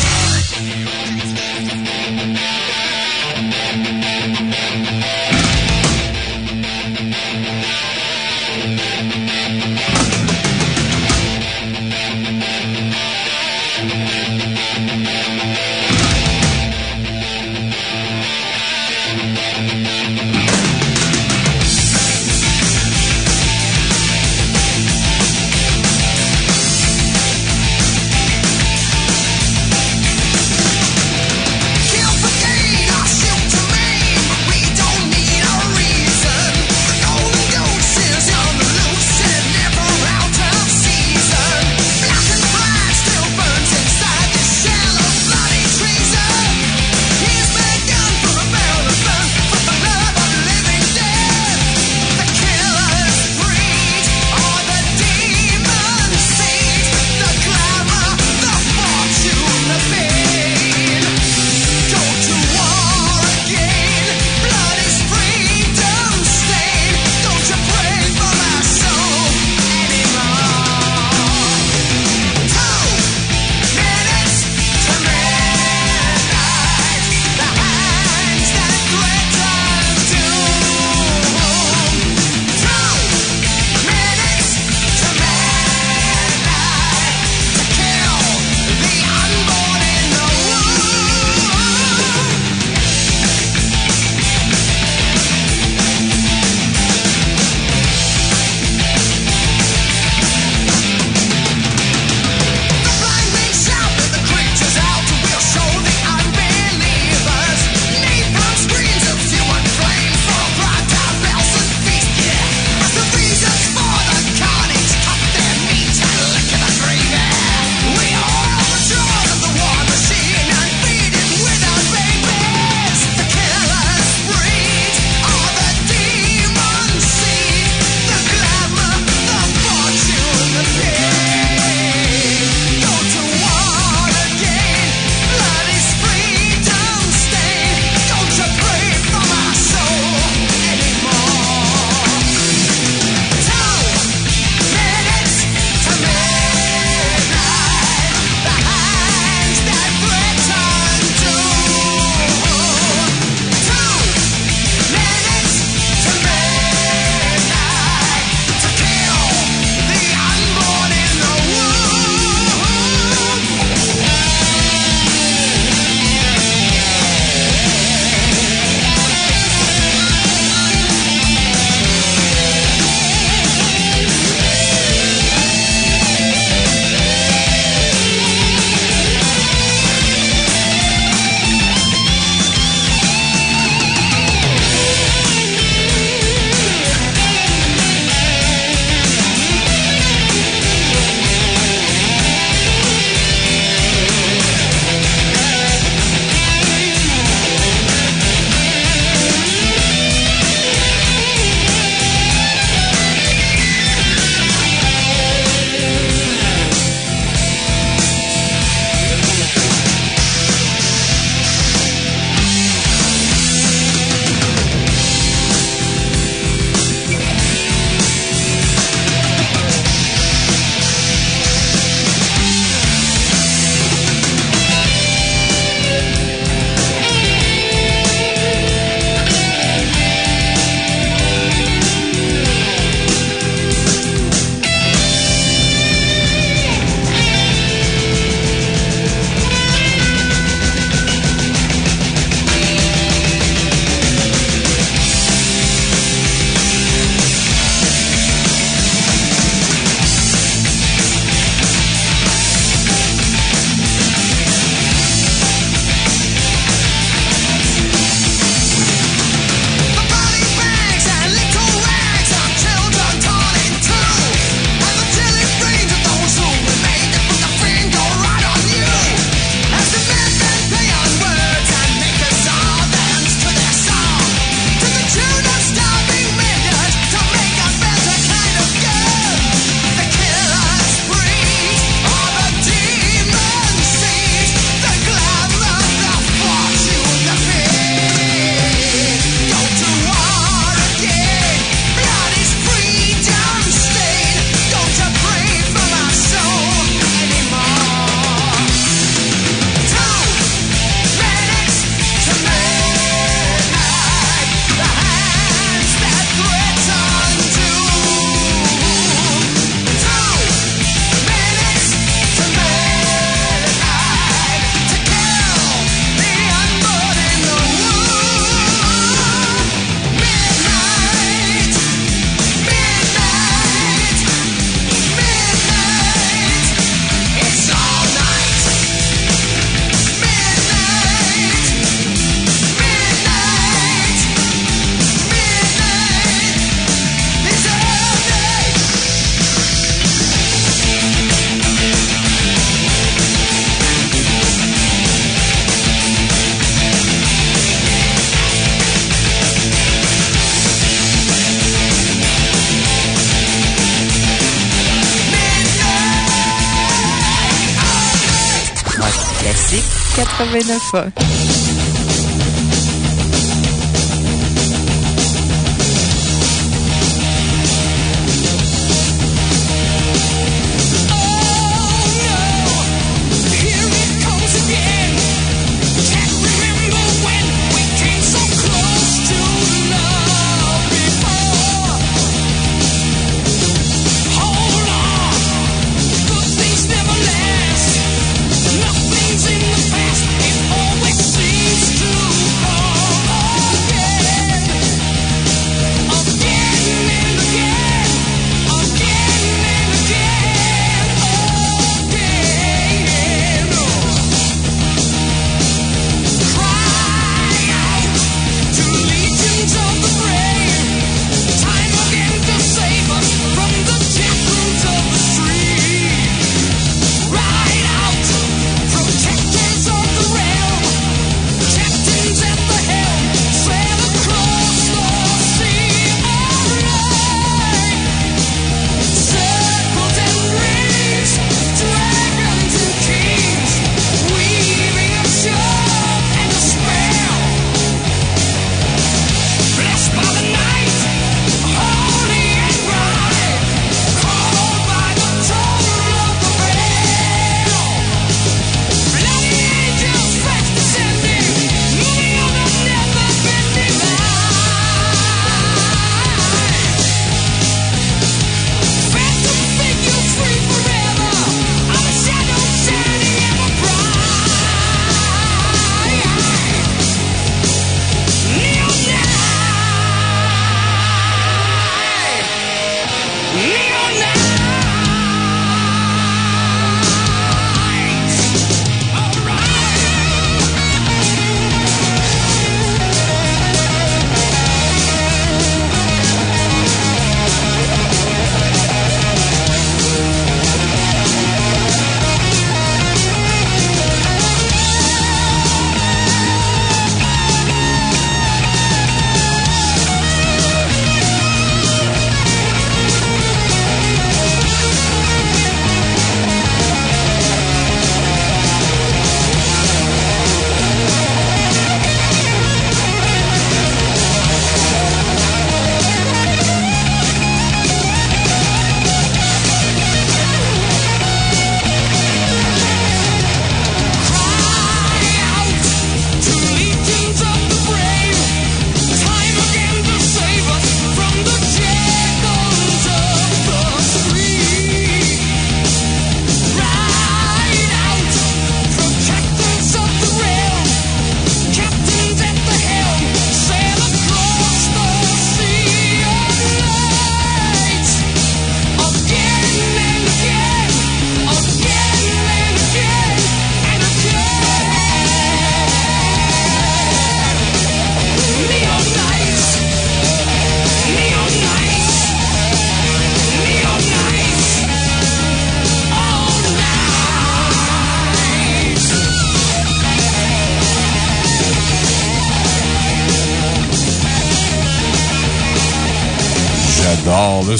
89.1.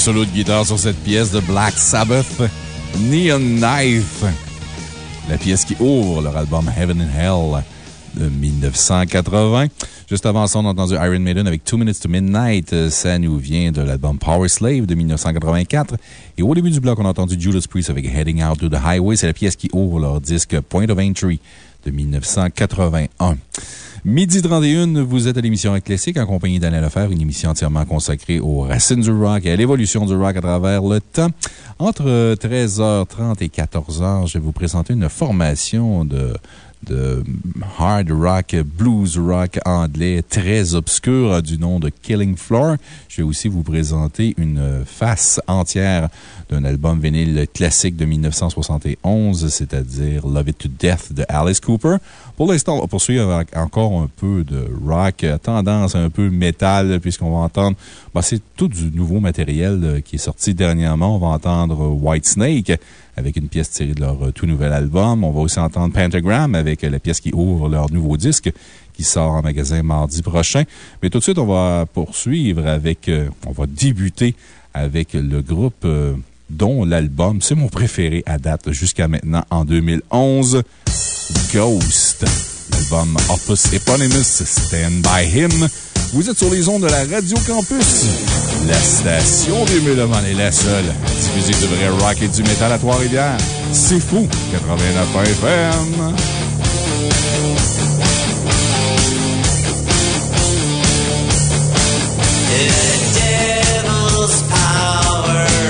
solo de guitare sur cette pièce de Black Sabbath, Neon Knife. La pièce qui ouvre leur album Heaven and Hell de 1980. Juste avant ça, on a entendu Iron Maiden avec Two Minutes to Midnight. Ça nous vient de l'album Power Slave de 1984. Et au début du bloc, on a entendu Judas Priest avec Heading Out to the Highway. C'est la pièce qui ouvre leur disque Point of Entry de 1981. Midi 31, vous êtes à l'émission Classique en compagnie d'Alain Lefebvre, une émission entièrement consacrée aux racines du rock et à l'évolution du rock à travers le temps. Entre 13h30 et 14h, je vais vous présenter une formation de de hard rock, blues rock anglais très obscur du nom de Killing Floor. Je vais aussi vous présenter une face entière d'un album vinyle classique de 1971, c'est-à-dire Love It to Death de Alice Cooper. Pour l'instant, on va poursuivre avec encore un peu de rock, tendance un peu métal, puisqu'on va entendre, bah, c'est tout du nouveau matériel qui est sorti dernièrement. On va entendre White Snake avec une pièce tirée de leur tout nouvel album. On va aussi entendre Pentagram avec la pièce qui ouvre leur nouveau disque qui sort en magasin mardi prochain. Mais tout de suite, on va poursuivre avec, on va débuter avec le groupe dont l'album, c'est mon préféré à date jusqu'à maintenant en 2011. Coast. L'album Opus Eponymous Stand By Him. Vous êtes sur les ondes de la Radio Campus. La station des Mélomanes est la seule à diffuser du vrai rock et du métal à Trois-Rivières. C'est fou! 89 FM.
devil's power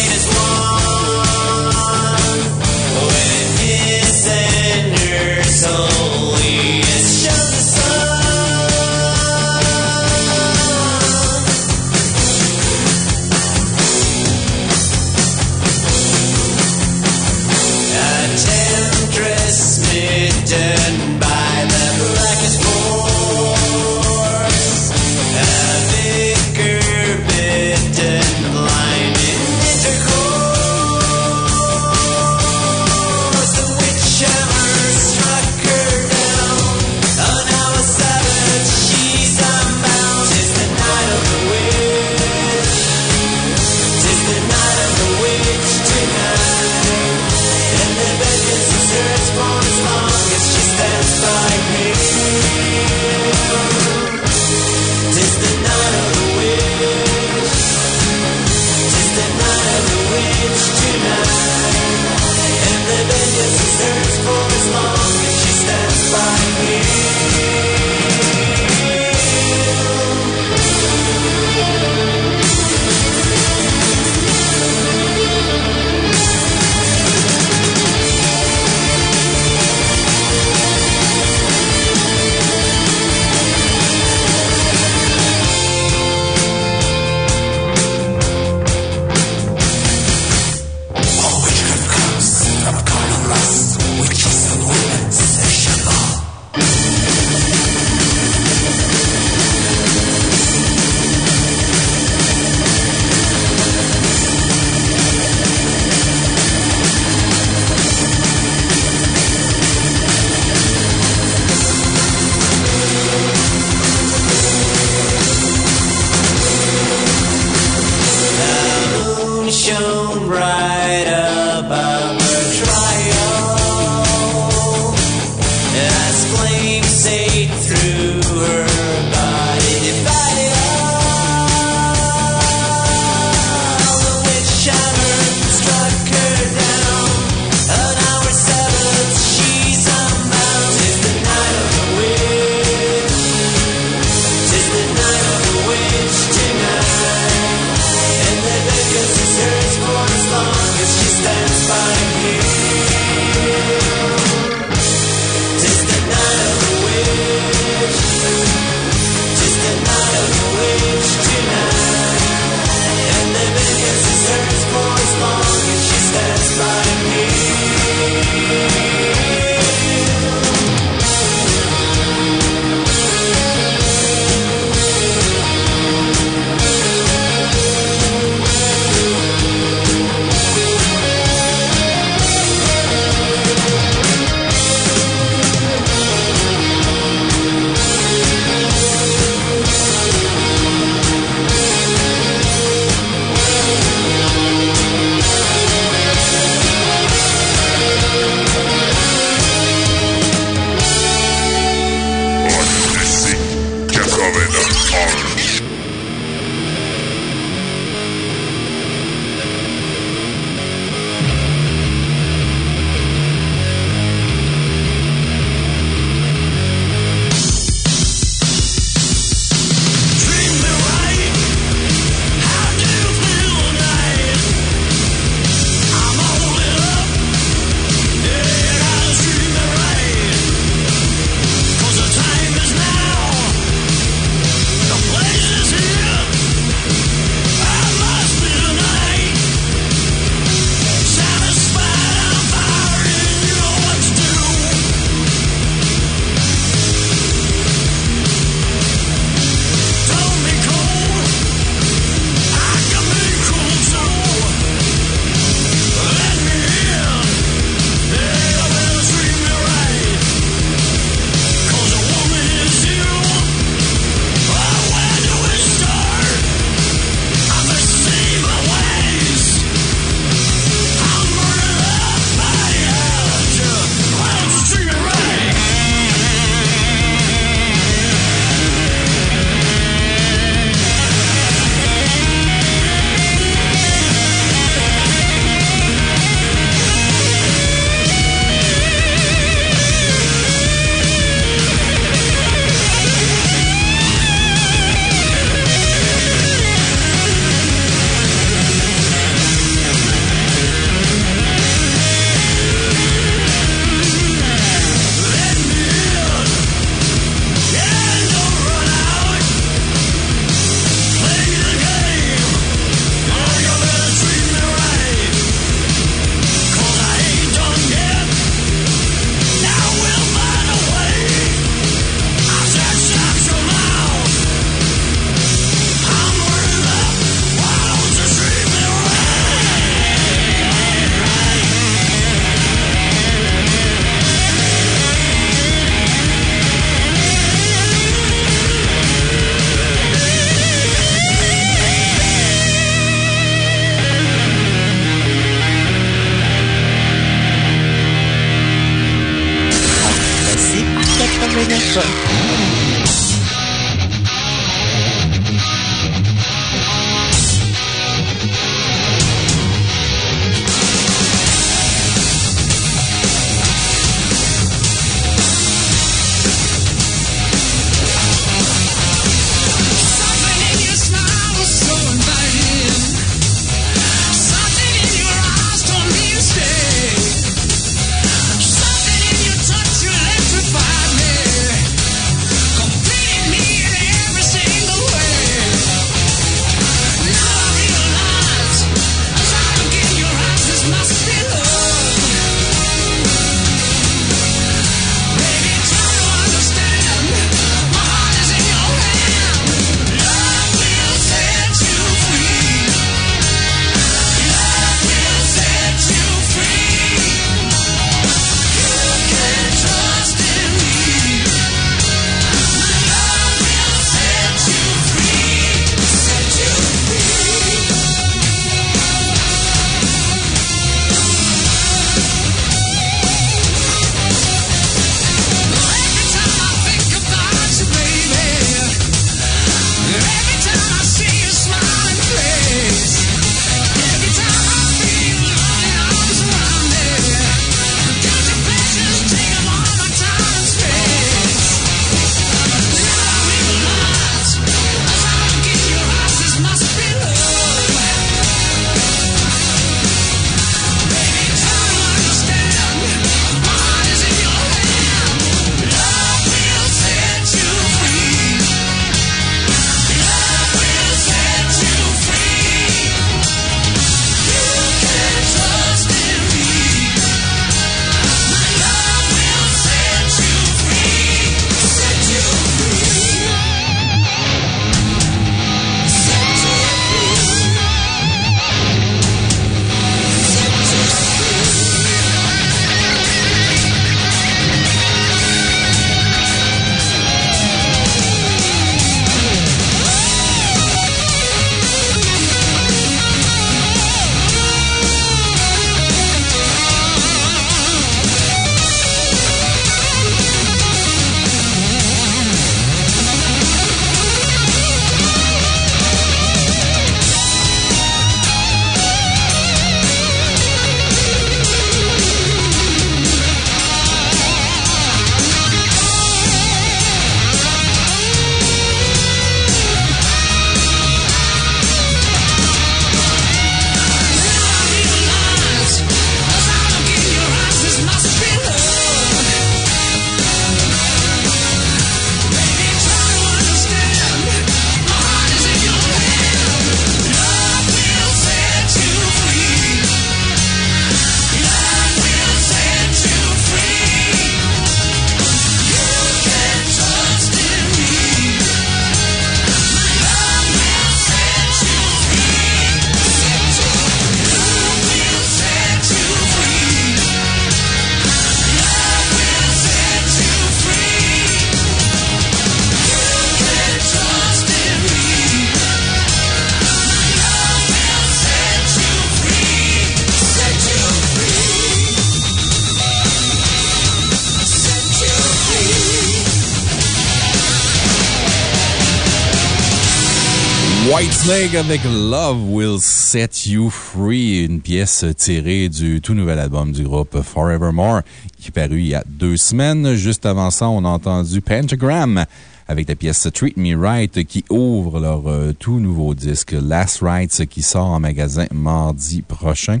Whitesnake avec Love Will Set You Free, une pièce tirée du tout nouvel album du groupe Forevermore qui est paru il y a deux semaines. Juste avant ça, on a entendu Pentagram avec la pièce Treat Me Right qui ouvre leur euh, tout nouveau disque Last Rites qui sort en magasin mardi prochain.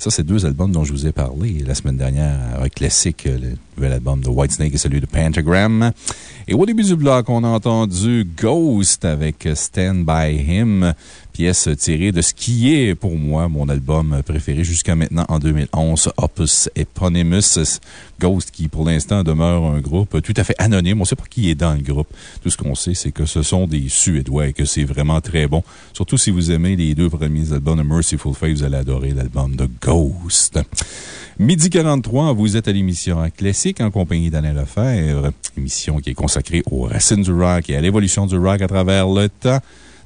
Ça, c'est deux albums dont je vous ai parlé la semaine dernière. Un classique, nouvel album de Whitesnake et celui de Pentagram. Et au début du bloc, on a entendu Ghost avec Stand By Him, pièce tirée de ce qui est pour moi mon album préféré jusqu'à maintenant en 2011, Opus Eponymous. Ghost qui pour l'instant demeure un groupe tout à fait anonyme. On ne sait pas qui est dans le groupe. Tout ce qu'on sait, c'est que ce sont des Suédois et que c'est vraiment très bon. Surtout si vous aimez les deux premiers albums de Merciful Fate, vous allez adorer l'album de Ghost. Midi 43, vous êtes à l'émission Classique en compagnie d'Alain Lefebvre, émission qui est consacrée aux racines du rock et à l'évolution du rock à travers le temps.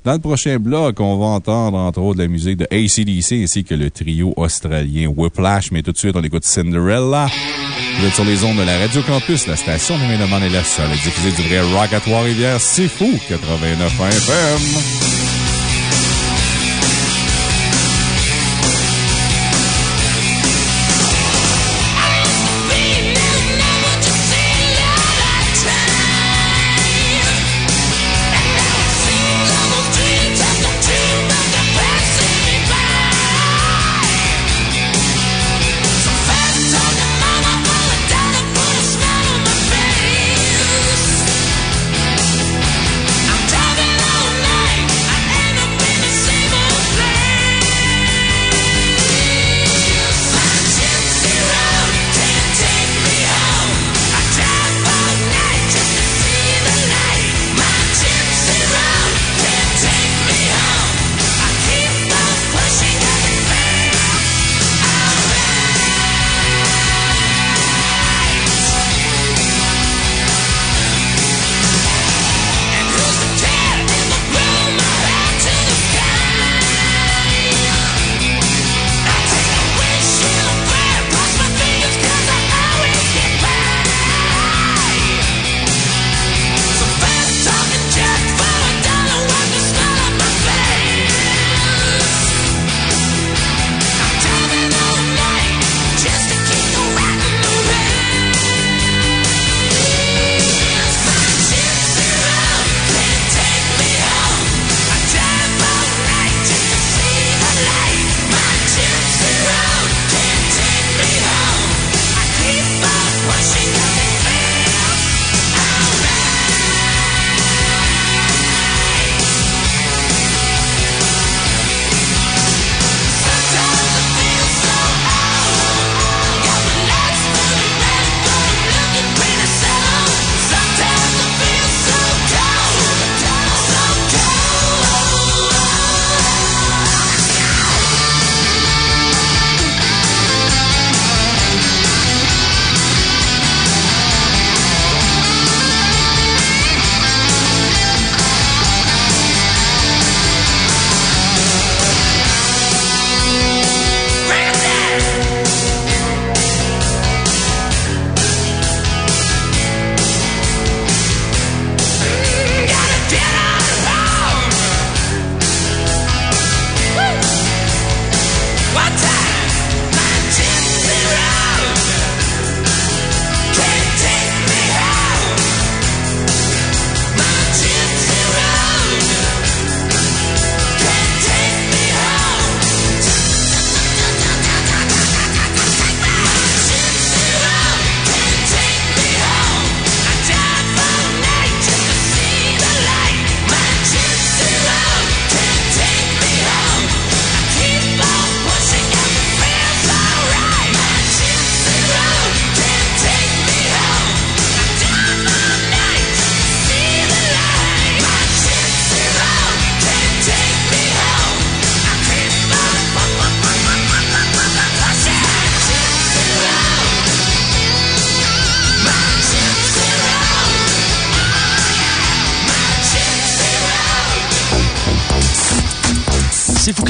Dans le prochain bloc, on va entendre entre autres la musique de ACDC ainsi que le trio australien Whiplash, mais tout de suite, on écoute Cinderella. Vous êtes sur les ondes de la Radio Campus, la station de Méloman est la seule à diffuser du vrai rock à Trois-Rivières. C'est fou, 89 FM.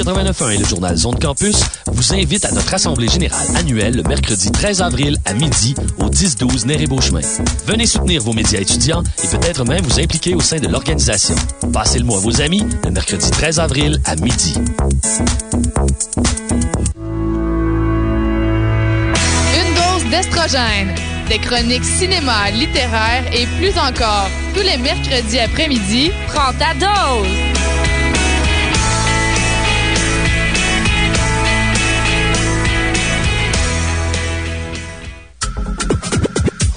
89.1 et le journal Zone Campus vous invitent à notre assemblée générale annuelle le mercredi 13 avril à midi au 10-12 Néré-Beauchemin. Venez soutenir vos médias étudiants et peut-être même vous impliquer au sein de l'organisation. Passez le mois à vos amis le mercredi 13 avril à midi.
Une dose d'estrogène. Des chroniques cinéma, littéraires et plus encore. Tous les mercredis après-midi, prends ta dose!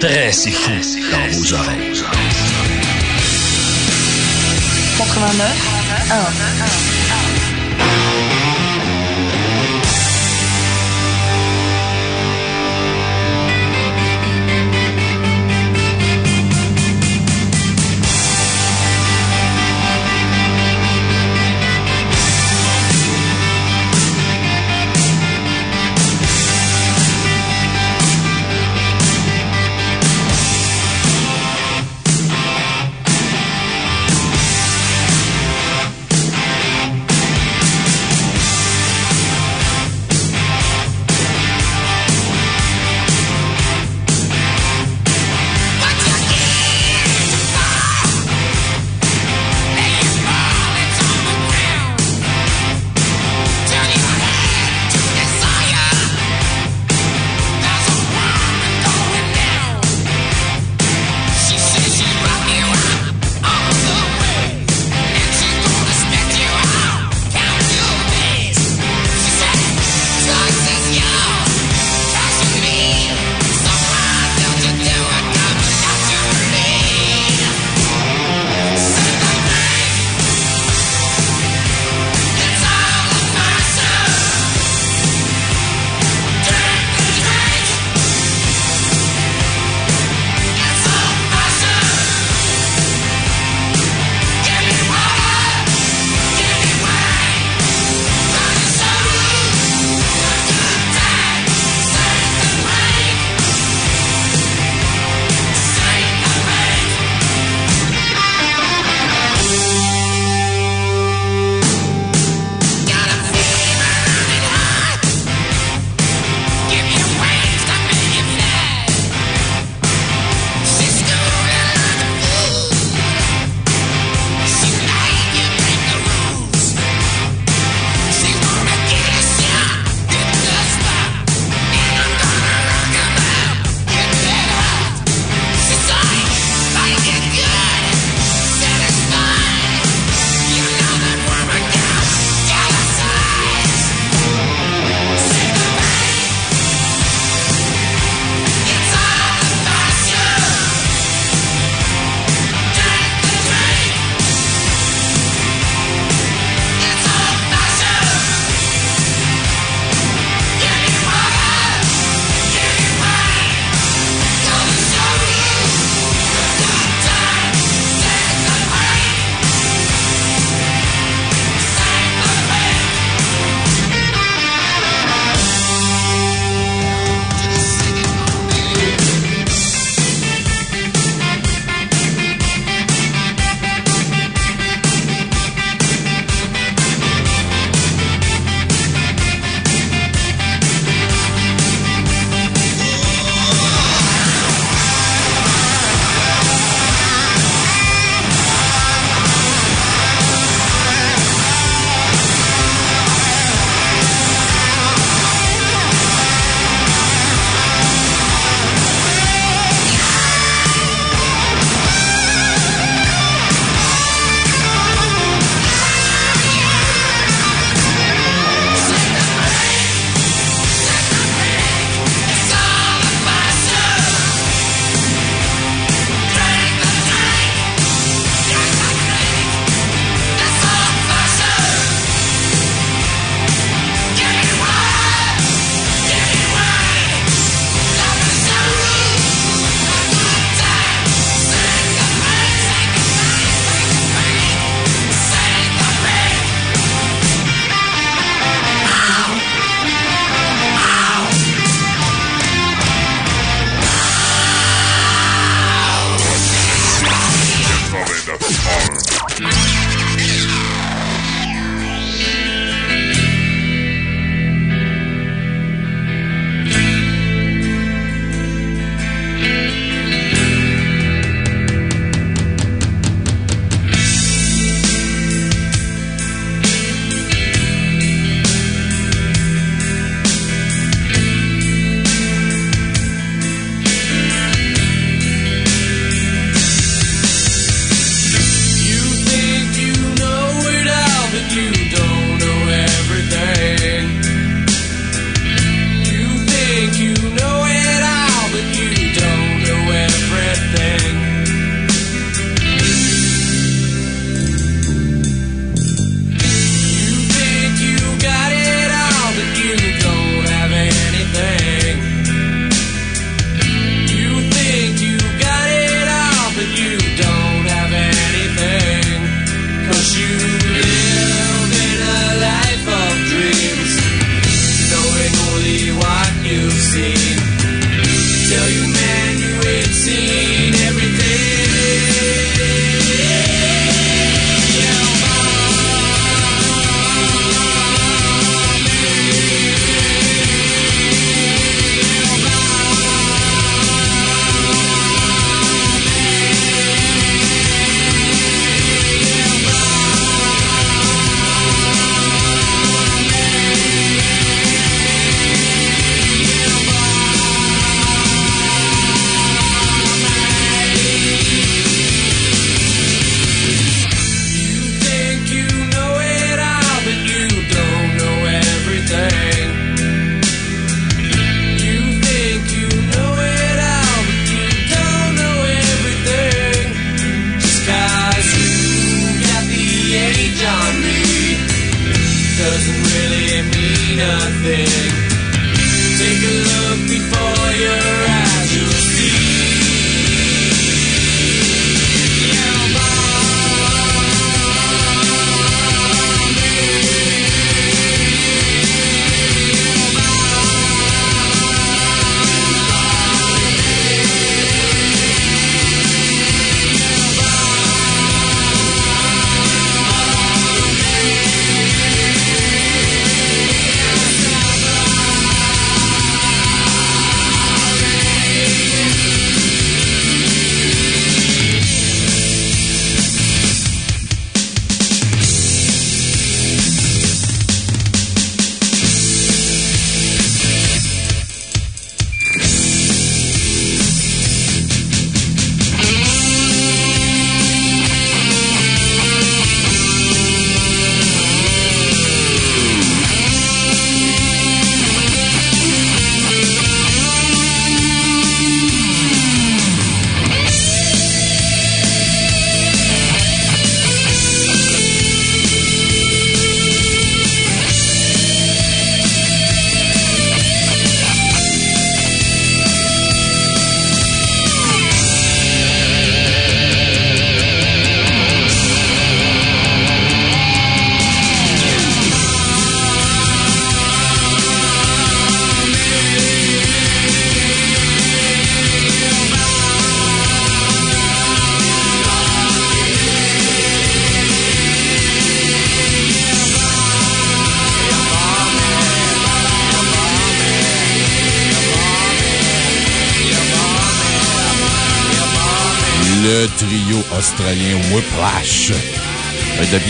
Très c'est fou dans vos oreilles.
89 1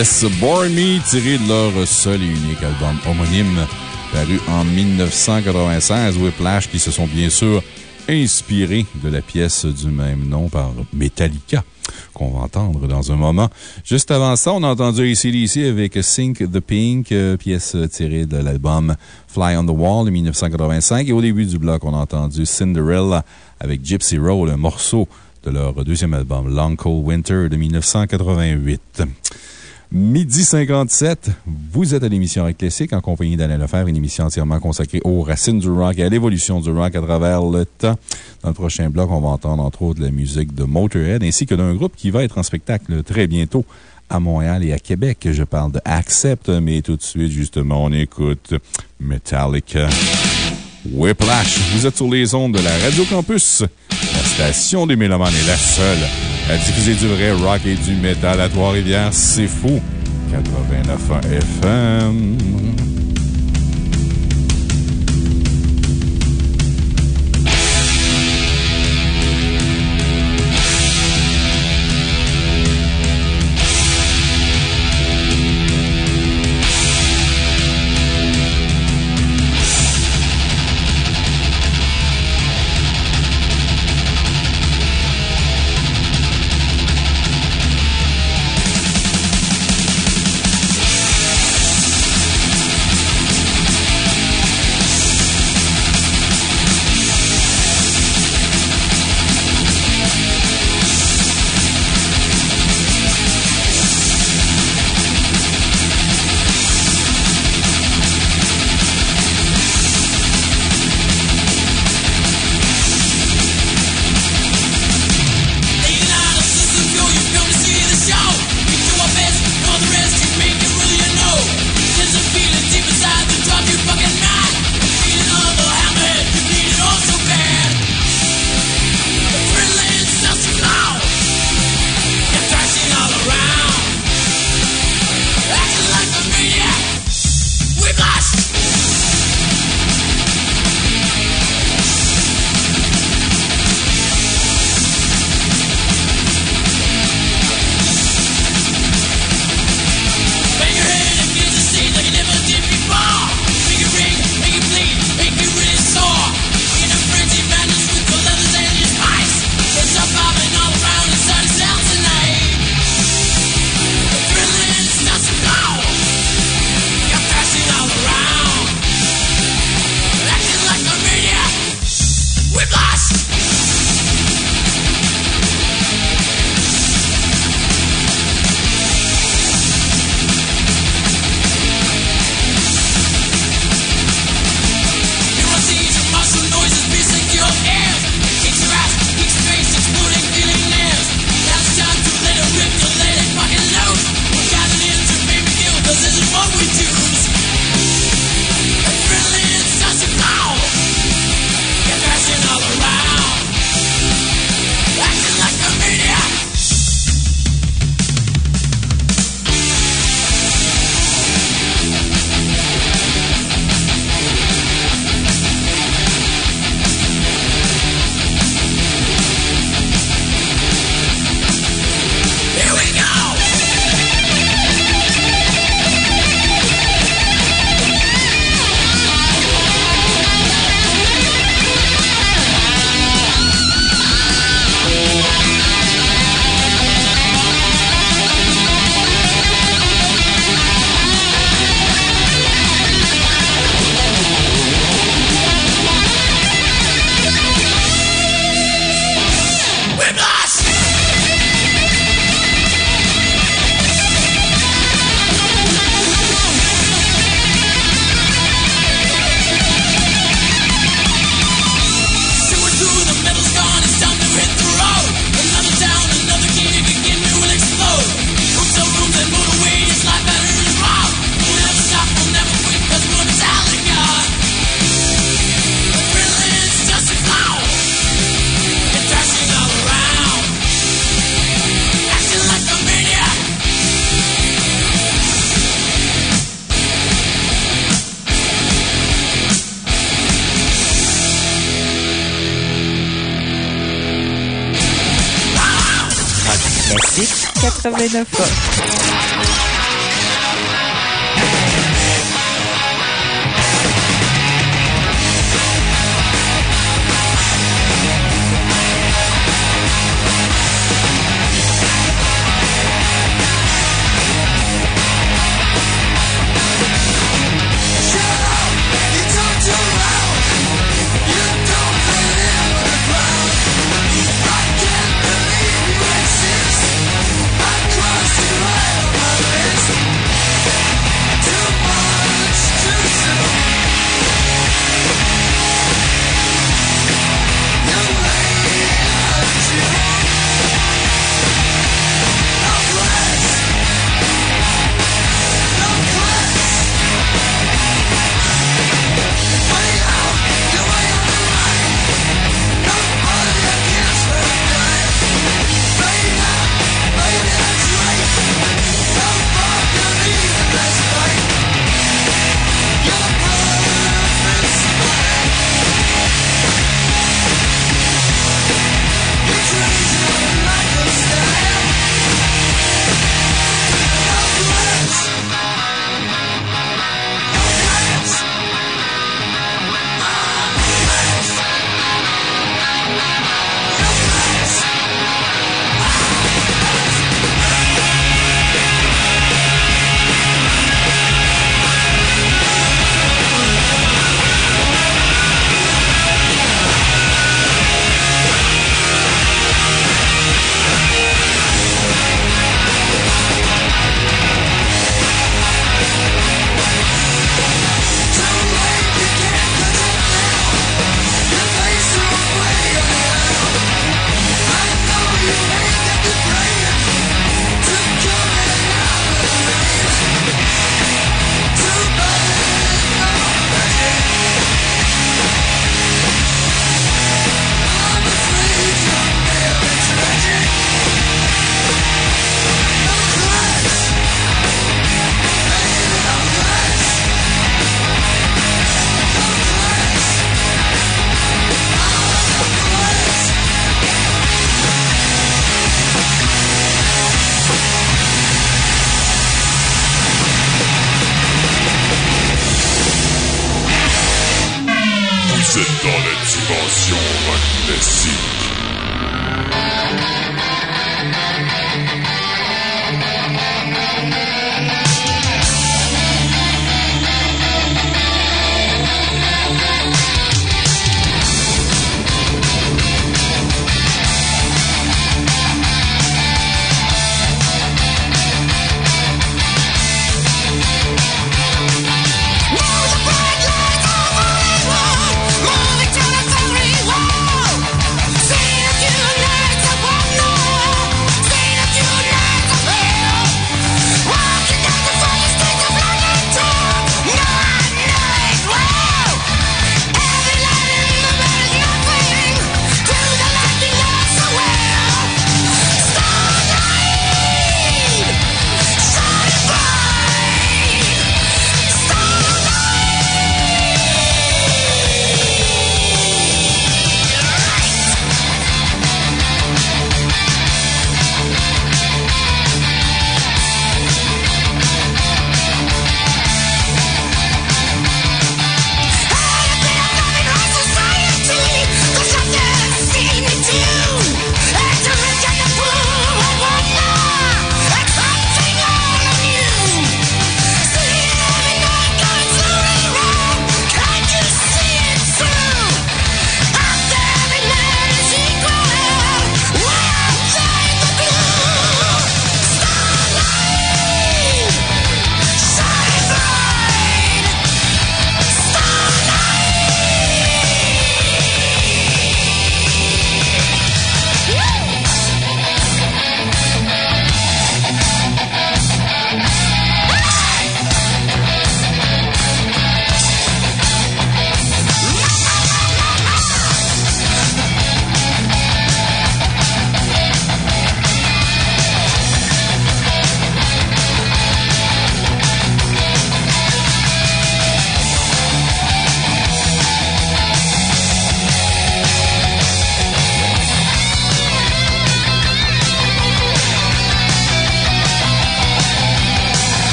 pièce Born Me, de leur seul et unique album homonyme, paru en 1996. Whiplash, qui se sont bien sûr inspirés de la pièce du même nom par Metallica, qu'on va entendre dans un moment. Juste avant ça, on a entendu ACDC avec Sink the Pink, euh, pièce tirée de l'album Fly on the Wall de 1985. Et au début du bloc, on a entendu Cinderella avec Gypsy Roll, un morceau de leur deuxième album, Long Cold Winter de 1988. Midi 57, vous êtes à l'émission Rock Classique en compagnie d'Alain Lefebvre, une émission entièrement consacrée aux racines du rock et à l'évolution du rock à travers le temps. Dans le prochain bloc, on va entendre entre autres la musique de Motorhead ainsi que d'un groupe qui va être en spectacle très bientôt à Montréal et à Québec. Je parle de Accept, mais tout de suite, justement, on écoute Metallica. Whiplash, vous êtes sur les ondes de la Radio Campus. La station des Mélomanes est la seule à diffuser du vrai rock et du métal à Trois-Rivières. C'est fou. 89 FM.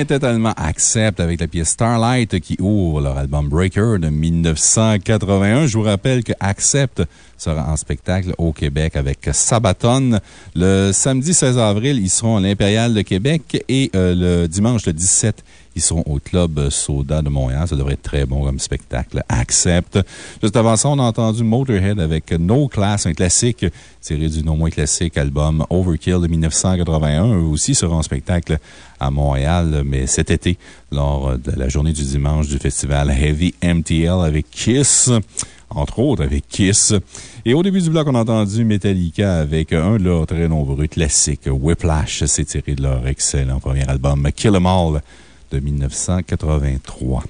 Allemand Accept avec la pièce Starlight qui ouvre leur album Breaker de 1981. Je vous rappelle que Accept sera en spectacle au Québec avec Sabaton. Le samedi 16 avril, ils seront à l'Impérial de Québec et euh, le dimanche le 17 seront au Club Soda de Montréal. Ça devrait être très bon comme spectacle. Accept. Juste avant ça, on a entendu Motorhead avec No Class, un classique tiré du non moins classique album Overkill de 1981. Eux aussi seront en spectacle à Montréal, mais cet été, lors de la journée du dimanche du festival Heavy MTL avec Kiss entre autres avec Kiss. Et au début du bloc, on a entendu Metallica avec un de leurs très nombreux classiques, Whiplash. C'est tiré de leur excellent premier album, Kill 'em All de 1983.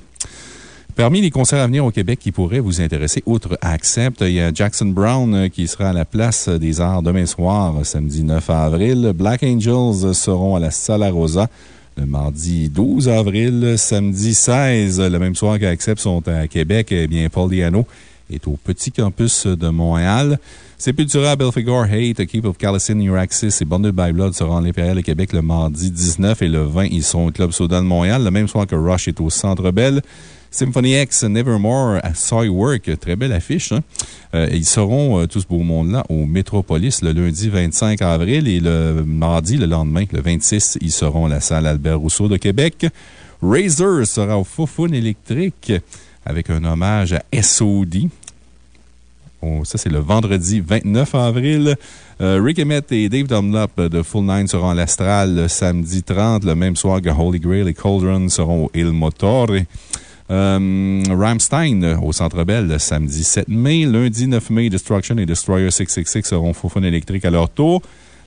Parmi les concerts à venir au Québec qui pourraient vous intéresser, outre Accept, il y a Jackson Brown euh, qui sera à la place des Arts demain soir, samedi 9 avril. Black Angels seront à la Sala Rosa le mardi 12 avril. Samedi 16, le même soir qu'Accept sont à Québec, eh bien, Paul Diano est au petit campus de Montréal. Sepultura, Belfegor, Hate, Keep of Calicin, Uraxis et Bonded by Blood seront à l'Impérial de Québec le mardi 19 et le 20. Ils sont au Club Soda de Montréal, le même soir que Rush est au Centre Bell. Symphony X, Nevermore, Soywork, très belle affiche. Hein? Euh, ils seront, euh, tout ce beau monde-là, au Métropolis le lundi 25 avril et le mardi, le lendemain, le 26, ils seront à la salle Albert Rousseau de Québec. Razor sera au Foufoune électrique avec un hommage à SOD. Ça, c'est le vendredi 29 avril. Euh, Rick Emmett et Dave Dunlop de Full Nine seront à l'Astral le samedi 30, le même soir que Holy Grail et Cauldron seront au Il Motore. Euh, Ramstein au Centre Bell le samedi 7 mai. Lundi 9 mai, Destruction et Destroyer 666 seront Foufoune électrique à leur tour.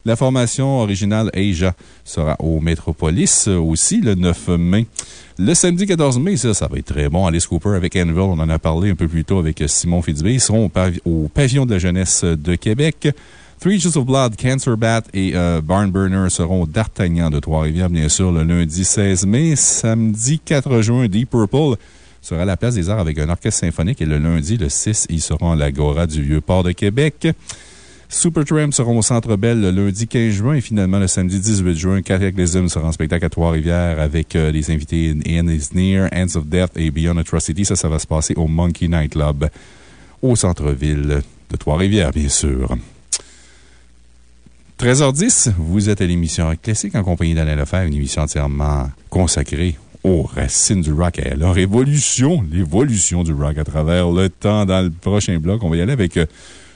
La formation originale Asia sera au Metropolis aussi le 9 mai. Le samedi 14 mai, ça, ça va être très bon. Alice Cooper avec Anvil, on en a parlé un peu plus tôt avec Simon Fitzbé. Ils seront au, Pavillon de la jeunesse de Québec. Three Inches of Blood, Cancer Bat et euh, Barn Burner seront d'Artagnan de Trois-Rivières, bien sûr, le lundi 16 mai. Samedi 4 juin, Deep Purple sera à la place des arts avec un orchestre symphonique et le lundi, le 6, ils seront à l'Agora du Vieux-Port de Québec. Supertramp seront au Centre Bell le lundi 15 juin et finalement le samedi 18 juin, Cataclysm sera en spectacle à Trois-Rivières avec euh, les invités In Is Near, Ends of Death et Beyond Atrocity. Ça, ça va se passer au Monkey Night Club au centre-ville de Trois-Rivières, bien sûr. 13h10, vous êtes à l'émission Classique en compagnie d'Alain Lefebvre, une émission entièrement consacrée aux racines du rock et à leur évolution, l'évolution du rock à travers le temps. Dans le prochain bloc, on va y aller avec euh,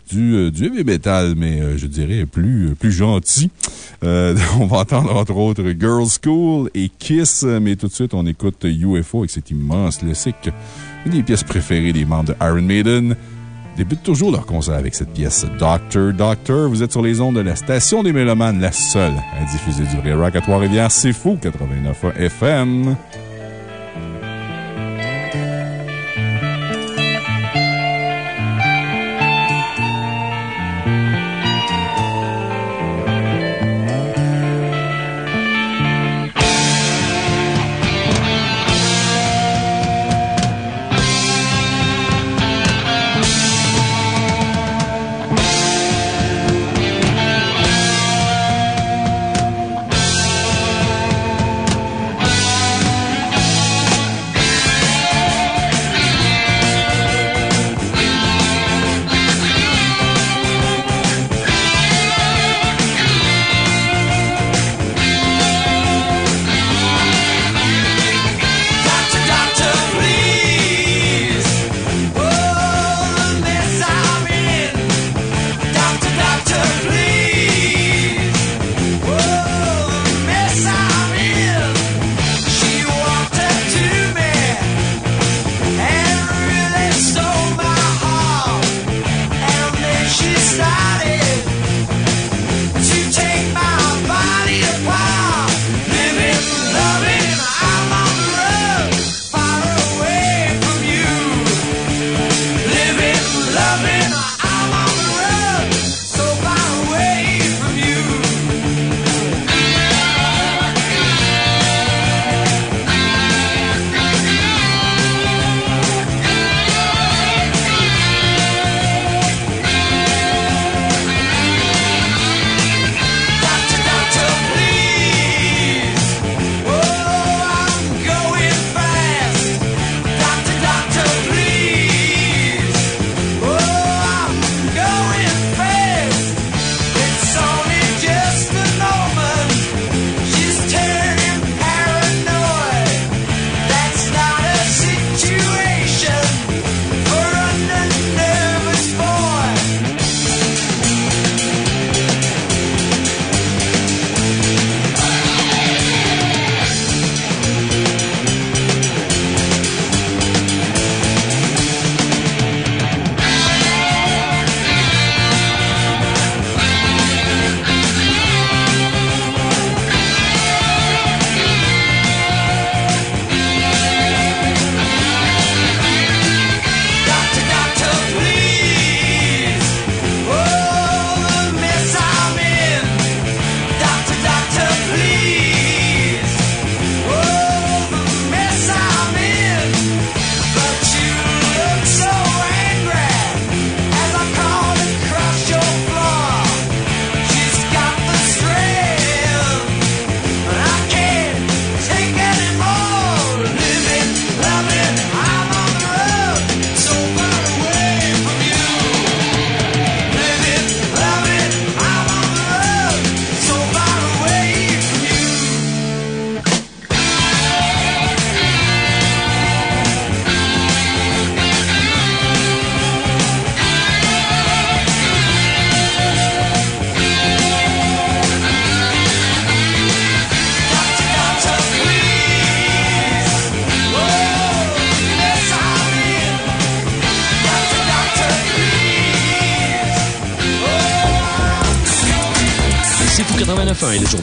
du, euh, du heavy metal, mais euh, je dirais plus, plus gentil. on va entendre entre autres Girls School et Kiss, mais tout de suite, on écoute UFO avec cet immense classique. Une des pièces préférées des membres de Iron Maiden débutent toujours leur concert avec cette pièce Doctor, Doctor. Vous êtes sur les ondes de la station des Mélomanes, la seule à diffuser du vrai rock à Trois-Rivières. C'est fou, 89 FM.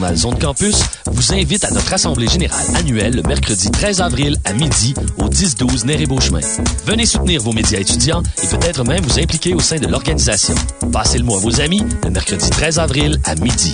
Journal Zone Campus vous invitent à notre assemblée générale annuelle le mercredi 13 avril à midi au 10-12 Néré-Beauchemin. Venez soutenir vos médias étudiants et peut-être même vous impliquer au sein de l'organisation. Passez le mois à vos amis le mercredi 13 avril à midi.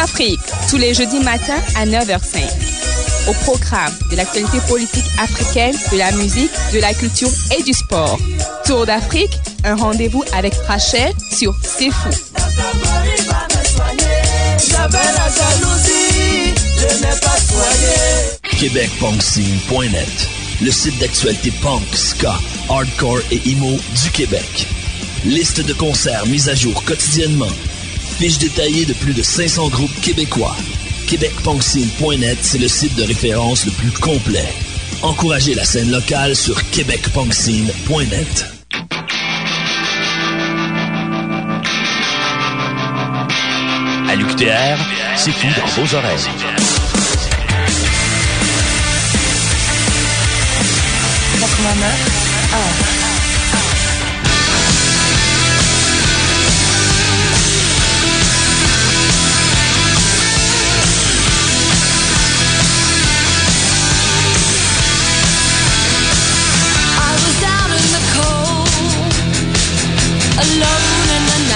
d'Afrique, tous les jeudis matins à 9h05. Au programme de l'actualité politique africaine, de la musique, de la culture et du sport. Tour d'Afrique, un rendez-vous avec Rachel sur C'est Fou.
QuébecPunkScene.net Le site d'actualité punk, ska, hardcore et emo du Québec. Liste de concerts mise à jour quotidiennement. Fiche détaillée de plus de 500 groupes québécois. QuébecPunkScene.net, c'est le site de référence le plus complet. Encouragez la scène locale sur QuébecPunkScene.net. À c'est fou dans vos oreilles.
Alone in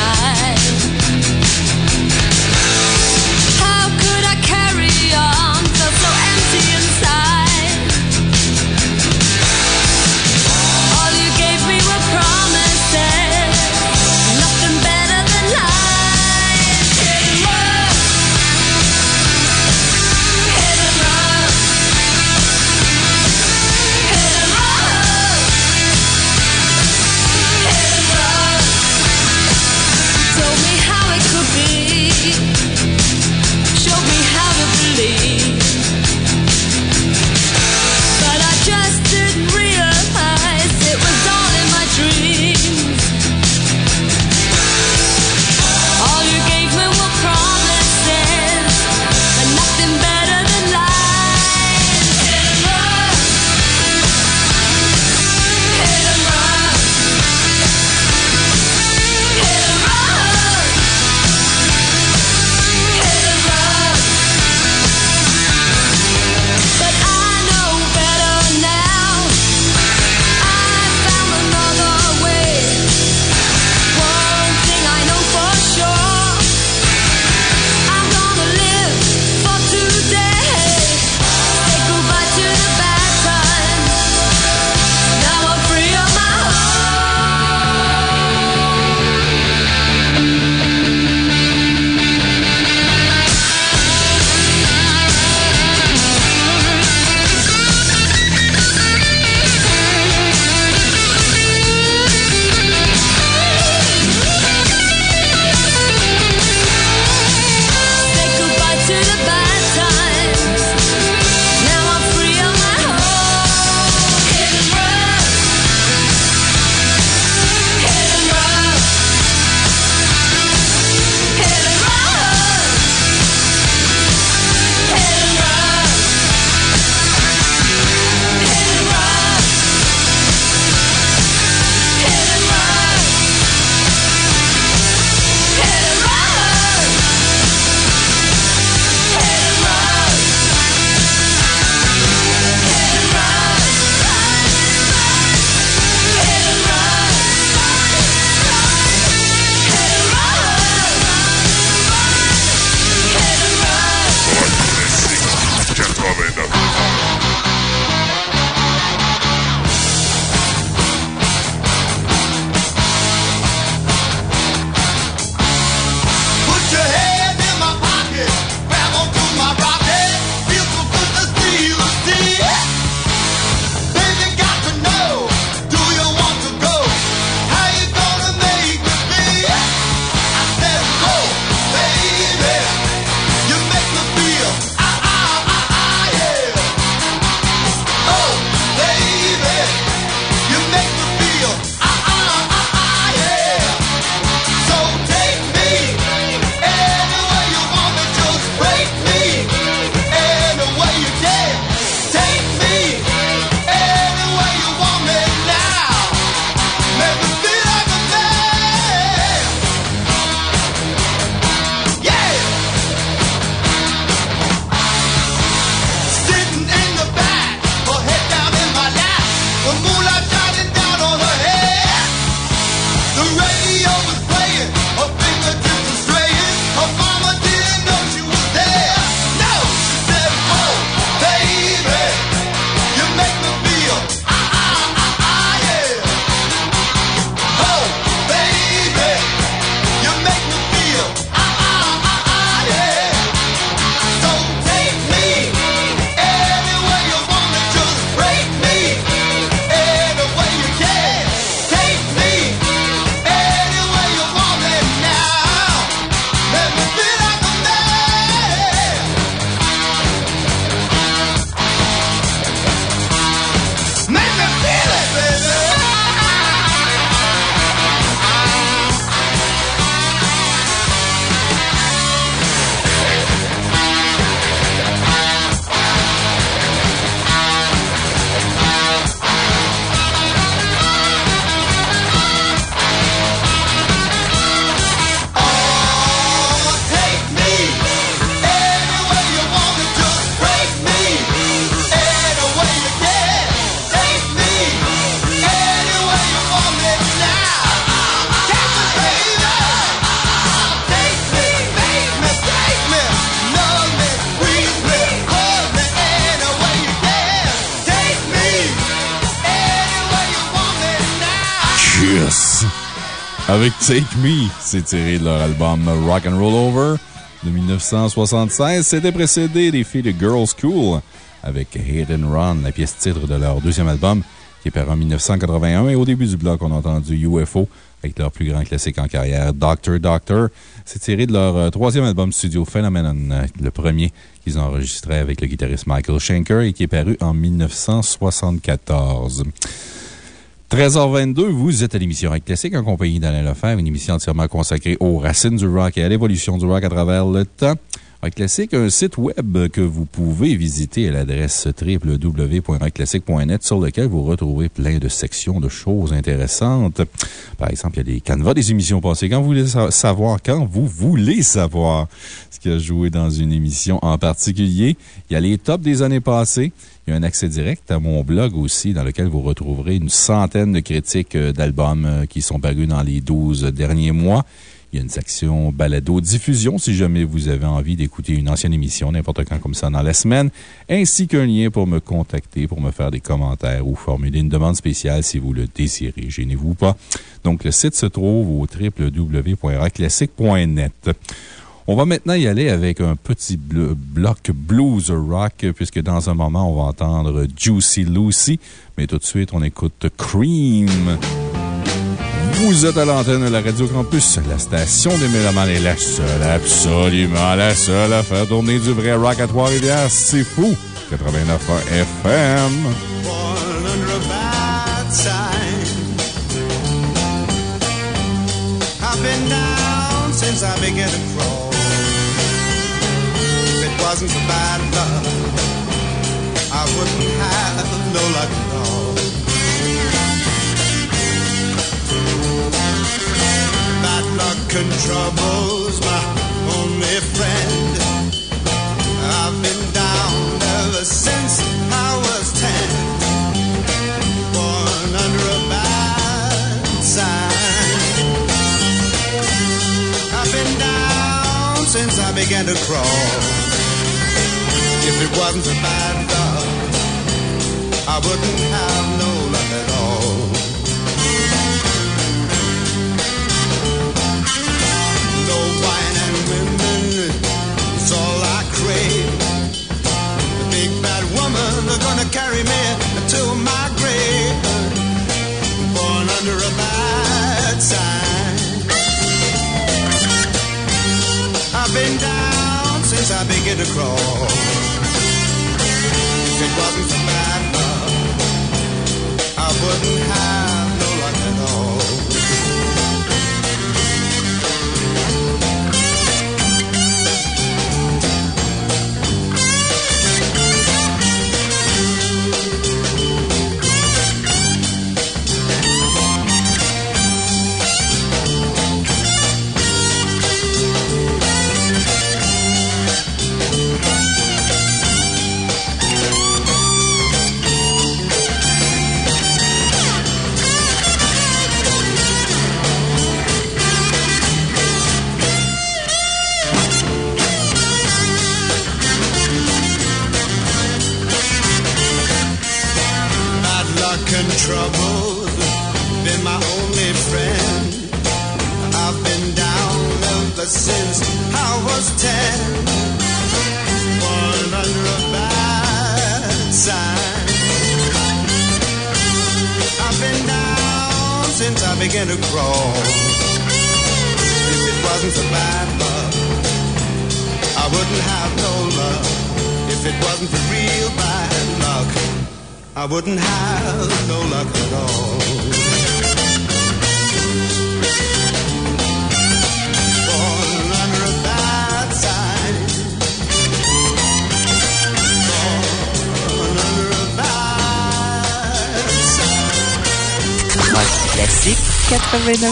C'est tiré de leur album Rock and Roll Over de 1976. C'était précédé des filles de Girls School avec Hit and Run, la pièce titre de leur deuxième album qui est paru en 1981. Et au début du bloc, on a entendu UFO avec leur plus grand classique en carrière, Doctor Doctor. C'est tiré de leur euh, troisième album studio Phenomenon, le premier qu'ils ont enregistré avec le guitariste Michael Schenker et qui est paru en 1974. 13h22, vous êtes à l'émission Rock Classique en compagnie d'Alain Lefebvre, une émission entièrement consacrée aux racines du rock et à l'évolution du rock à travers le temps. Rock Classique, un site web que vous pouvez visiter à l'adresse www.rockclassique.net sur lequel vous retrouvez plein de sections de choses intéressantes. Par exemple, il y a des canevas des émissions passées. Quand vous voulez savoir, quand vous voulez savoir ce qui a joué dans une émission en particulier, il y a les tops des années passées. Il y a un accès direct à mon blog aussi, dans lequel vous retrouverez une centaine de critiques euh, d'albums euh, qui sont parus dans les 12 derniers mois. Il y a une section balado-diffusion si jamais vous avez envie d'écouter une ancienne émission, n'importe quand comme ça dans la semaine, ainsi qu'un lien pour me contacter, pour me faire des commentaires ou formuler une demande spéciale si vous le désirez. Gênez-vous pas. Donc, le site se trouve au www.rockclassique.net. On va maintenant y aller avec un petit bloc blues rock, puisque dans un moment, on va entendre Juicy Lucy. Mais tout de suite, on écoute Cream. Vous êtes à l'antenne de la Radio Campus. La station des Mélomanes est la seule, absolument la seule à faire tourner du vrai rock à Trois-Rivières. C'est fou! 89 FM.
Wasn't for bad luck, I wouldn't have no luck at all. Bad luck and trouble's my only friend. I've been down ever since I was ten. Born under a bad sign. I've been down since I began to crawl. If it wasn't for bad luck, I wouldn't have no luck at all. No wine and women is all I crave. The big bad woman are gonna carry me began to crawl. If it wasn't for bad luck, I wouldn't have no luck. If it wasn't for real bad luck, I wouldn't have no luck at all.
Classique 89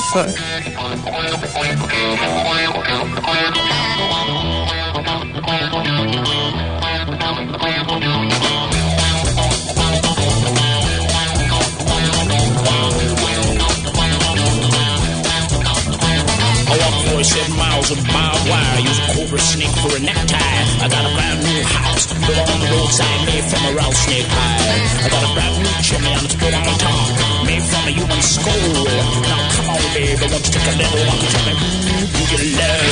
I walk 47 miles of barbed wire, use a cobra snake for a necktie. I got a brand new house built on the roadside, made from a rattlesnake hide. I got a brand new chimney and it's built on made from a human skull. Now come on, baby, one to take a little walk. Tell me who do you love?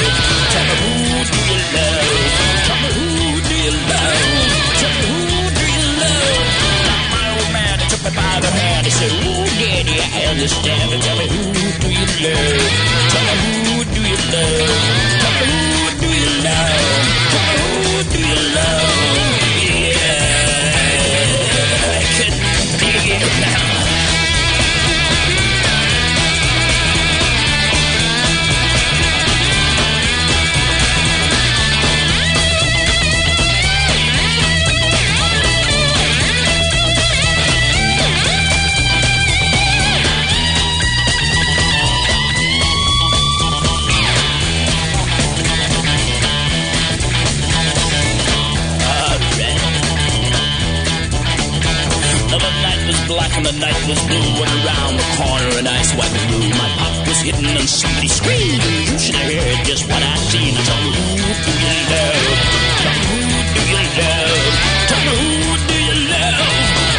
Tell me who do you love? Tell me who do you love? Tell me who do you love? My old man, took me by the hand. He said, Ooh, daddy, I understand. Tell me who do you love? Tell me who do you love? Tell me who do you love? Tell me who do you love? Yeah, now. Now was and the night was blue And around the corner an ice white blue My pop was hidden and somebody screamed You should have heard just what I seen Tell me who do you love? Tell who do you love? Tell who do you love?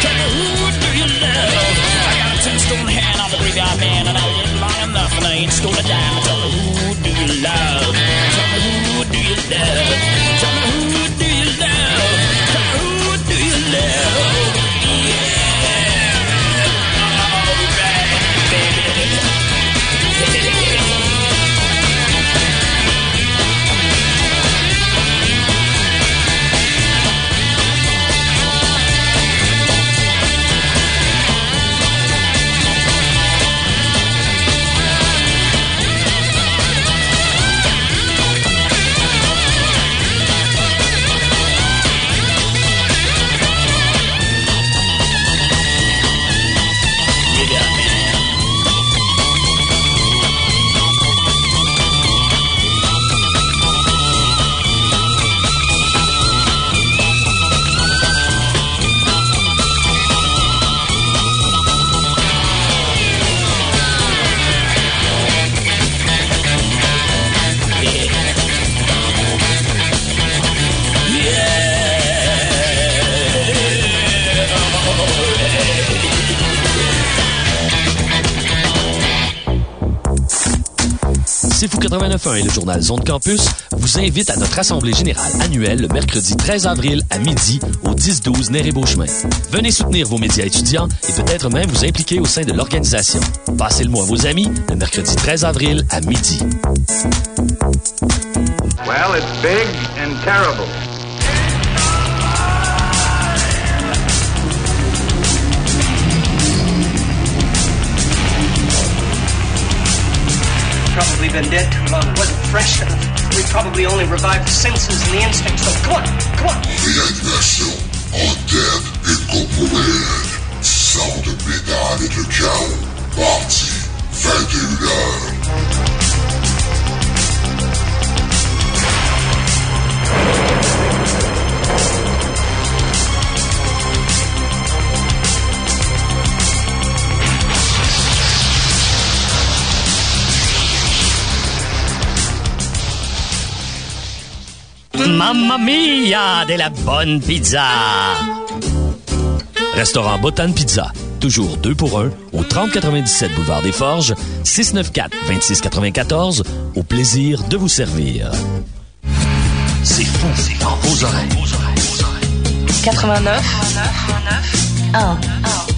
Tell who do you love? I got a hand on the graveyard man And I enough and I ain't stole a dime Tell me who do you love? Tell who do you love?
89.1 et le journal Zone Campus vous invitent à notre assemblée générale annuelle le mercredi 13 avril à midi au 10-12 Néré-Beauchemin. Venez soutenir vos médias étudiants et peut-être même vous impliquer au sein de l'organisation. Passez le mois à vos amis le mercredi 13 avril à midi.
Terrible.
probably been dead too long. It wasn't fresh enough. We probably only revived the senses and the instincts. So come on, come on.
The Reinación o Dead Incorporated. Sound of Midnight Underground. Party 21.
Mamma mia de la bonne pizza! Restaurant Botan Pizza, toujours deux pour un au 3097 boulevard des Forges, 694-2694, au plaisir de vous servir. C'est fou, c'est faux, aux oreilles.
89,
89, 89 1. 1.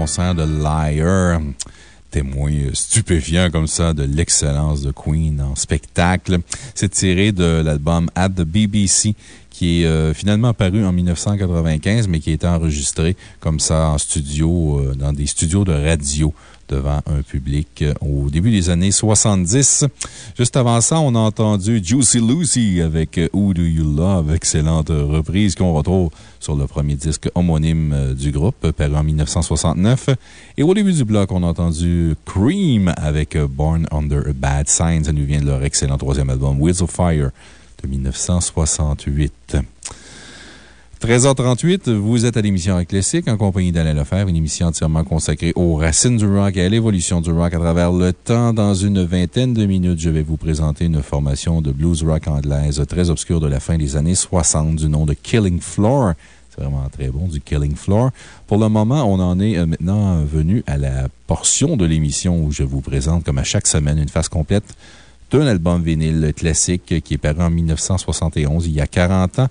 Concert de Liar. Témoin stupéfiant comme ça de l'excellence de Queen en spectacle. C'est tiré de l'album At the BBC qui est euh, finalement paru en 1995, mais qui a été enregistré comme ça en studio, euh, dans des studios de radio devant un public euh, au début des années 70. Juste avant ça, on a entendu Juicy Lucy avec Who Do You Love, excellente reprise qu'on retrouve sur le premier disque homonyme euh, du groupe, paru en 1969. Et au début du bloc, on a entendu Cream avec Born Under a Bad Sign. Ça nous vient de leur excellent troisième album, Wheels of Fire de 1968. 13h38, vous êtes à l'émission Classique en compagnie d'Alain Lefebvre, une émission entièrement consacrée aux racines du rock et à l'évolution du rock à travers le temps. Dans une vingtaine de minutes, je vais vous présenter une formation de blues rock anglaise très obscure de la fin des années 60 du nom de Killing Floor. C'est vraiment très bon, du Killing Floor. Pour le moment, on en est euh, maintenant venu à la portion de l'émission où je vous présente, comme à chaque semaine, une phase complète d'un album vinyle classique qui est paru en 1971, il y a 40 ans.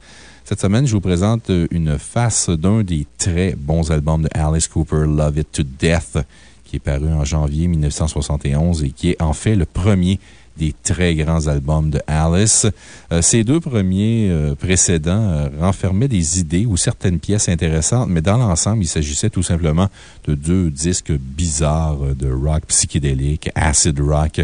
Cette semaine, je vous présente une face d'un des très bons albums de Alice Cooper, Love It to Death, qui est paru en janvier 1971 et qui est en fait le premier des très grands albums de Alice. Euh, ces deux premiers euh, précédents euh, renfermaient des idées ou certaines pièces intéressantes, mais dans l'ensemble, il s'agissait tout simplement de deux disques bizarres de rock psychédélique, acid rock,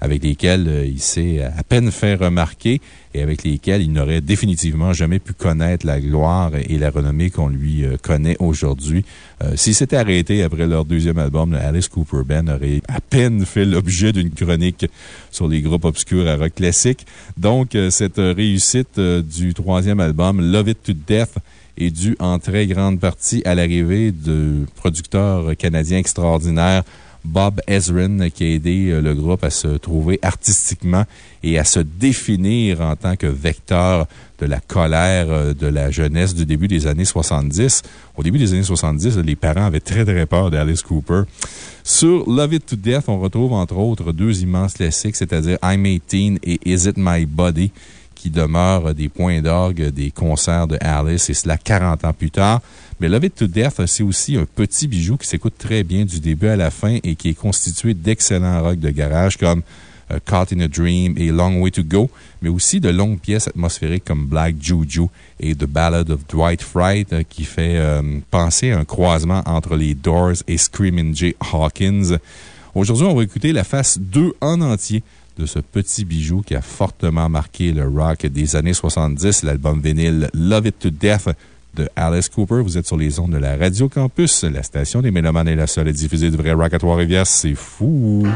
avec lesquels il s'est à peine fait remarquer et avec lesquels il n'aurait définitivement jamais pu connaître la gloire et la renommée qu'on lui euh, connaît aujourd'hui. Euh, s'il s'était arrêté après leur deuxième album, Alice Cooper Band aurait à peine fait l'objet d'une chronique sur les groupes obscurs à rock classique. Donc, euh, cette réussite du troisième album, Love It to Death, est due en très grande partie à l'arrivée de producteurs canadiens extraordinaires Bob Ezrin, qui a aidé euh, le groupe à se trouver artistiquement et à se définir en tant que vecteur de la colère euh, de la jeunesse du début des années 70. Au début des années 70, les parents avaient très très peur d'Alice Cooper. Sur Love It to Death, on retrouve entre autres deux immenses classiques, c'est-à-dire I'm 18 et Is It My Body, qui demeurent des points d'orgue des concerts de Alice, et cela 40 ans plus tard. Mais Love It to Death, c'est aussi un petit bijou qui s'écoute très bien du début à la fin et qui est constitué d'excellents rock de garage comme euh, Caught in a Dream et Long Way to Go, mais aussi de longues pièces atmosphériques comme Black Juju et The Ballad of Dwight Fright euh, qui fait euh, penser à un croisement entre les Doors et Screaming Jay Hawkins. Aujourd'hui, on va écouter la face 2 en entier de ce petit bijou qui a fortement marqué le rock des années 70, l'album vinyle Love It to Death Alice Cooper. Vous êtes sur les ondes de la Radio Campus. La station des Mélomanes est la seule à diffuser du vrai rock à Trois-Rivières. C'est fou!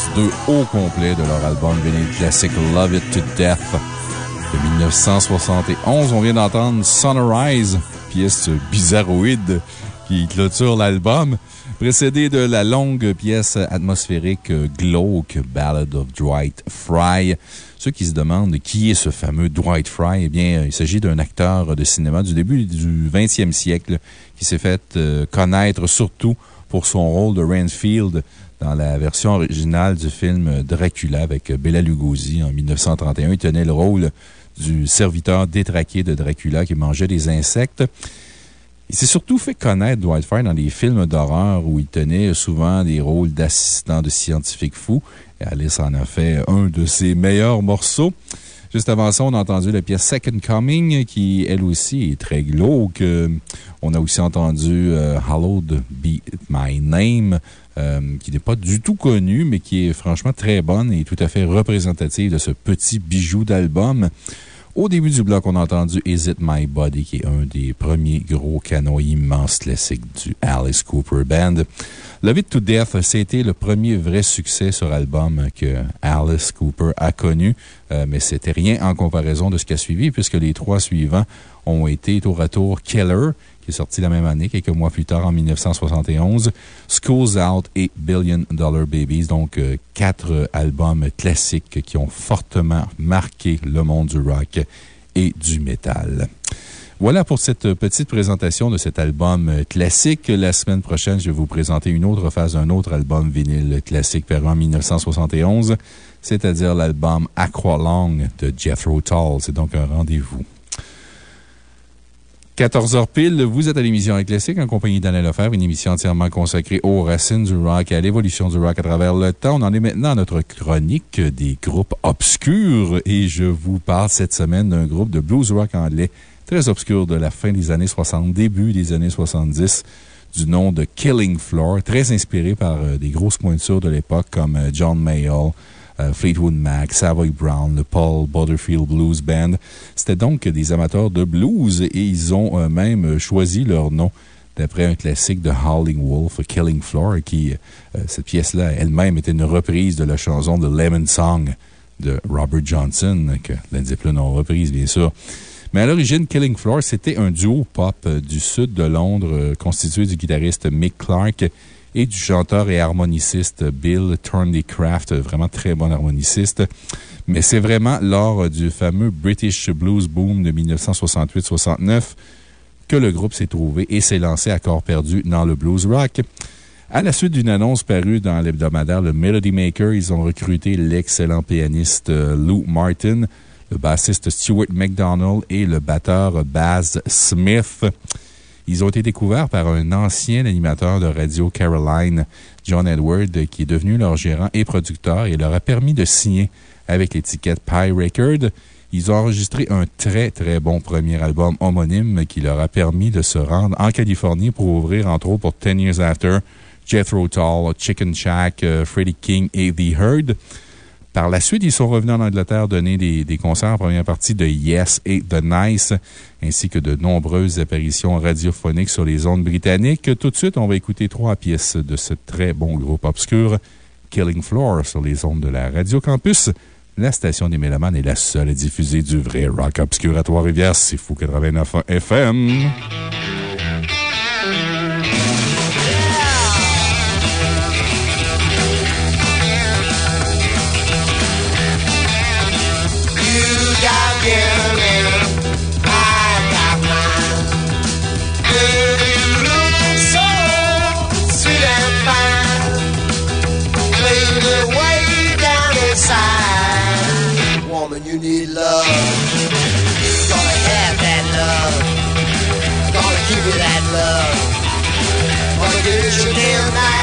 Phase 2 au complet de leur album vinyle classique Love It to Death de 1971. On vient d'entendre Sunrise, pièce bizarroïde qui clôture l'album, précédé de la longue pièce atmosphérique glauque Ballad of Dwight Fry. Ceux qui se demandent qui est ce fameux Dwight Fry, eh bien, il s'agit d'un acteur de cinéma du début du 20e siècle qui s'est fait euh, connaître surtout pour son rôle de Renfield dans la version originale du film Dracula avec Bela Lugosi en 1931. Il tenait le rôle du serviteur détraqué de Dracula qui mangeait des insectes. Il s'est surtout fait connaître, Dwight Fry, dans des films d'horreur où il tenait souvent des rôles d'assistant de scientifique fou. Et Alice en a fait un de ses meilleurs morceaux. Juste avant ça, on a entendu la pièce Second Coming, qui, elle aussi, est très glauque. Euh, On a aussi entendu euh, Hallowed Be My Name, euh, qui n'est pas du tout connue, mais qui est franchement très bonne et tout à fait représentative de ce petit bijou d'album. Au début du bloc, on a entendu Is It My Body, qui est un des premiers gros canons immenses classiques du Alice Cooper Band. Love It to Death, c'était le premier vrai succès sur album que Alice Cooper a connu, euh, mais c'était rien en comparaison de ce qui a suivi, puisque les trois suivants ont été tour à tour Keller, sorti la même année, quelques mois plus tard en 1971, School's Out et Billion Dollar Babies, donc euh, quatre albums classiques qui ont fortement marqué le monde du rock et du métal. Voilà pour cette petite présentation de cet album classique. La semaine prochaine, je vais vous présenter une autre phase d'un autre album vinyle classique paru en 1971, c'est-à-dire l'album Aqualong de Jethro Tull. C'est donc un rendez-vous. 14h pile, vous êtes à l'émission Classique en compagnie d'Alain Lefebvre, une émission entièrement consacrée aux racines du rock et à l'évolution du rock à travers le temps. On en est maintenant à notre chronique des groupes obscurs et je vous parle cette semaine d'un groupe de blues rock anglais très obscur de la fin des années 60, début des années 70 du nom de Killing Floor, très inspiré par euh, des grosses pointures de l'époque comme euh, John Mayall, Fleetwood Mac, Savoy Brown, le Paul Butterfield Blues Band. C'était donc des amateurs de blues et ils ont euh, même choisi leur nom d'après un classique de Howling Wolf, Killing Floor, qui, euh, cette pièce-là elle-même était une reprise de la chanson de Lemon Song de Robert Johnson, que Led Zeppelin ont reprise, bien sûr. Mais à l'origine, Killing Floor, c'était un duo pop euh, du sud de Londres euh, constitué du guitariste Mick Clark et du chanteur et harmoniciste Bill Thornycraft, vraiment très bon harmoniciste. Mais c'est vraiment lors du fameux British Blues Boom de 1968-69 que le groupe s'est trouvé et s'est lancé à corps perdu dans le blues rock. À la suite d'une annonce parue dans l'hebdomadaire Le Melody Maker, ils ont recruté l'excellent pianiste euh, Lou Martin, le bassiste Stuart McDonald et le batteur Baz Smith. Ils ont été découverts par un ancien animateur de radio Caroline, John Edward, qui est devenu leur gérant et producteur et leur a permis de signer avec l'étiquette Pie Record. Ils ont enregistré un très, très bon premier album homonyme qui leur a permis de se rendre en Californie pour ouvrir, entre autres, pour Ten Years After, Jethro Tull, Chicken Shack, euh, Freddie King et The Herd. Par la suite, ils sont revenus en Angleterre donner des, concerts en première partie de Yes et The Nice, ainsi que de nombreuses apparitions radiophoniques sur les ondes britanniques. Tout de suite, on va écouter trois pièces de ce très bon groupe obscur, Killing Floor, sur les ondes de la Radio Campus. La station des Mélomanes est la seule à diffuser du vrai rock obscur à Trois-Rivières. C'est fou 89 FM.
You need love. Gonna have that love. Gonna give you that love. Gonna give you night.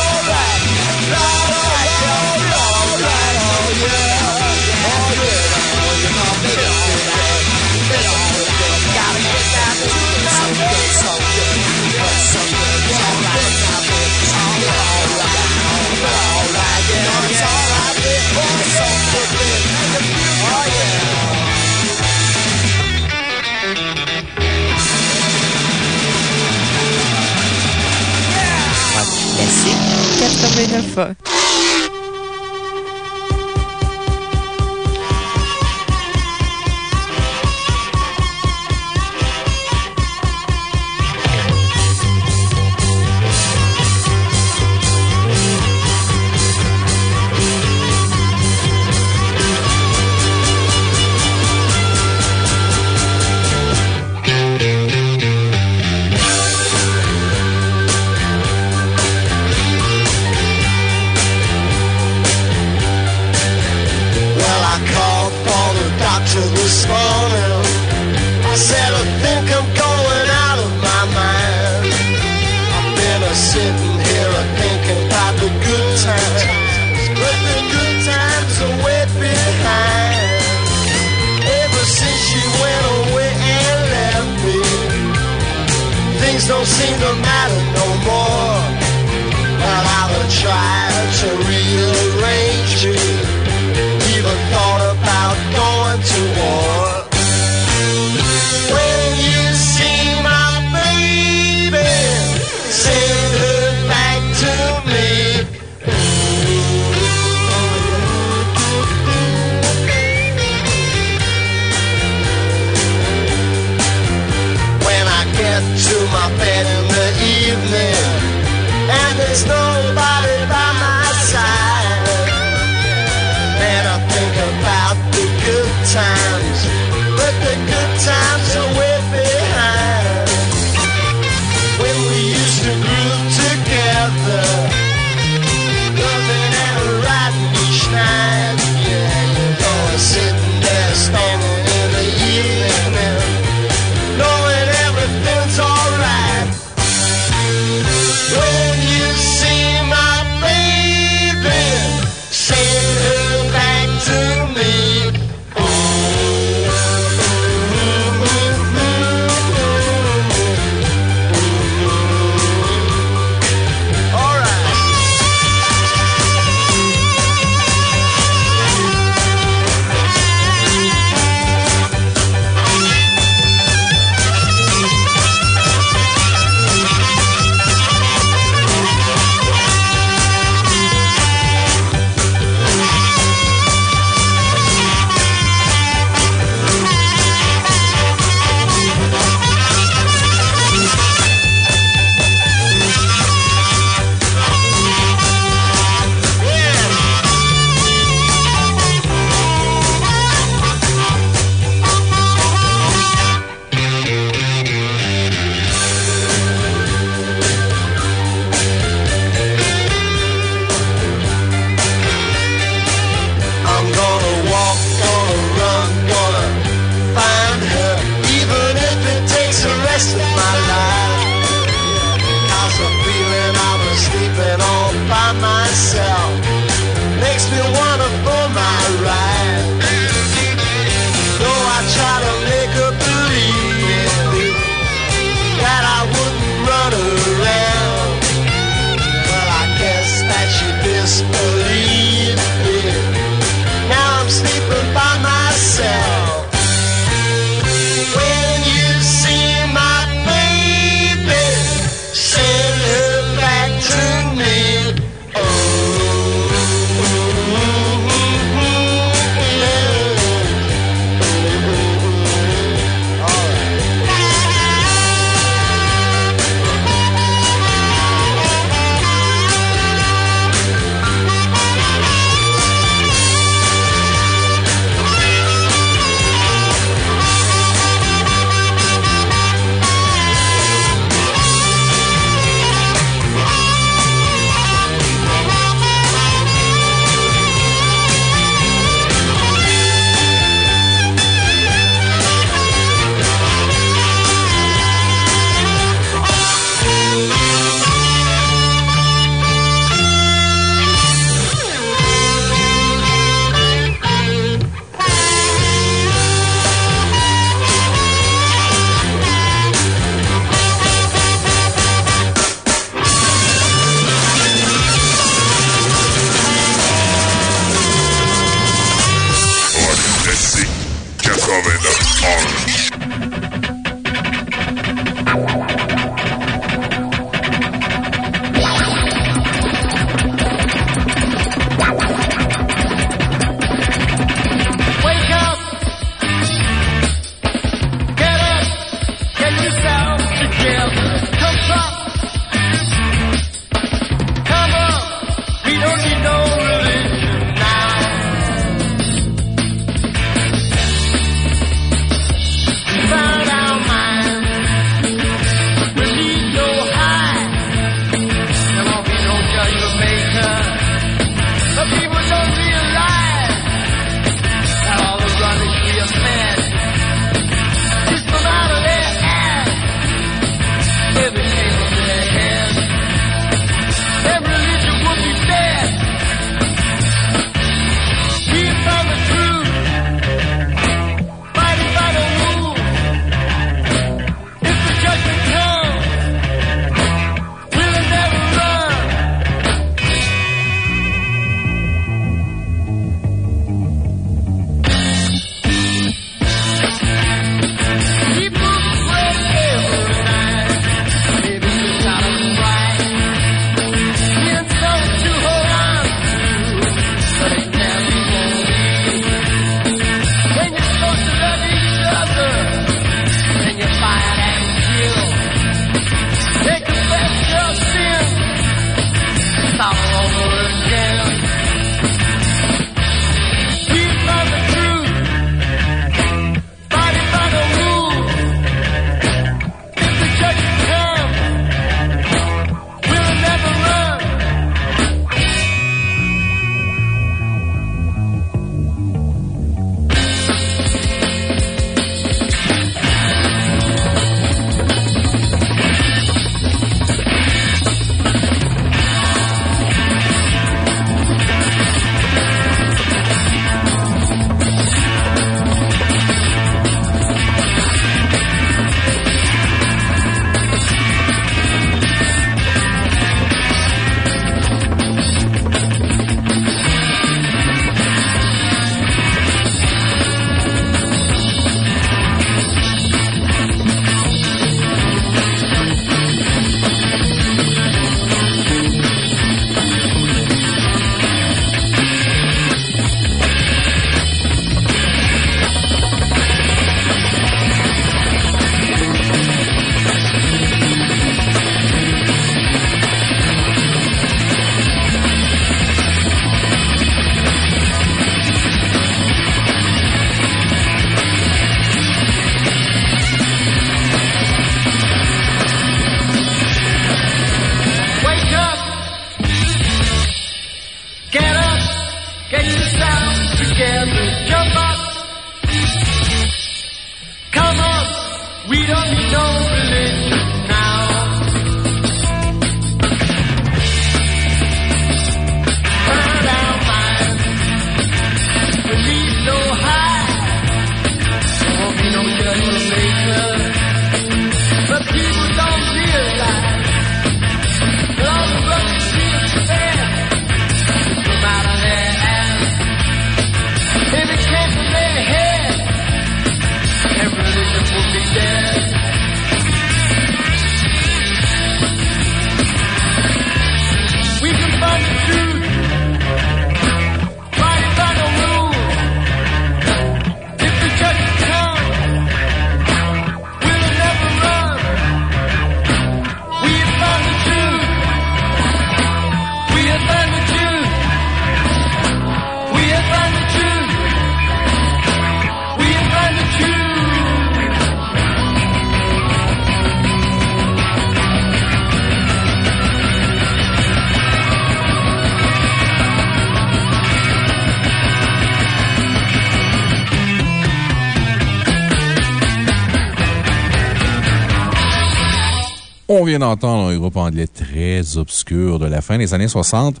Vient d'entendre un groupe anglais très obscur de la fin des années 60,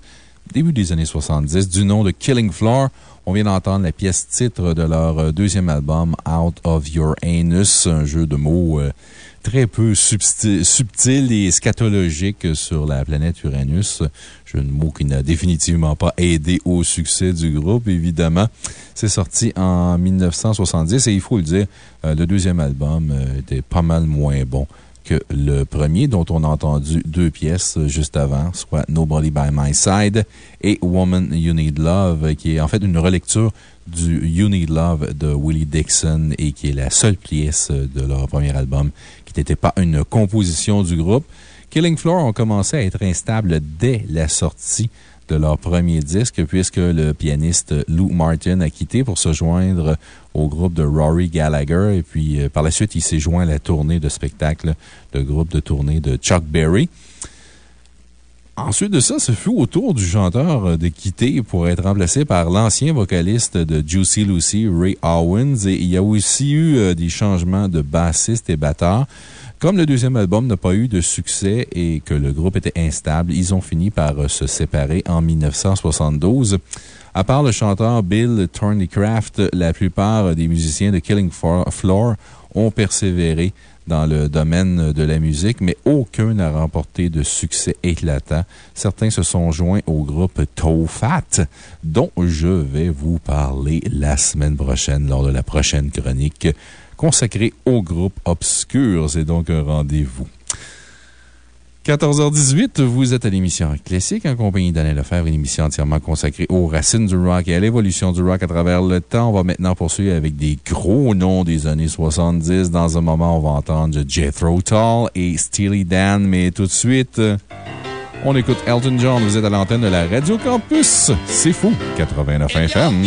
début des années 70, du nom de Killing Floor. On vient d'entendre la pièce titre de leur euh, deuxième album, Out of Your Anus, un jeu de mots euh, très peu subtil, et scatologique sur la planète Uranus. Jeu de mots qui n'a définitivement pas aidé au succès du groupe, évidemment. C'est sorti en 1970 et il faut le dire, euh, le deuxième album était pas mal moins bon que le premier, dont on a entendu deux pièces juste avant, soit Nobody by My Side et Woman You Need Love, qui est en fait une relecture du You Need Love de Willie Dixon et qui est la seule pièce de leur premier album qui n'était pas une composition du groupe. Killing Floor ont commencé à être instables dès la sortie de leur premier disque, puisque le pianiste Lou Martin a quitté pour se joindre au groupe de Rory Gallagher. Et puis, euh, par la suite, il s'est joint à la tournée de spectacle, le groupe de tournée de Chuck Berry. Ensuite de ça, ce fut au tour du chanteur euh, de quitter pour être remplacé par l'ancien vocaliste de Juicy Lucy, Ray Owens. Et il y a aussi eu euh, des changements de bassiste et batteur. Comme le deuxième album n'a pas eu de succès et que le groupe était instable, ils ont fini par euh, se séparer en 1972. À part le chanteur Bill Thornycraft, la plupart des musiciens de Killing Floor ont persévéré dans le domaine de la musique, mais aucun n'a remporté de succès éclatant. Certains se sont joints au groupe Tofat, dont je vais vous parler la semaine prochaine lors de la prochaine chronique consacrée au groupe Obscur. C'est donc un rendez-vous. 14h18, vous êtes à l'émission Classique en compagnie d'Alain Lefebvre, une émission entièrement consacrée aux racines du rock et à l'évolution du rock à travers le temps. On va maintenant poursuivre avec des gros noms des années 70. Dans un moment, on va entendre Jethro Tull et Steely Dan, mais tout de suite, on écoute Elton John. Vous êtes à l'antenne de la Radio Campus. C'est fou, 89 FM.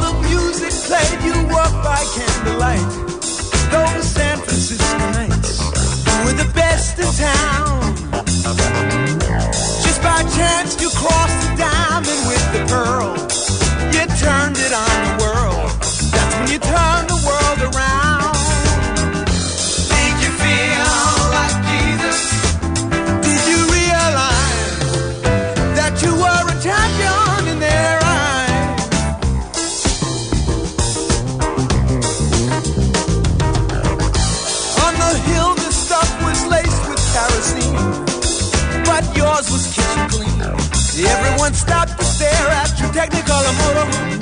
The music played you up by candlelight, go to San Francisco night with the best in town. Just by chance, you crossed the diamond with the pearl. You turned it on the world. That's when you turned the world around. Did you feel like Jesus? Did you realize that you were a champion in their eyes? On the hill, the stuff was laced with kerosene, but yours was kitchen clean. Everyone stopped to stare at your Technicolor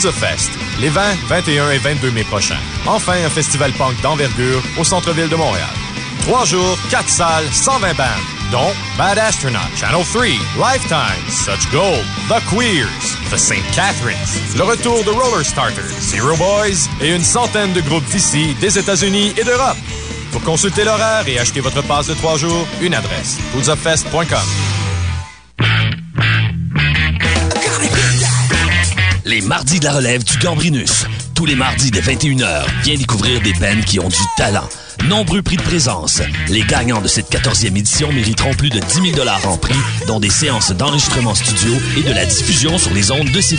Poudre Fest, les 20, 21 et 22 mai prochains. Enfin, un festival punk d'envergure au centre-ville de Montréal. Trois jours, quatre salles, 120 bandes, dont Bad Astronaut, Channel 3, Lifetime, Such Gold, The Queers, The St. Catharines, le retour de Roller Starters, Zero Boys et une centaine de groupes d'ici, des États-Unis et d'Europe. Pour consulter l'horaire et acheter votre passe de trois jours, une adresse, poudzofest.com.
Les mardis de la relève du Gambrinus. Tous les mardis dès 21h, viens découvrir des bands qui ont du talent. Nombreux prix de présence. Les gagnants de cette 14e édition mériteront plus de 10 000 en prix, dont des séances d'enregistrement studio et de la diffusion sur les ondes de C'est.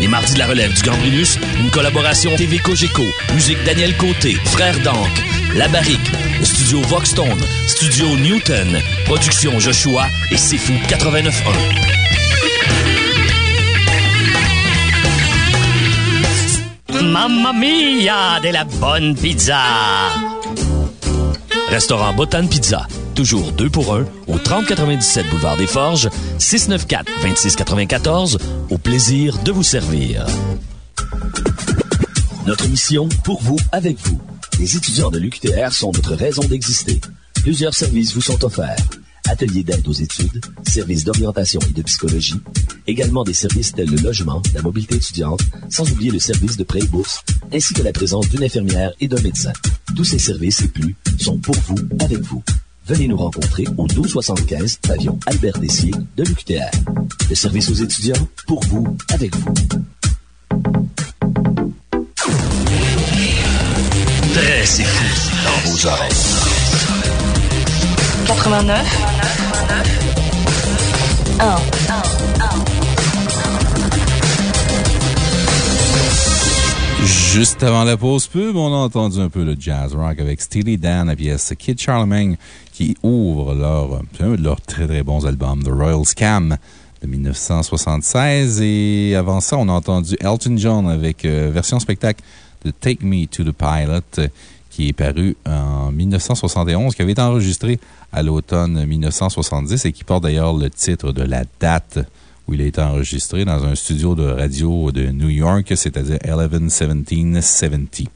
Les mardis de la relève du Gambrinus, une collaboration TV Cogeco, musique Daniel Côté, Frère d'Ancre, La Barrique, studio Voxstone, studio Newton, production Joshua et C'est Fou 89.1.
Mamma mia, de la bonne pizza!
Restaurant Botan Pizza. Toujours 2 pour 1 au 3097 Boulevard des Forges, 694-2694. Au plaisir de vous servir. Notre mission, pour vous, avec vous. Les étudiants de l'UQTR sont notre raison d'exister. Plusieurs services vous sont offerts. Ateliers d'aide aux études, services d'orientation et de psychologie, également des services tels le logement, la mobilité étudiante, sans oublier le service de prêt et bourse, ainsi que la présence d'une infirmière et d'un médecin. Tous ces services et plus sont pour vous, avec vous. Venez nous rencontrer au 1275 pavillon Albert Dessier de l'UQTR. Le service aux étudiants, pour vous, avec vous.
Très c'est fou dans vos oreilles.
89 1
Juste avant la pause pub, on a entendu un peu le jazz rock avec Steely Dan, la pièce Kid Charlemagne, qui ouvre leur, leurs très très bons albums, The Royal Scam de 1976. Et avant ça, on a entendu Elton John avec euh, version spectacle de Take Me to the Pilot, qui est paru en 1971, qui avait été enregistré à l'automne 1970 et qui porte d'ailleurs le titre de la date où il a été enregistré dans un studio de radio de New York, c'est-à-dire 11-17-70.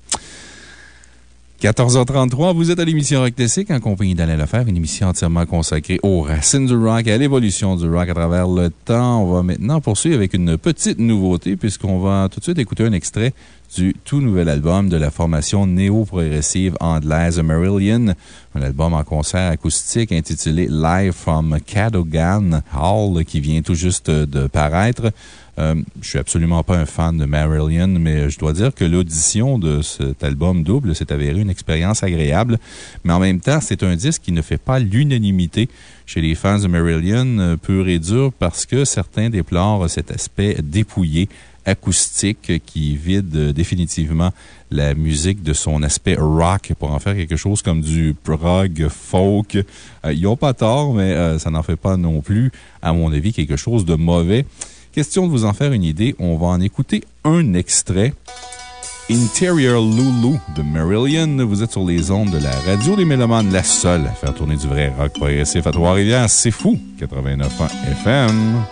14h33, vous êtes à l'émission Rock Classic en compagnie d'Alain Lefebvre, une émission entièrement consacrée aux racines du rock et à l'évolution du rock à travers le temps. On va maintenant poursuivre avec une petite nouveauté puisqu'on va tout de suite écouter un extrait du tout nouvel album de la formation néo-progressive anglaise Marillion, un album en concert acoustique intitulé Live from Cadogan Hall qui vient tout juste de paraître. Euh, je suis absolument pas un fan de Marillion, mais je dois dire que l'audition de cet album double s'est avérée une expérience agréable. Mais en même temps, c'est un disque qui ne fait pas l'unanimité chez les fans de Marillion, euh, pur et dur, parce que certains déplorent cet aspect dépouillé acoustique qui vide euh, définitivement la musique de son aspect rock pour en faire quelque chose comme du prog folk. Euh, ils n'ont pas tort, mais euh, ça n'en fait pas non plus, à mon avis, quelque chose de mauvais. Question de vous en faire une idée, on va en écouter un extrait. Interior Lulu de Marillion. Vous êtes sur les ondes de la radio des Mélomanes, la seule à faire tourner du vrai rock progressif à Trois-Rivières. C'est fou! 89.1 FM.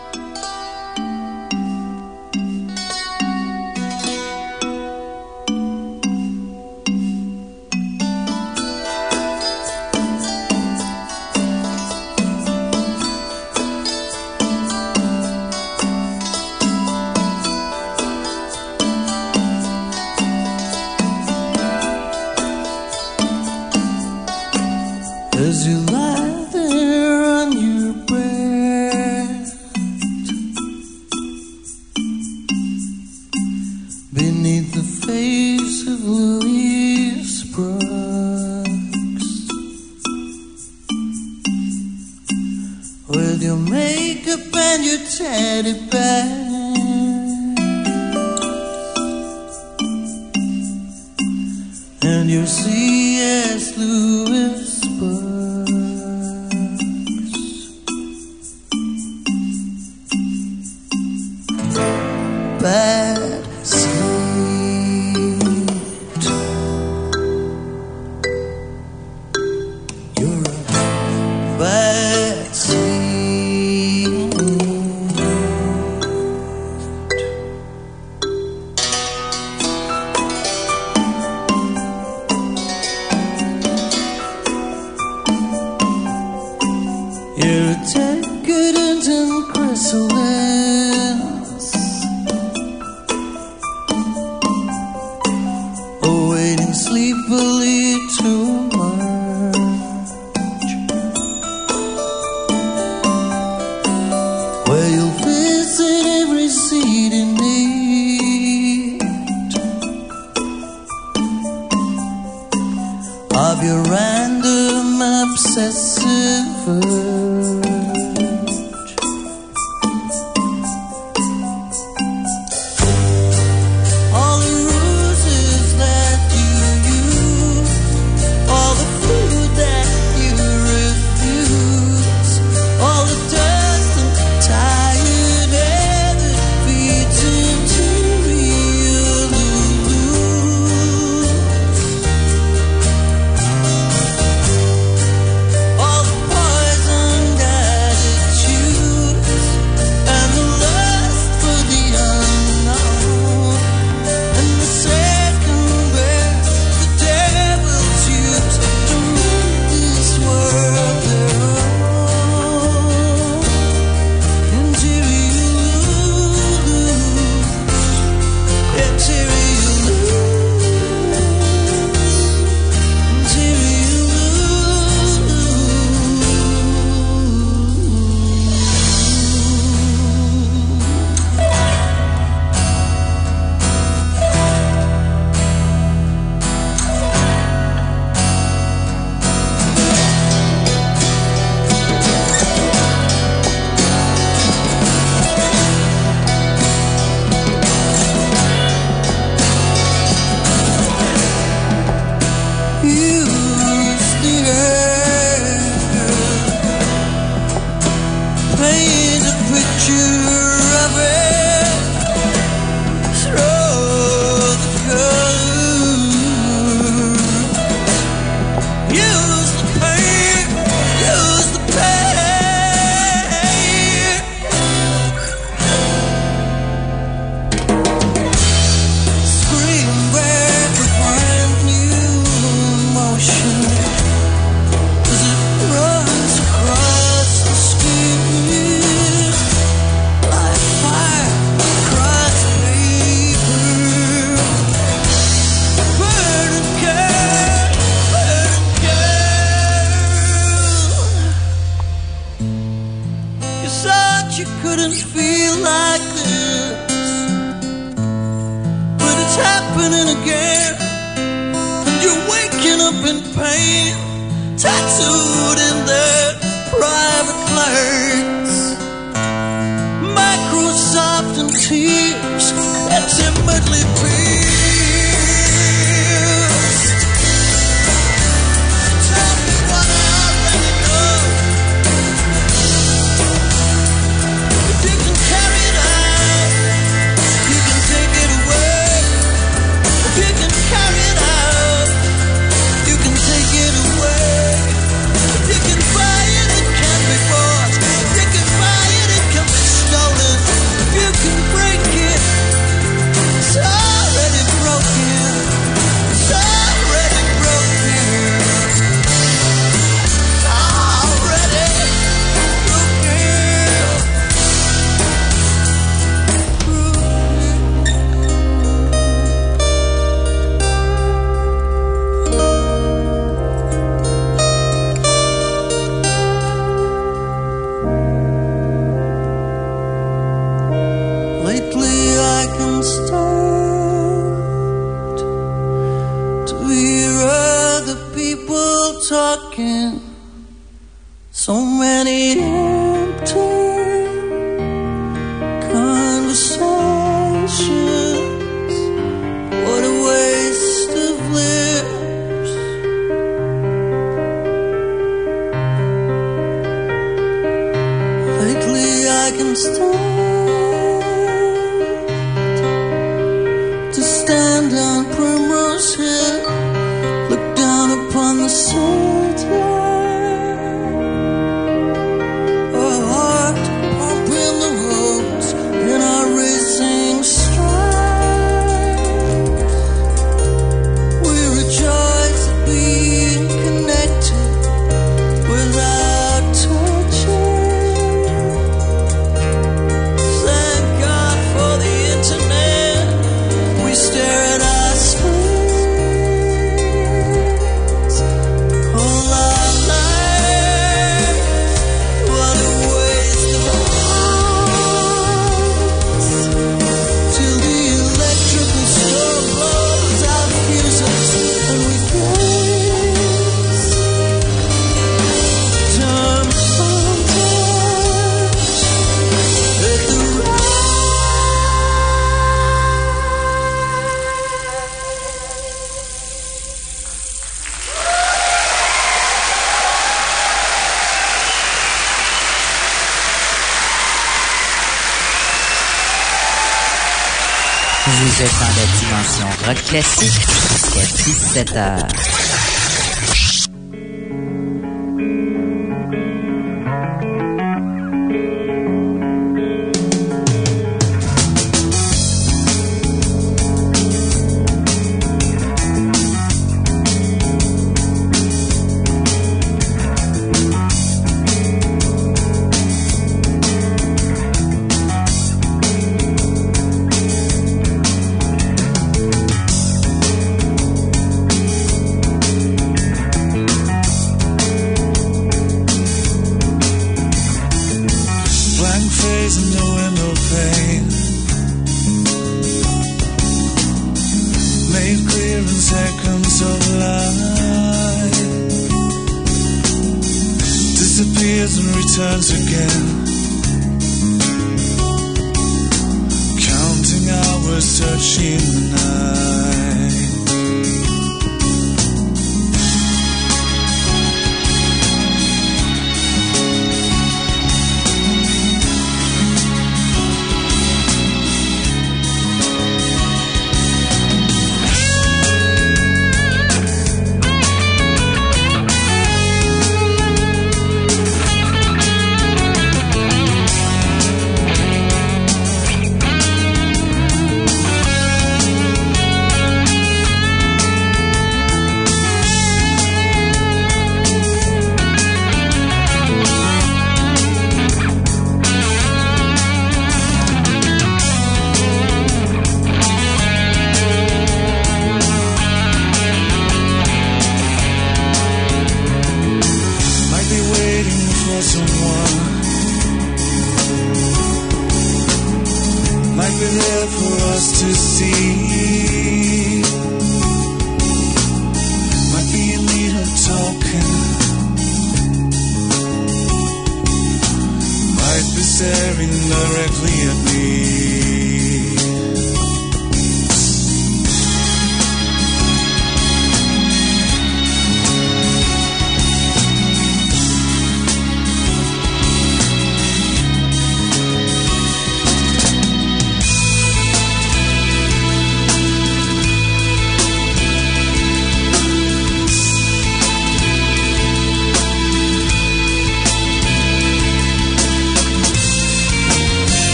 Jusqu'à 17h.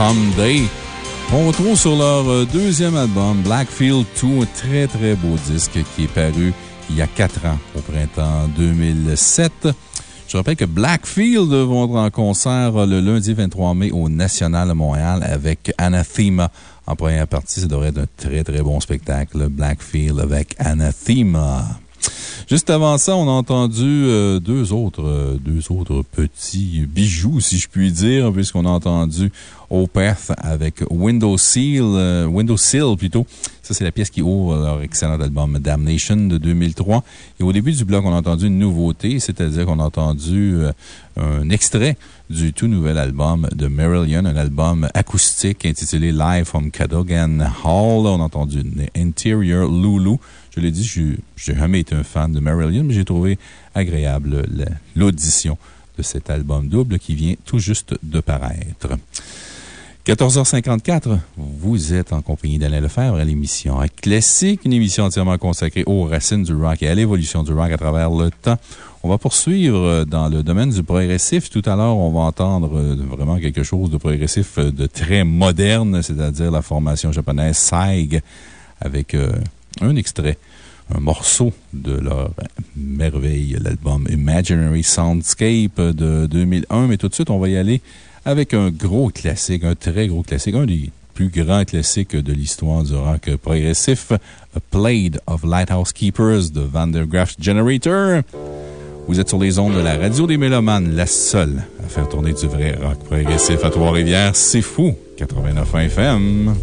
Someday.
On retrouve sur leur euh, deuxième album, Blackfield 2, un très très beau disque qui est paru il y a quatre ans, au printemps 2007. Je rappelle que Blackfield vont être en concert le lundi 23 mai au National de Montréal avec Anathema. En première partie, ça devrait être un très très bon spectacle. Blackfield avec Anathema. Juste avant ça, on a entendu euh, deux, autres, euh, deux autres petits bijoux, si je puis dire, puisqu'on a entendu Opeth avec Window Seal, euh, Window Sill plutôt. Ça, c'est la pièce qui ouvre leur excellent album Damnation de 2003. Et au début du bloc, on a entendu une nouveauté, c'est-à-dire qu'on a entendu un extrait du tout nouvel album de Marillion, un album acoustique intitulé Live from Cadogan Hall. On a entendu Interior Lulu. Je l'ai dit, je n'ai jamais été un fan de Marillion, mais j'ai trouvé agréable l'audition de cet album double qui vient tout juste de paraître. 14h54, vous êtes en compagnie d'Alain Lefebvre à l'émission Classique, une émission entièrement consacrée aux racines du rock et à l'évolution du rock à travers le temps. On va poursuivre dans le domaine du progressif. Tout à l'heure, on va entendre vraiment quelque chose de progressif de très moderne, c'est-à-dire la formation japonaise SAIG avec un extrait, un morceau de leur merveille, l'album Imaginary Soundscape de 2001. Mais tout de suite, on va y aller avec un gros classique, un très gros classique, un des plus grands classiques de l'histoire du rock progressif, A Plaid of Lighthouse Keepers de Vandergraft Generator. Vous êtes sur les ondes de la radio des Mélomanes, la seule à faire tourner du vrai rock progressif à Trois-Rivières. C'est fou! 89 FM.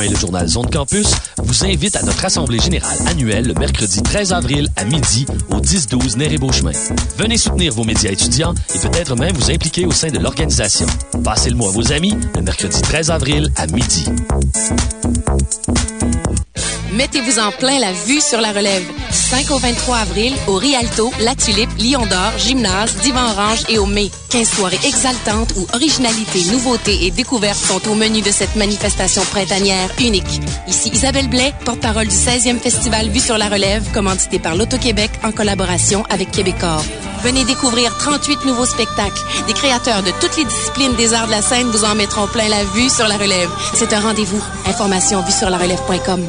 Et le journal Zone Campus vous invitent à notre Assemblée générale annuelle le mercredi 13 avril à midi au 10-12 Néré-Beauchemin. Venez soutenir vos médias étudiants et peut-être même vous impliquer au sein de l'organisation. Passez le mot à vos amis le mercredi 13 avril à midi.
Mettez-vous en plein la vue sur la relève. Du 5 au 23 avril, au Rialto, La Tulipe, Lion d'Or, Gymnase, Divan Orange et au Mai. 15 soirées exaltantes où originalité, nouveauté et découverte sont au menu de cette manifestation printanière unique. Ici Isabelle Blais, porte-parole du 16e Festival Vue sur la relève, commandité par l'Auto-Québec en collaboration avec Québecor. Venez découvrir 38 nouveaux spectacles. Des créateurs de toutes les disciplines des arts de la scène vous en mettront plein la vue sur la relève. C'est un rendez-vous. Information vue sur la relève.com.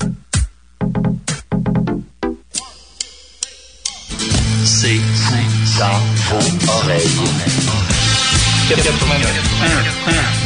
C'est fou dans vos oreilles.
89.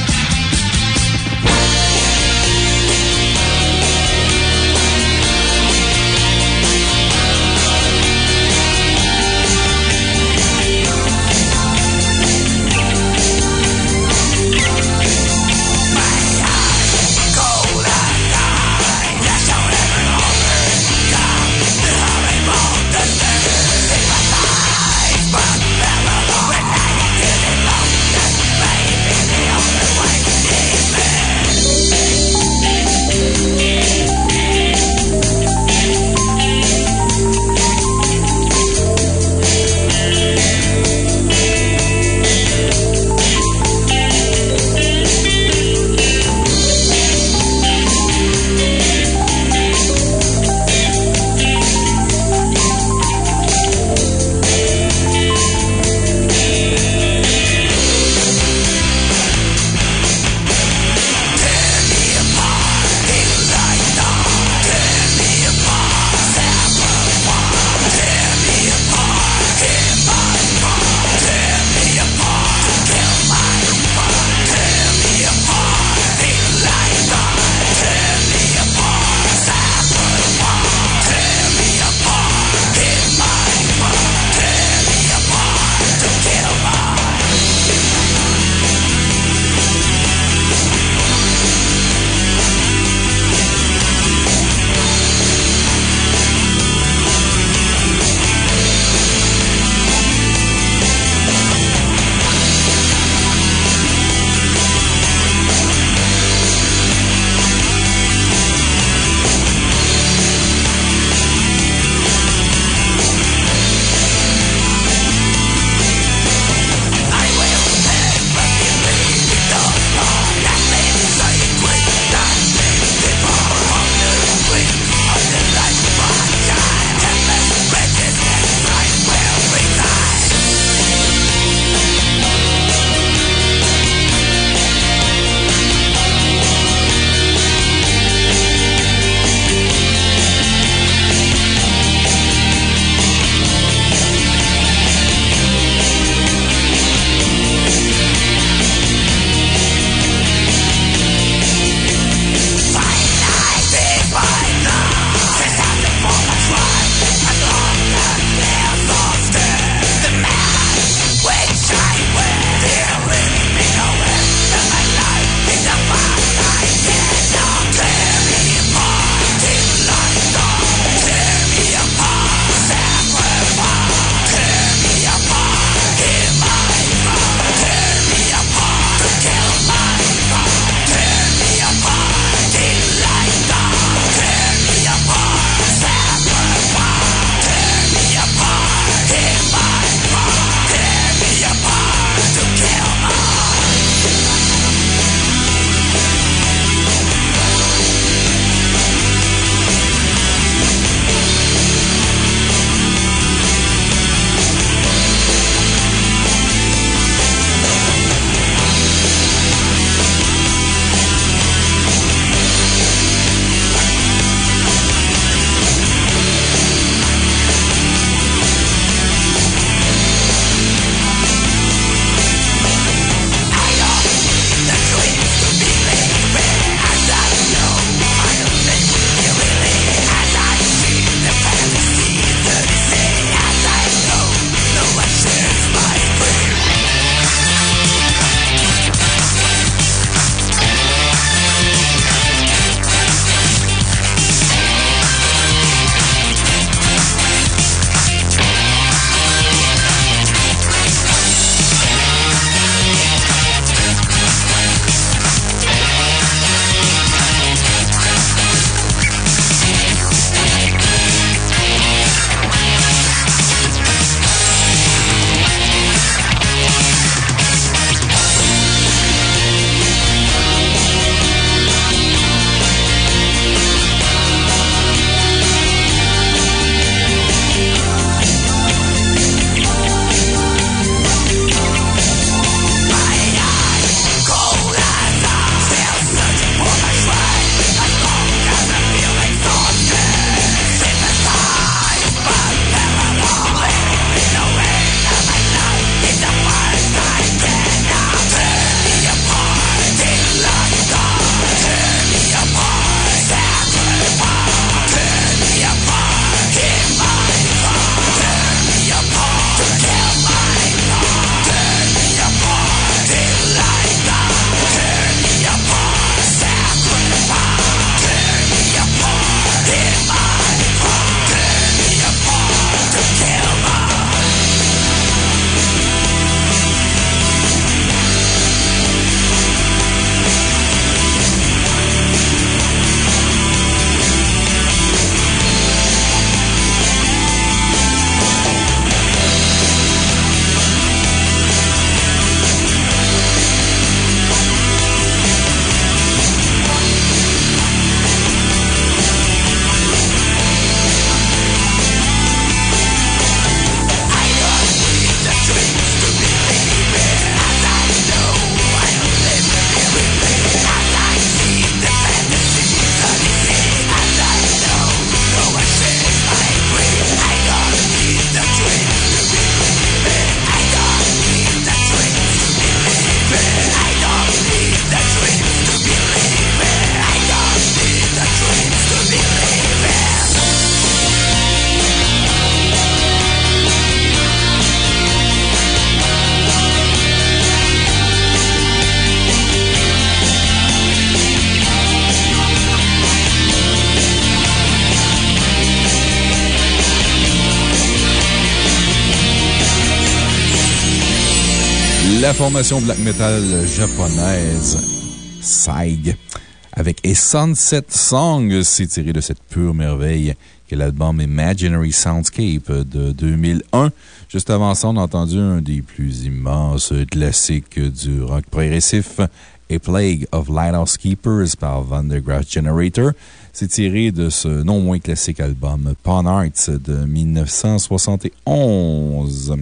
Formation black metal japonaise Saig avec A Sunset Song, c'est tiré de cette pure merveille qu'est l'album Imaginary Soundscape de 2001. Juste avant ça, on a entendu un des plus immenses classiques du rock progressif, A Plague of Lighthouse Keepers par Van der Graaf Generator. C'est tiré de ce non moins classique album Pawn Arts de 1971.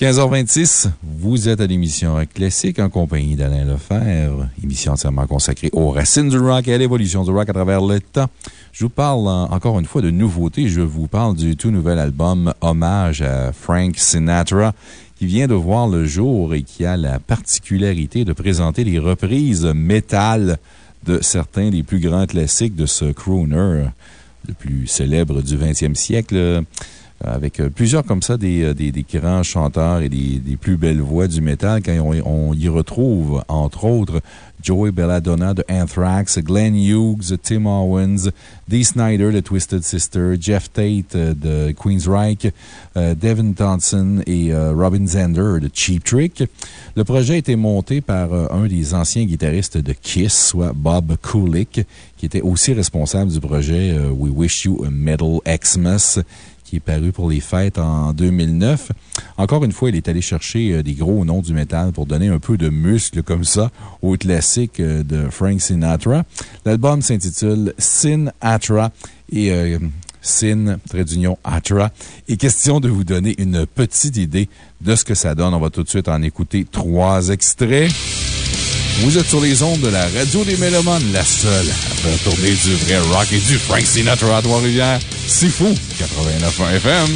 15h26, vous êtes à l'émission Classique en compagnie d'Alain Lefebvre, émission entièrement consacrée aux racines du rock et à l'évolution du rock à travers le temps. Je vous parle encore une fois de nouveautés. Je vous parle du tout nouvel album Hommage à Frank Sinatra qui vient de voir le jour et qui a la particularité de présenter les reprises métal de certains des plus grands classiques de ce crooner, le plus célèbre du 20e siècle avec euh, plusieurs comme ça, des, euh, des, des grands chanteurs et des, des, plus belles voix du métal, quand on, y retrouve, entre autres, Joey Belladonna de Anthrax, Glenn Hughes, Tim Owens, Dee Snyder de Twisted Sister, Jeff Tate euh, de Queensryche, euh, Devin Thompson et euh, Robin Zander de Cheap Trick. Le projet a été monté par un des anciens guitaristes de Kiss, soit Bob Kulick, qui était aussi responsable du projet We Wish You a Metal Xmas qui est paru pour les fêtes en 2009. Encore une fois, il est allé chercher des gros noms du métal pour donner un peu de muscle comme ça au classique de Frank Sinatra. L'album s'intitule Sin Atra et euh, Sin, trait d'union, Atra. Et question de vous donner une petite idée de ce que ça donne. On va tout de suite en écouter trois extraits. Vous êtes sur les ondes de la radio des Mélomanes, la seule à faire tourner du vrai rock et du Frank Sinatra à Trois-Rivières. C'est fou! 89.1 FM.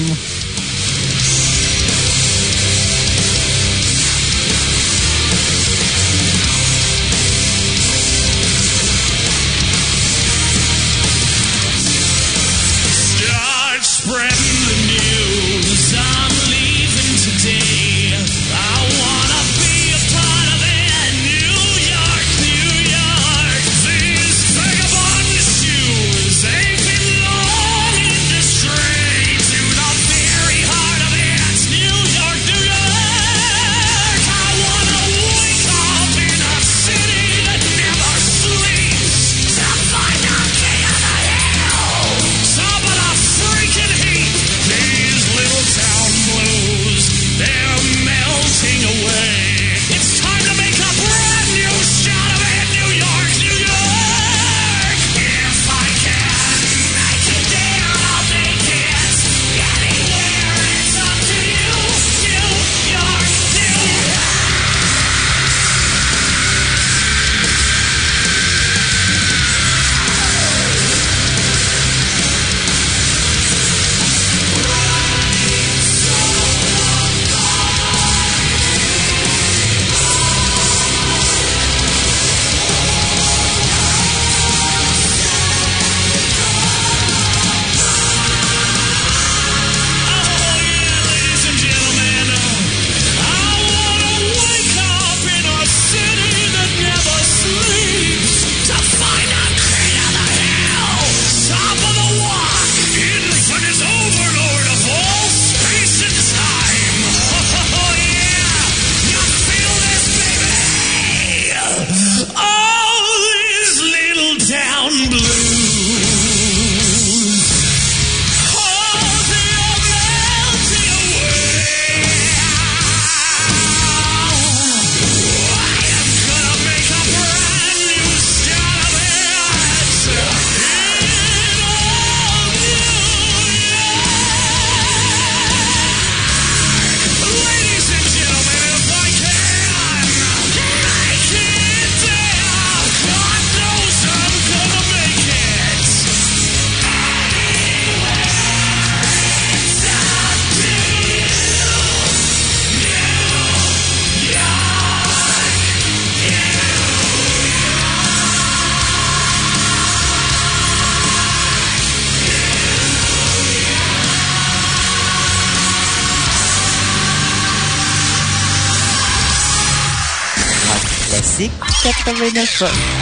89
Oh,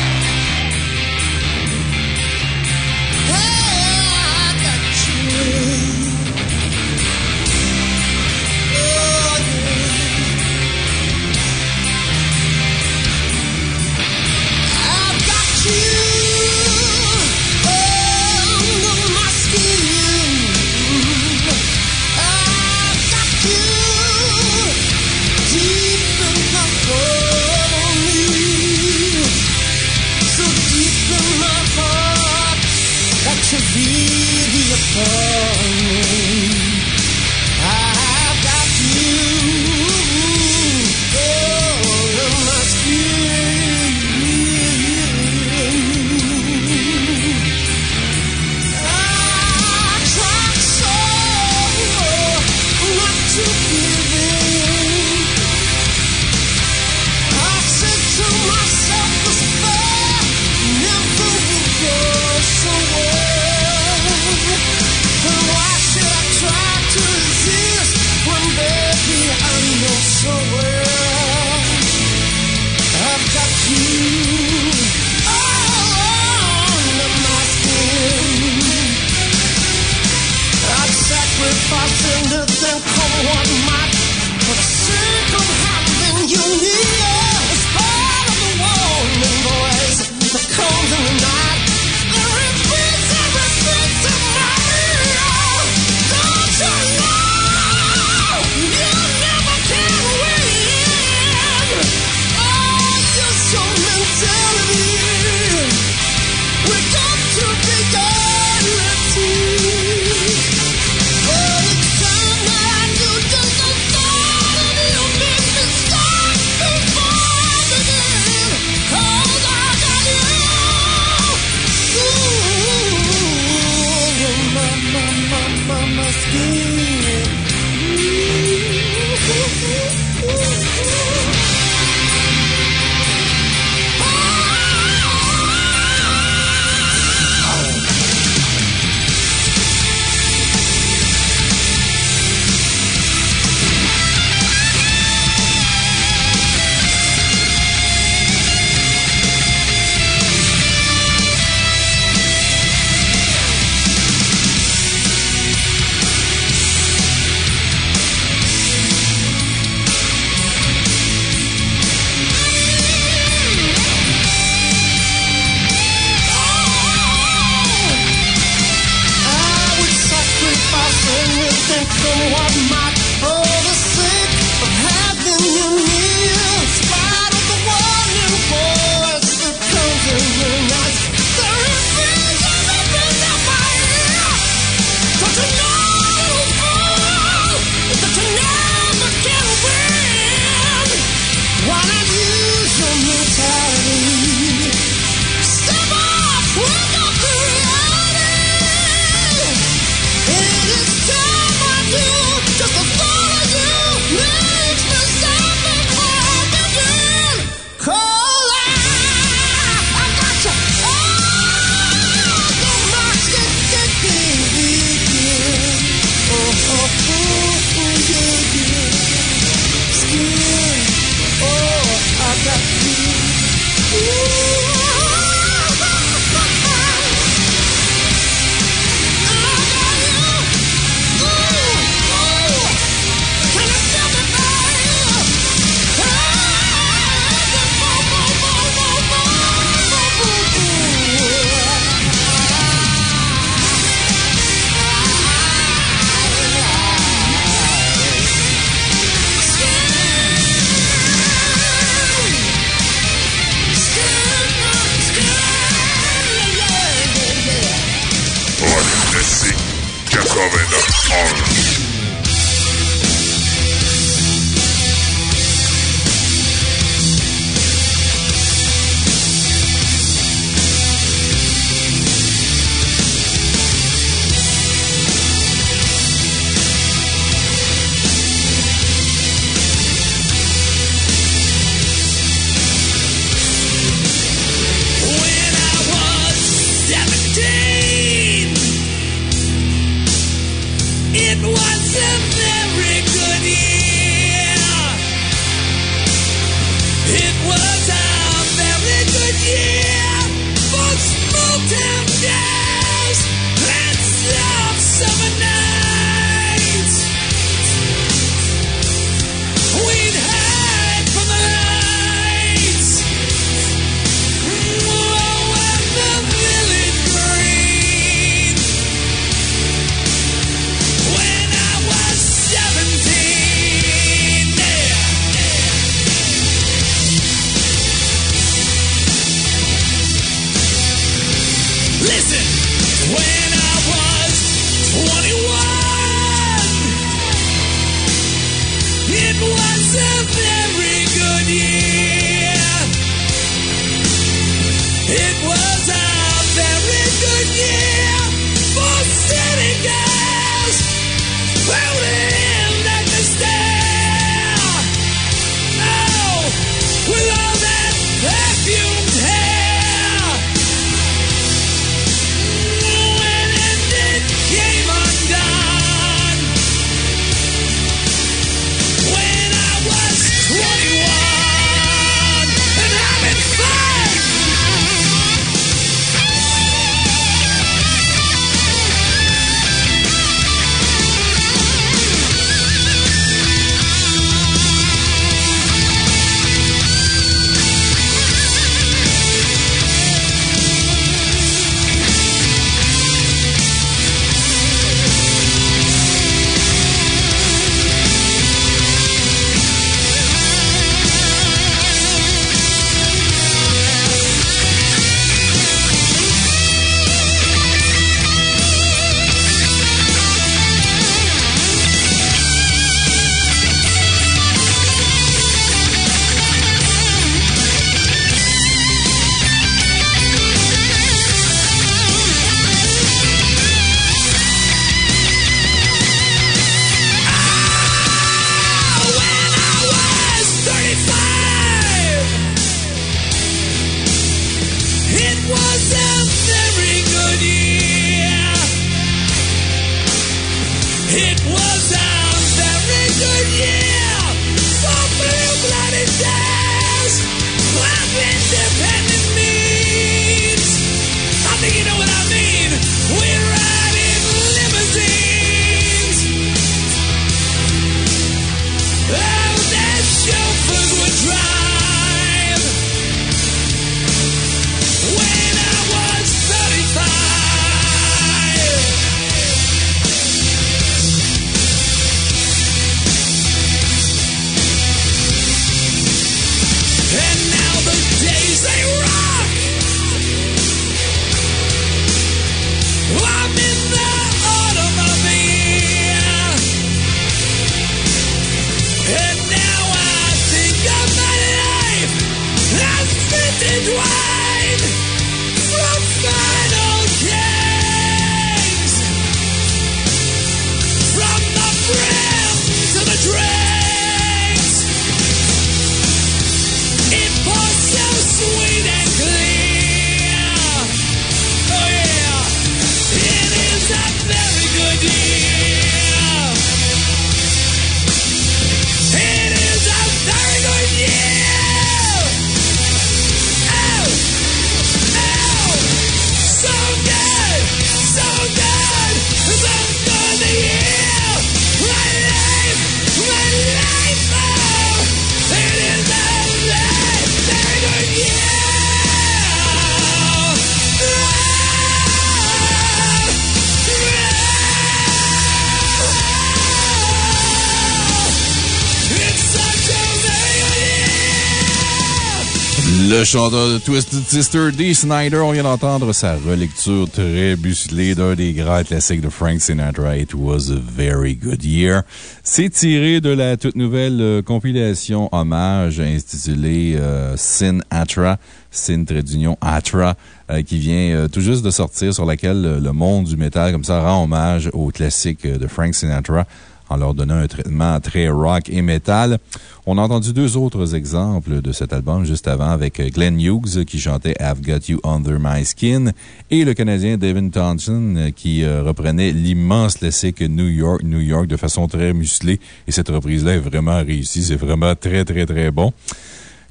chanteur de Twisted Sister, Dee Snyder, on vient d'entendre sa relecture très musclée d'un des grands classiques de Frank Sinatra, It Was a Very Good Year. C'est tiré de la toute nouvelle euh, compilation hommage intitulée euh, Sin Atra, Sin trait d'union Atra, euh, qui vient euh, tout juste de sortir, sur laquelle euh, le monde du métal, comme ça, rend hommage aux classiques euh, de Frank Sinatra en leur donnant un traitement très rock et metal. On a entendu deux autres exemples de cet album juste avant avec Glenn Hughes qui chantait I've Got You Under My Skin et le Canadien David Thompson qui euh, reprenait l'immense classique New York, New York de façon très musclée. Et cette reprise-là est vraiment réussie. C'est vraiment très, très, très bon.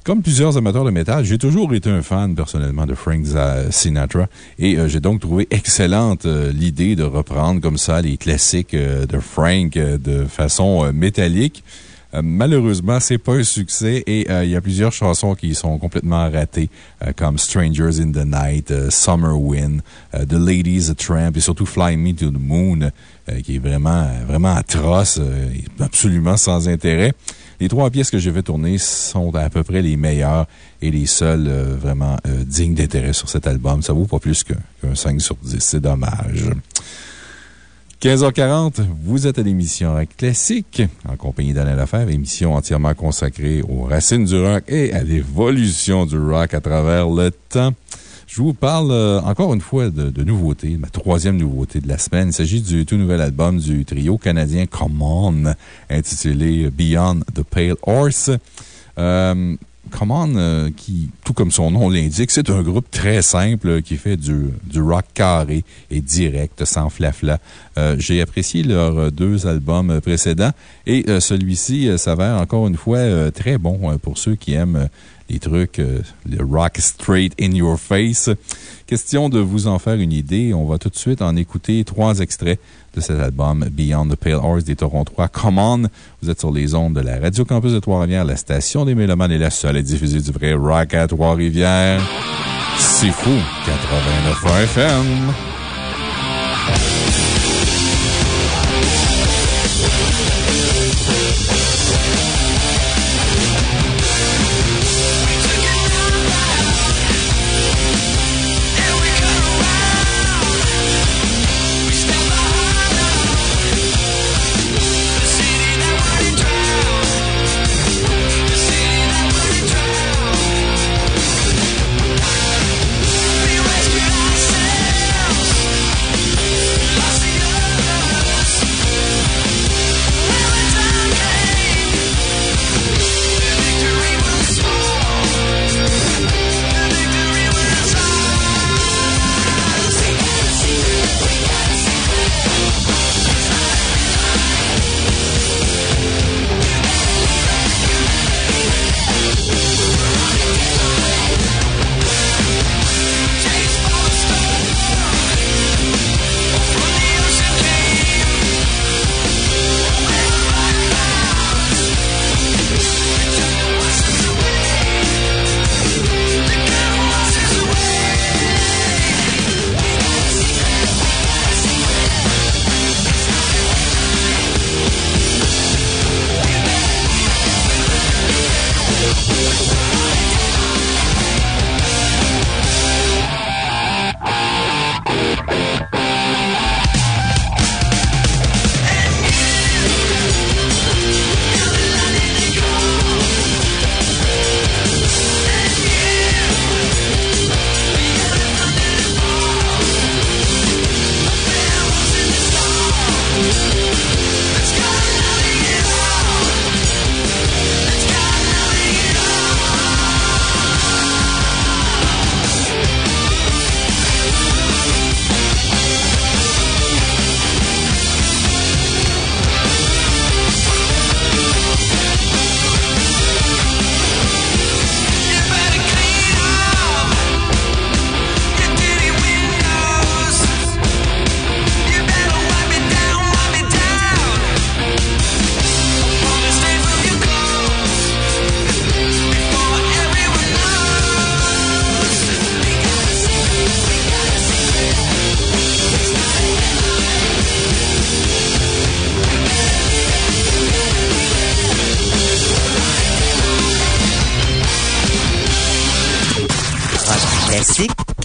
Comme plusieurs amateurs de métal, j'ai toujours été un fan personnellement de Frank Sinatra et euh, j'ai donc trouvé excellente euh, l'idée de reprendre comme ça les classiques euh, de Frank de façon métallique. Malheureusement, c'est pas un succès et il y a plusieurs chansons qui sont complètement ratées, comme Strangers in the Night, Summer Wind, The Ladies a Tramp et surtout Fly Me to the Moon, qui est vraiment, vraiment atroce, absolument sans intérêt. Les trois pièces que je vais tourner sont à peu près les meilleures et les seules euh, vraiment euh, dignes d'intérêt sur cet album. Ça vaut pas plus qu'un qu'un 5 sur 10. C'est dommage.
15h40, vous êtes à l'émission Rock Classique, en compagnie d'Alain Lefebvre, émission entièrement consacrée aux racines du rock et à l'évolution du rock à travers le temps. Je vous parle euh, encore une fois de, de nouveautés, ma troisième nouveauté de la semaine. Il s'agit du tout nouvel album du trio canadien Common, intitulé Beyond the Pale Horse. Euh, Common, euh, qui, tout comme son nom l'indique, c'est un groupe très simple qui fait du, rock carré et direct, sans flafla. J'ai apprécié leurs deux albums précédents et celui-ci s'avère encore une fois très bon pour ceux qui aiment les trucs, euh, le rock straight in your face. Question de vous en faire une idée. On va tout de suite en écouter trois extraits de cet album Beyond the Pale Horse des Torontois. Come on! Vous êtes sur les ondes de la Radio Campus de Trois-Rivières. La station des Mélomanes est la seule à diffuser du vrai rock à Trois-Rivières. C'est fou! 89 FM.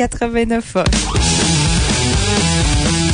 89
I've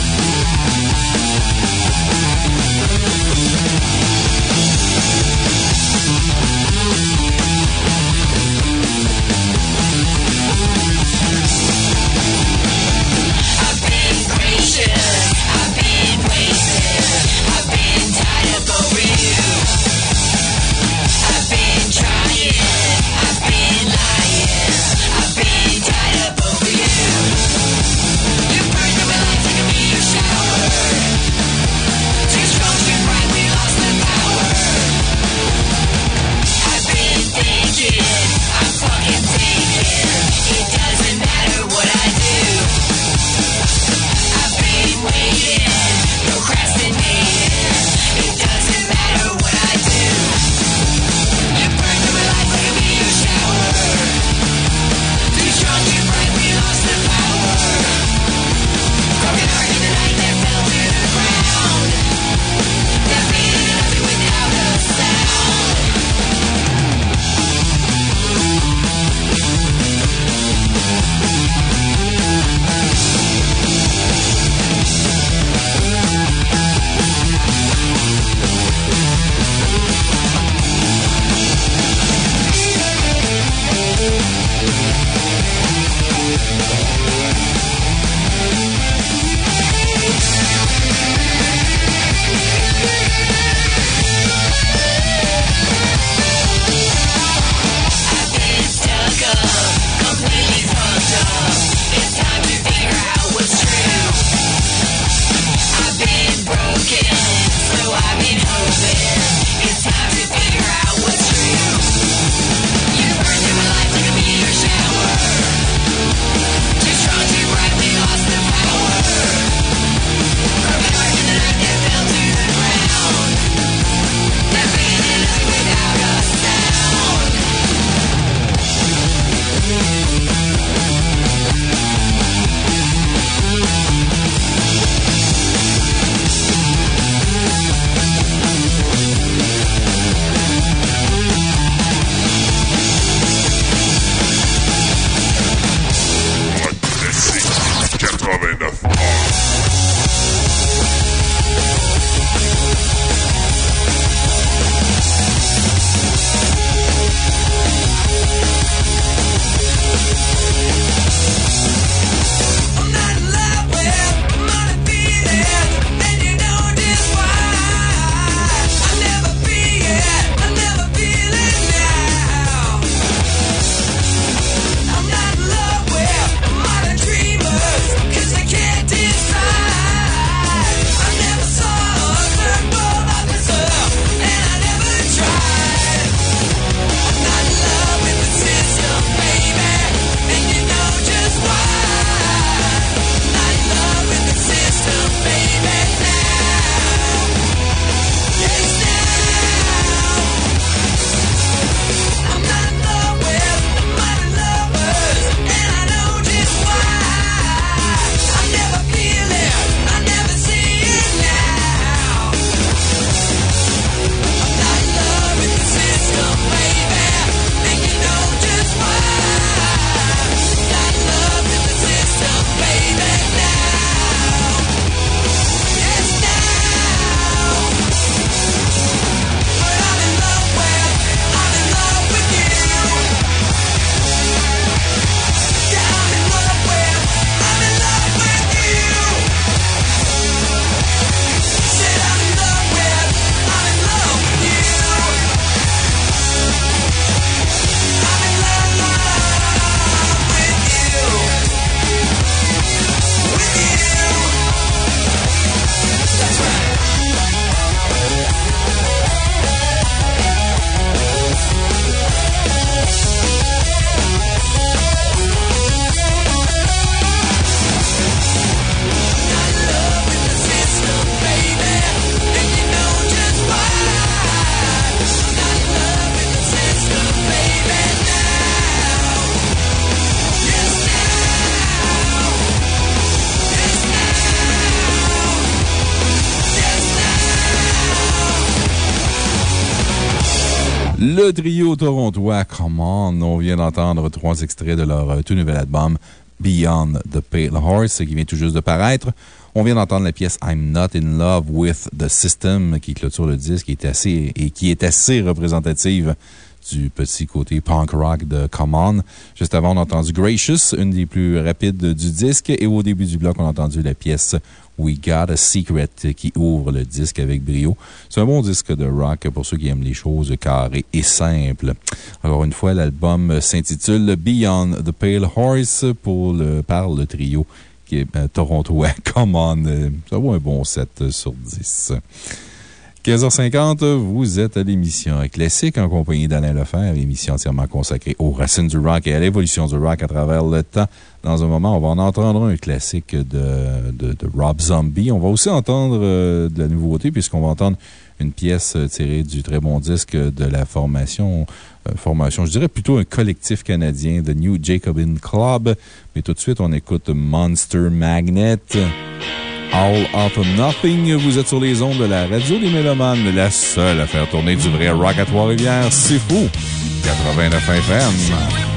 come on, on vient d'entendre trois extraits de leur euh, tout nouvel album Beyond the Pale Horse qui vient tout juste de paraître. On vient d'entendre la pièce I'm Not in Love with the System qui clôture le disque est assez, et qui est assez représentative du petit côté punk rock de Come On. Juste avant, on a entendu Gracious, une des plus rapides du disque. Et au début du bloc, on a entendu la pièce We Got a Secret qui ouvre le disque avec brio. C'est un bon disque de rock pour ceux qui aiment les choses carrées et simples. Encore une fois, l'album s'intitule Beyond the Pale Horse pour le, par le trio qui est euh, torontois. Come on, euh, ça vaut un bon 7 sur 10. 15h50, vous êtes à l'émission Classique en compagnie d'Alain Lefebvre, émission entièrement consacrée aux racines du rock et à l'évolution du rock à travers le temps. Dans un moment, on va en entendre un classique de, de, Rob Zombie. On va aussi entendre euh, de la nouveauté, puisqu'on va entendre une pièce euh, tirée du très bon disque de la formation, euh, formation, je dirais plutôt un collectif canadien, The New Jacobin Club. Mais tout de suite, on écoute Monster Magnet. All Out of Nothing. Vous êtes sur les ondes de la radio des Mélomanes, la seule à faire tourner du vrai rock à Trois-Rivières. C'est fou! 89 FM.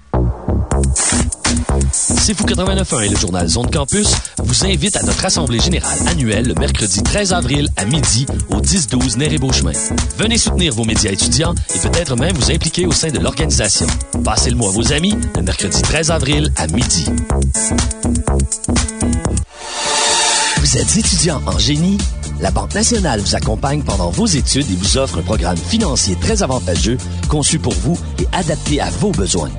C'est Fou 89.1 et le journal Zone Campus vous invite à notre assemblée générale annuelle le mercredi 13 avril à midi au 10-12 Néré-Beauchemin. Venez soutenir vos médias étudiants et peut-être même vous impliquer au sein de l'organisation. Passez le mot à vos amis le mercredi 13 avril à midi. Vous êtes étudiant en génie? La Banque nationale vous accompagne pendant vos études et vous offre un programme financier très avantageux conçu pour vous et adapté à vos besoins.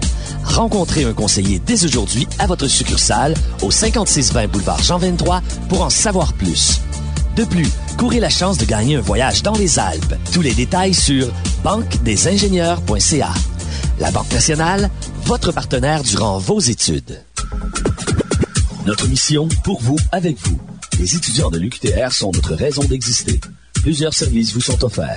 Rencontrez un conseiller dès aujourd'hui à votre succursale au 5620 boulevard Jean 23 pour en savoir plus. De plus, courez la chance de gagner un voyage dans les Alpes. Tous les détails sur banquedesingénieurs.ca. La Banque nationale, votre partenaire durant vos études. Notre mission, pour vous, avec vous. Les étudiants de l'UQTR sont notre raison d'exister. Plusieurs services vous sont offerts.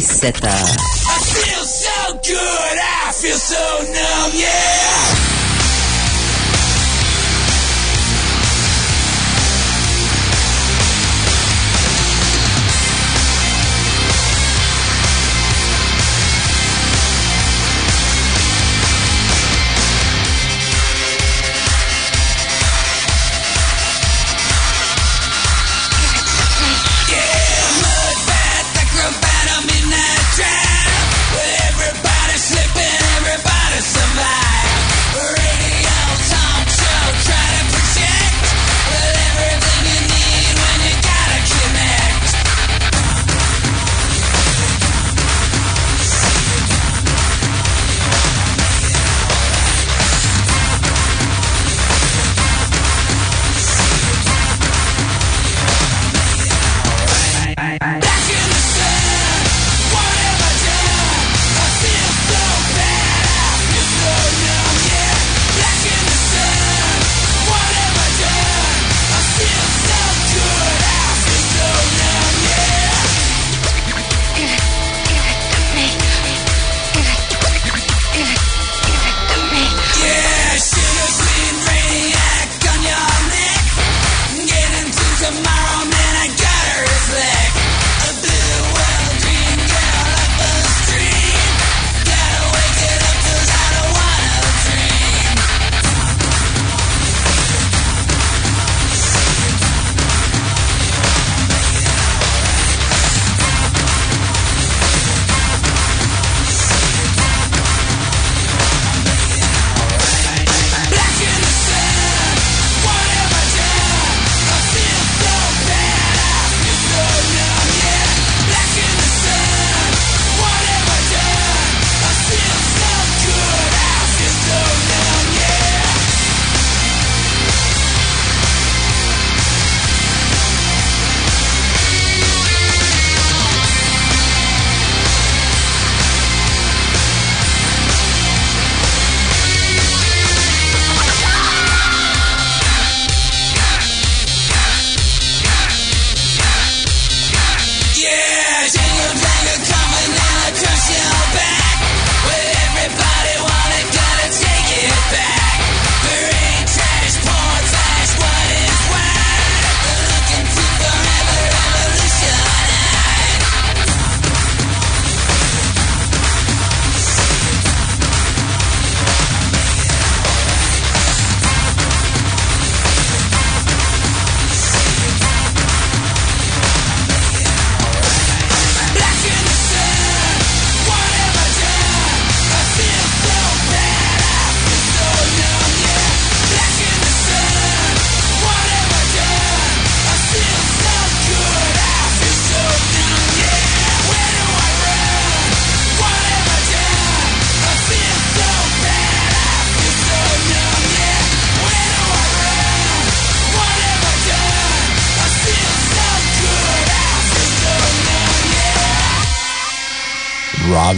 17h.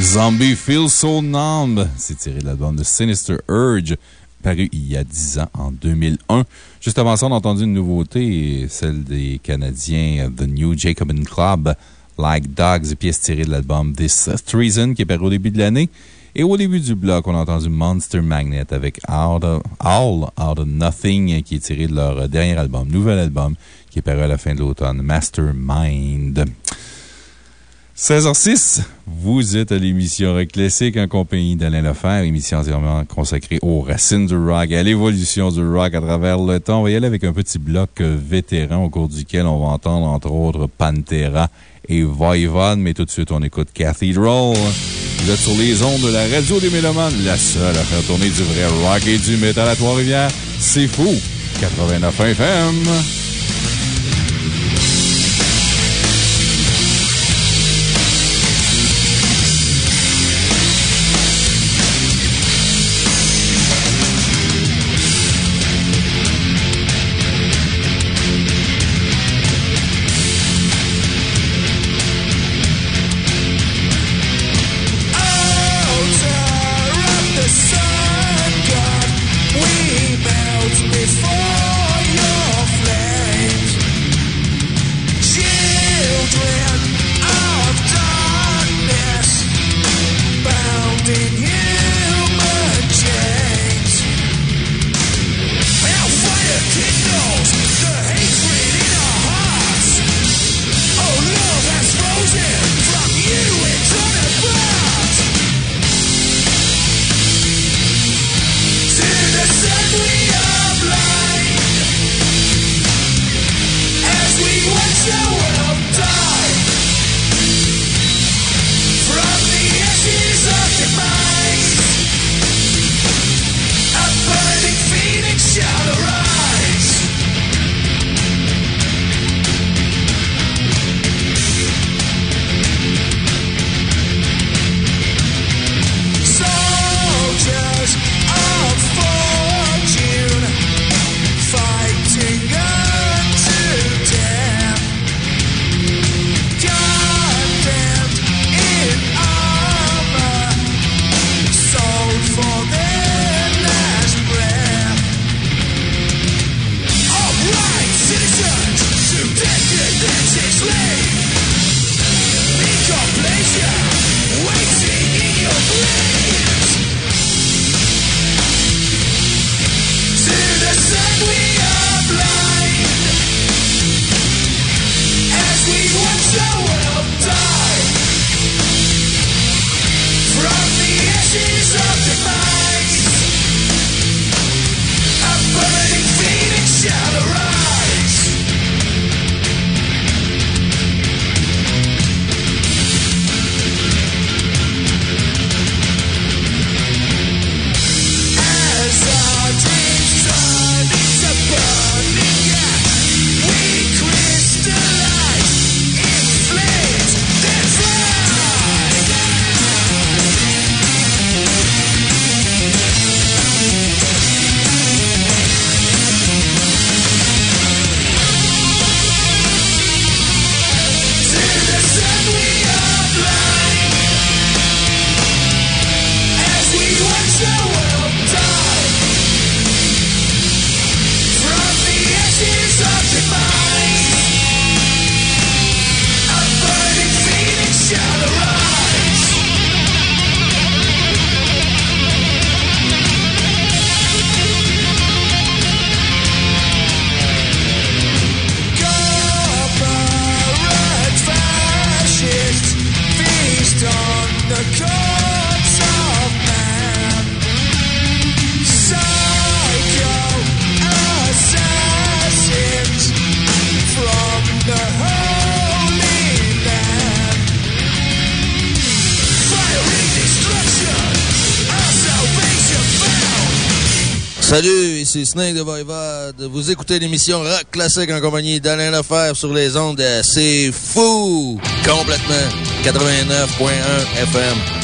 Zombie Feel So Numb. C'est tiré de l'album de Sinister Urge, paru il y a 10 ans, en 2001. Juste avant ça, on a entendu une nouveauté, celle des Canadiens The New Jacobin Club, Like Dogs, pièce tirée de l'album This Treason, qui est paru au début de l'année. Et au début du bloc, on a entendu Monster Magnet avec Out All Out of Nothing, qui est tiré de leur dernier album, nouvel album, qui est paru à la fin de l'automne, Mastermind. 16h06, vous êtes à l'émission Rock Classique en compagnie d'Alain Lefebvre, émission entièrement consacrée aux racines du rock, à l'évolution du rock à travers le temps. On va y aller avec un petit bloc vétéran au cours duquel on va entendre entre autres Pantera et Voivod, mais tout de suite on écoute Cathedral. Vous êtes sur les ondes de la radio des Mélomanes, la seule à faire tourner du vrai rock et du métal à Trois-Rivières. C'est fou! 89 FM.
c'est Snake de Voivode. Vous écoutez l'émission Rock Classique en compagnie d'Alain Lefebvre sur les ondes. C'est fou! Complètement. 89.1 FM.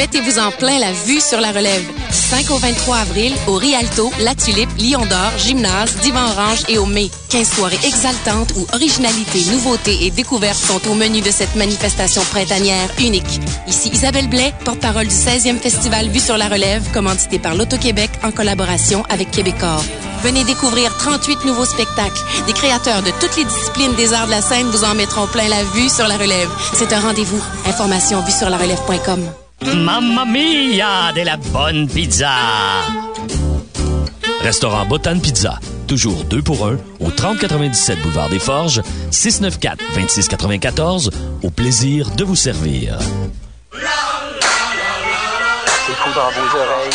Mettez-vous en plein la vue sur la relève. Du 5 au 23 avril, au Rialto, La Tulipe, Lion d'Or, Gymnase, Divan Orange et au Mai. 15 soirées exaltantes où originalité, nouveauté et découverte sont au menu de cette manifestation printanière unique. Ici Isabelle Blais, porte-parole du 16e Festival Vue sur la relève, commandité par l'Auto-Québec en collaboration avec Québecor. Venez découvrir 38 nouveaux spectacles. Des créateurs de toutes les disciplines des arts de la scène vous en mettront plein la vue sur la relève. C'est un rendez-vous. Information vue sur la relève.com.
Mamma mia de la bonne pizza! Restaurant Botan Pizza. Toujours 2 pour 1 au 3097 Boulevard des Forges, 694-2694. Au plaisir de vous servir.
C'est fou dans vos oreilles.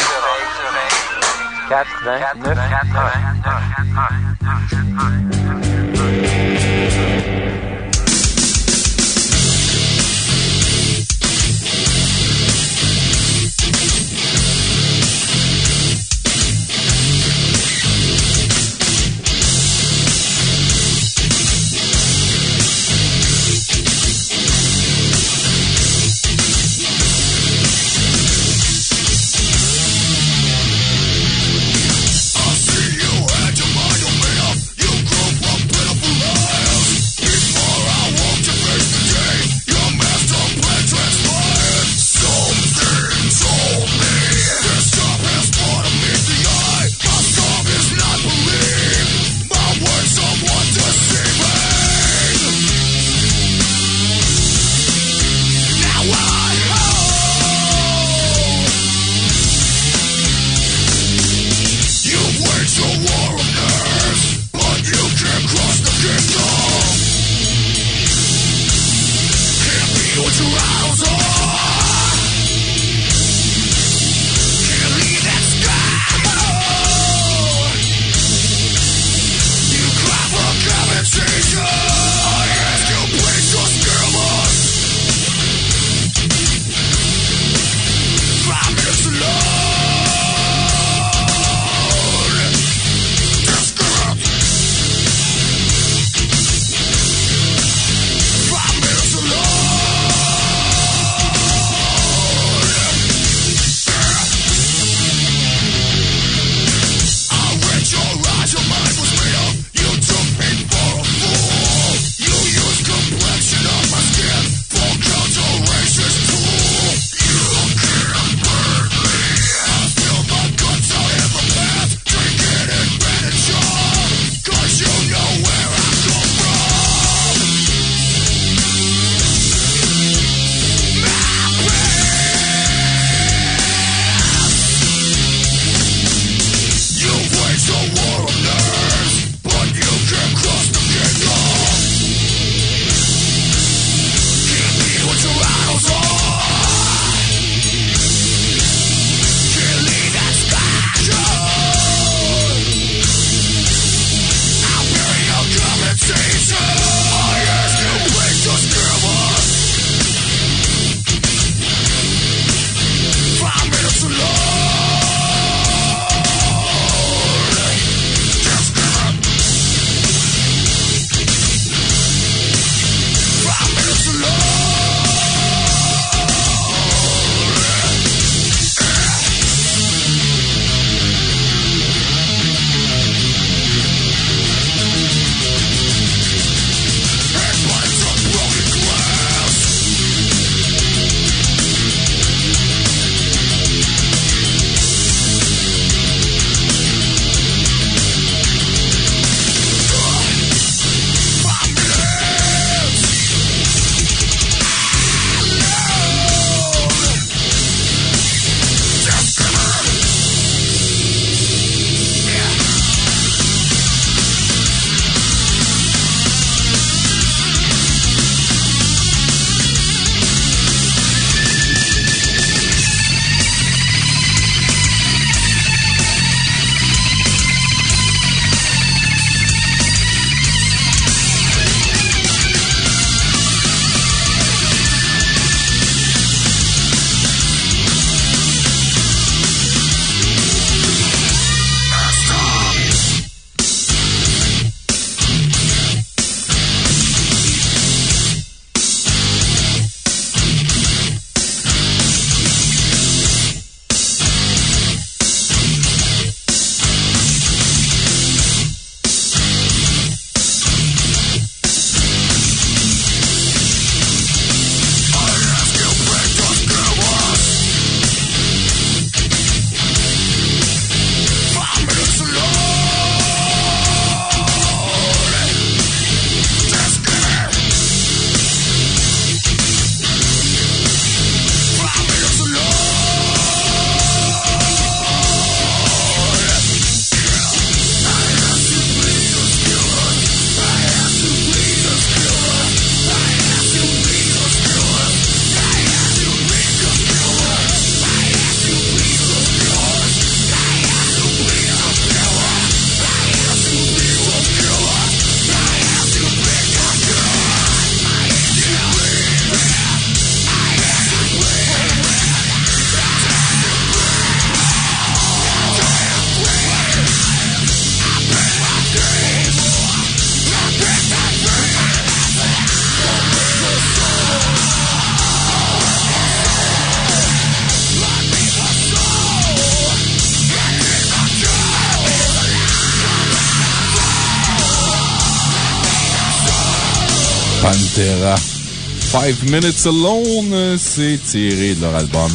Five Minutes Alone, c'est tiré de leur album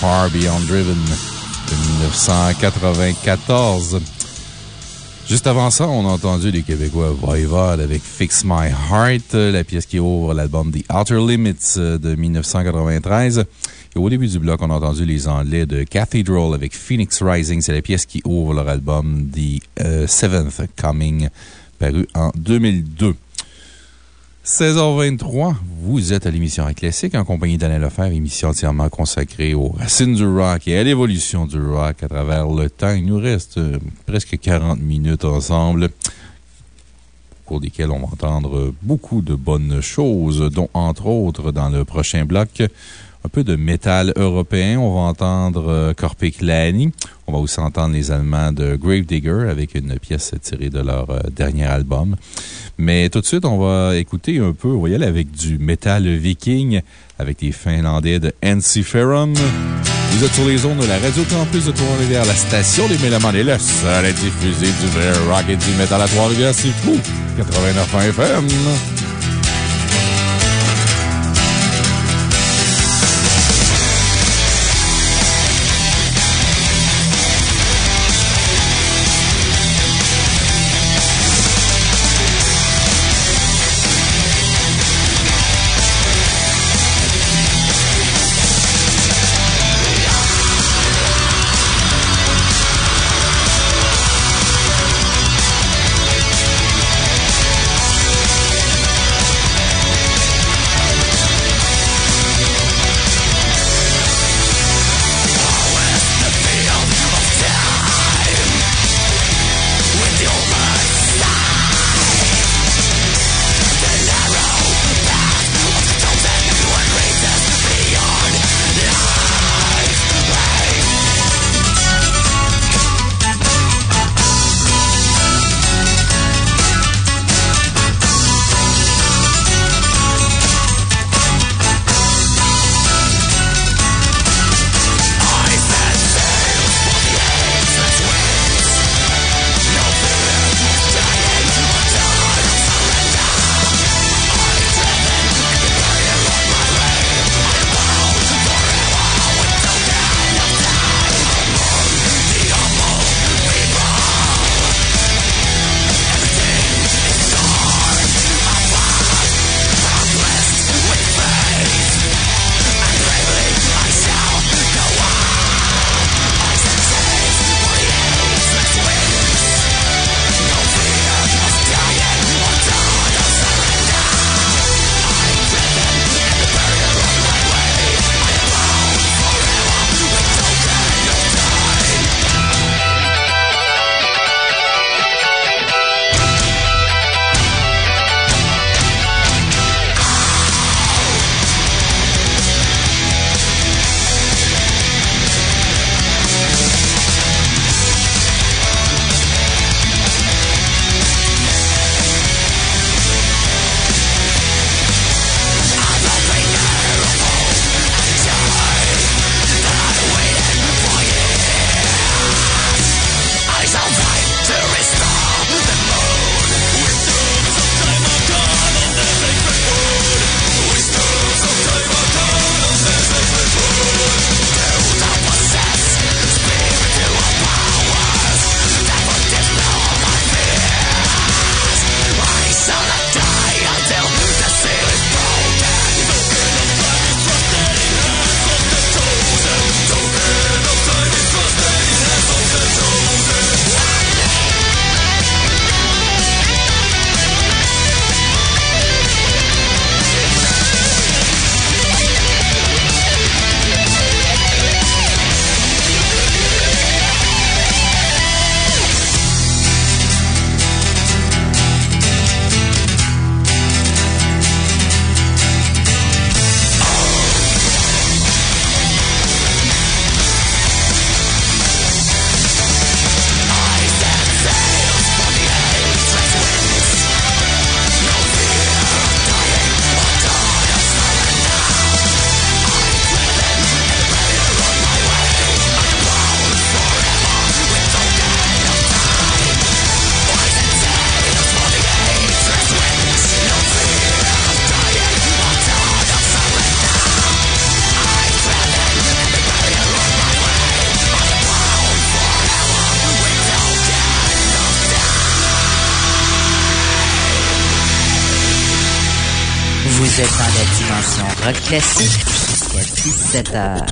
Far Beyond Driven de 1994. Juste avant ça, on a entendu les Québécois Voivod avec Fix My Heart, la pièce qui ouvre l'album The Outer Limits de 1993. Et au début du bloc, on a entendu les Anglais de Cathedral avec Phoenix Rising. C'est la pièce qui ouvre leur album The euh, Seventh Coming, paru en 2002. 16h23, vous êtes à l'émission Classique en compagnie d'Alain Lefebvre, émission entièrement consacrée aux racines du rock et à l'évolution du rock à travers le temps. Il nous reste euh, presque 40 minutes ensemble, au cours desquelles on va entendre beaucoup de bonnes choses, dont entre autres dans le prochain bloc, un peu de métal européen. On va entendre euh, Corpiclani. On va aussi entendre les Allemands de Gravedigger avec une pièce tirée de leur euh, dernier album. Mais tout de suite, on va écouter un peu, y aller avec du métal viking, avec les Finlandais de Ensiferum. Vous êtes sur les ondes de la Radio Campus de Trois-Rivières, la station des Mélomanes et le seul à diffuser du vrai rock et du métal à Trois-Rivières. C'est fou! 89 FM.
Classique jusqu'à 17 heures.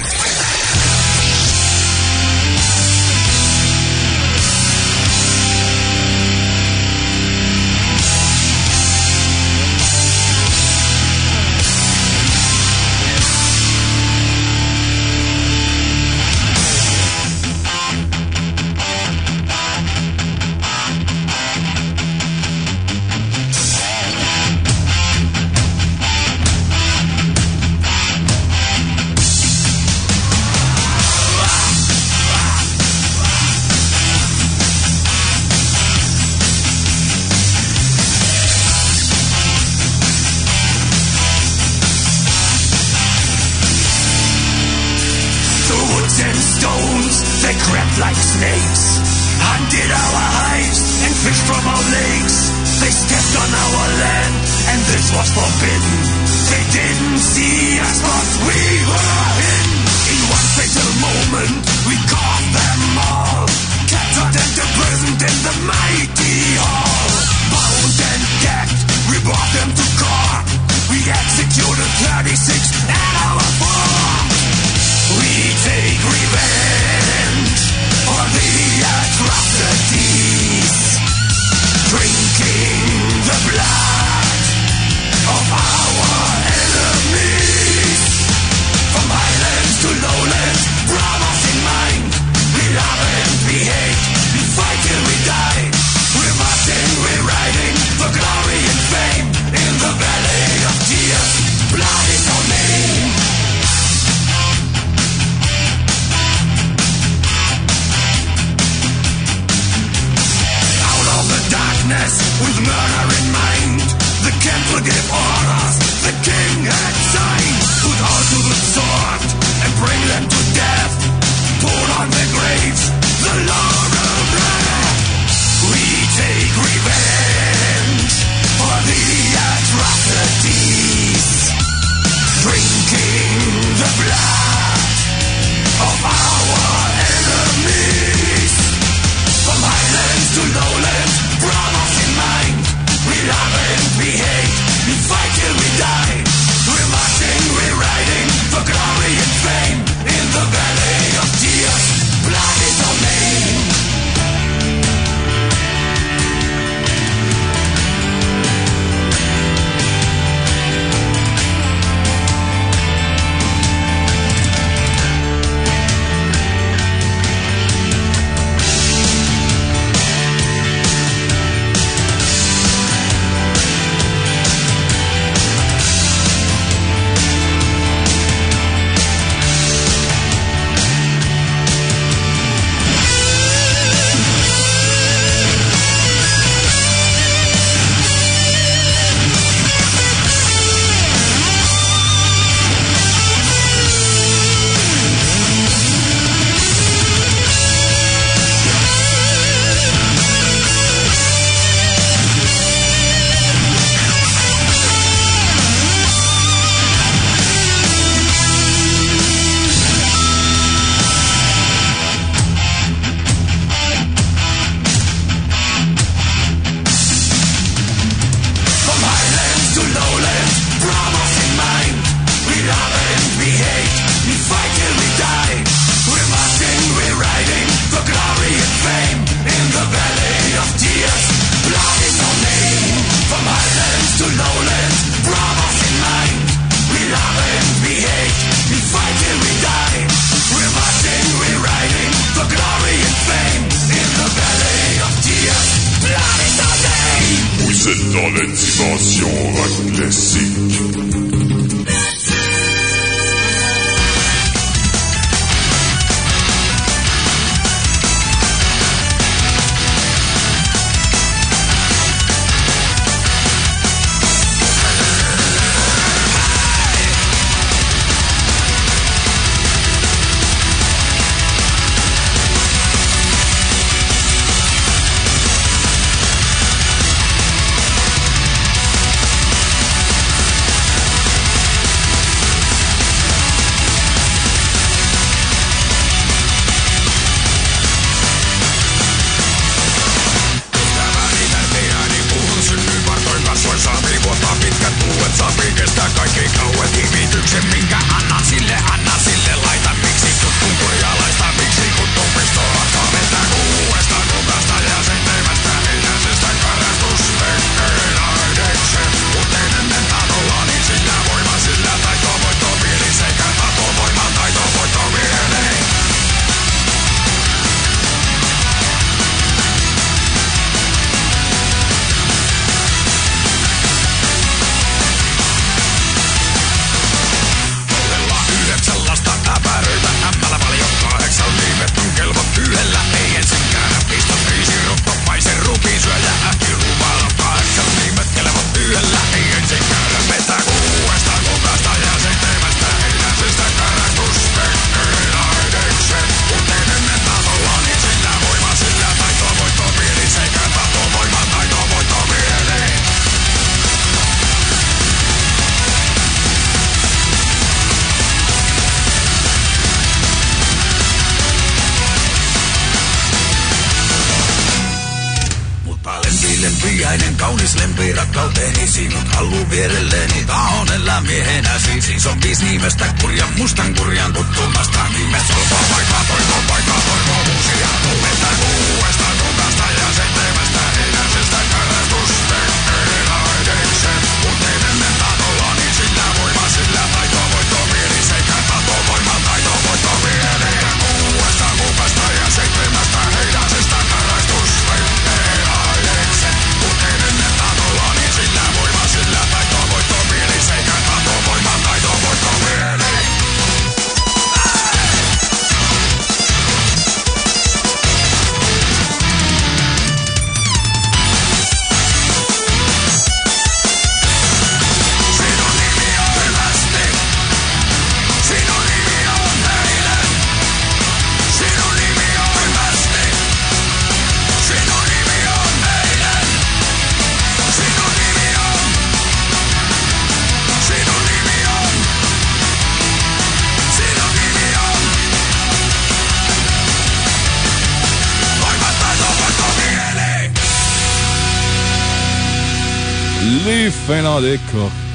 This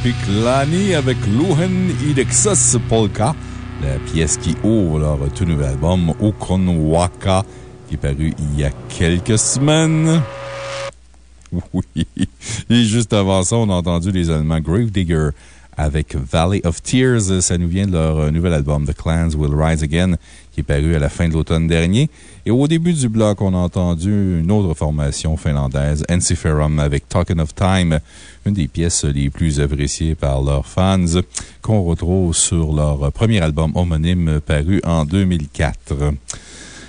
Korpiklani avec Luhen Idexas Polka, la pièce qui ouvre leur tout nouvel album Okonwaka, qui est paru il y a quelques semaines. Oui. Et juste avant ça, on a entendu les Allemands Gravedigger avec Valley of Tears. Ça nous vient de leur nouvel album The Clans Will Rise Again, qui est paru à la fin de l'automne dernier. Et au début du bloc, on a entendu une autre formation finlandaise, Ensiferum, avec Talking of Time, une des pièces les plus appréciées par leurs fans, qu'on retrouve sur leur premier album homonyme paru en 2004.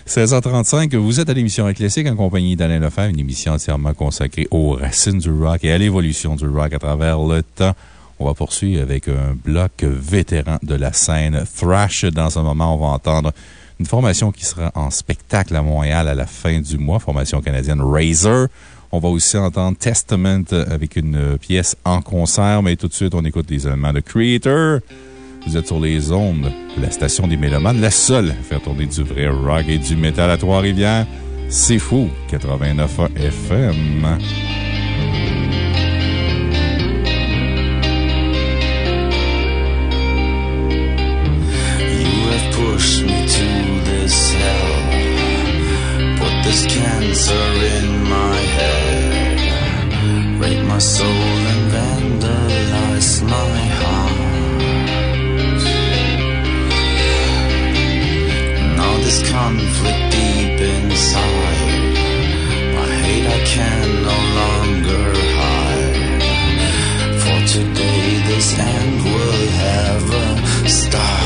16h35, vous êtes à l'émission Classique en compagnie d'Alain Lefebvre, une émission entièrement consacrée aux racines du rock et à l'évolution du rock à travers le temps. On va poursuivre avec un bloc vétéran de la scène thrash. Dans un moment, on va entendre une formation qui sera en spectacle à Montréal à la fin du mois, formation canadienne Razor. On va aussi entendre Testament avec une pièce en concert, mais tout de suite, on écoute les éléments de Creator. Vous êtes sur les ondes de la station des Mélomanes, la seule à faire tourner du vrai rock et du métal à Trois-Rivières. C'est fou, 89 FM.
This cancer in my soul and vandalize my heart. Now this conflict deep inside. My hate I can no longer hide. For today this end will have a start.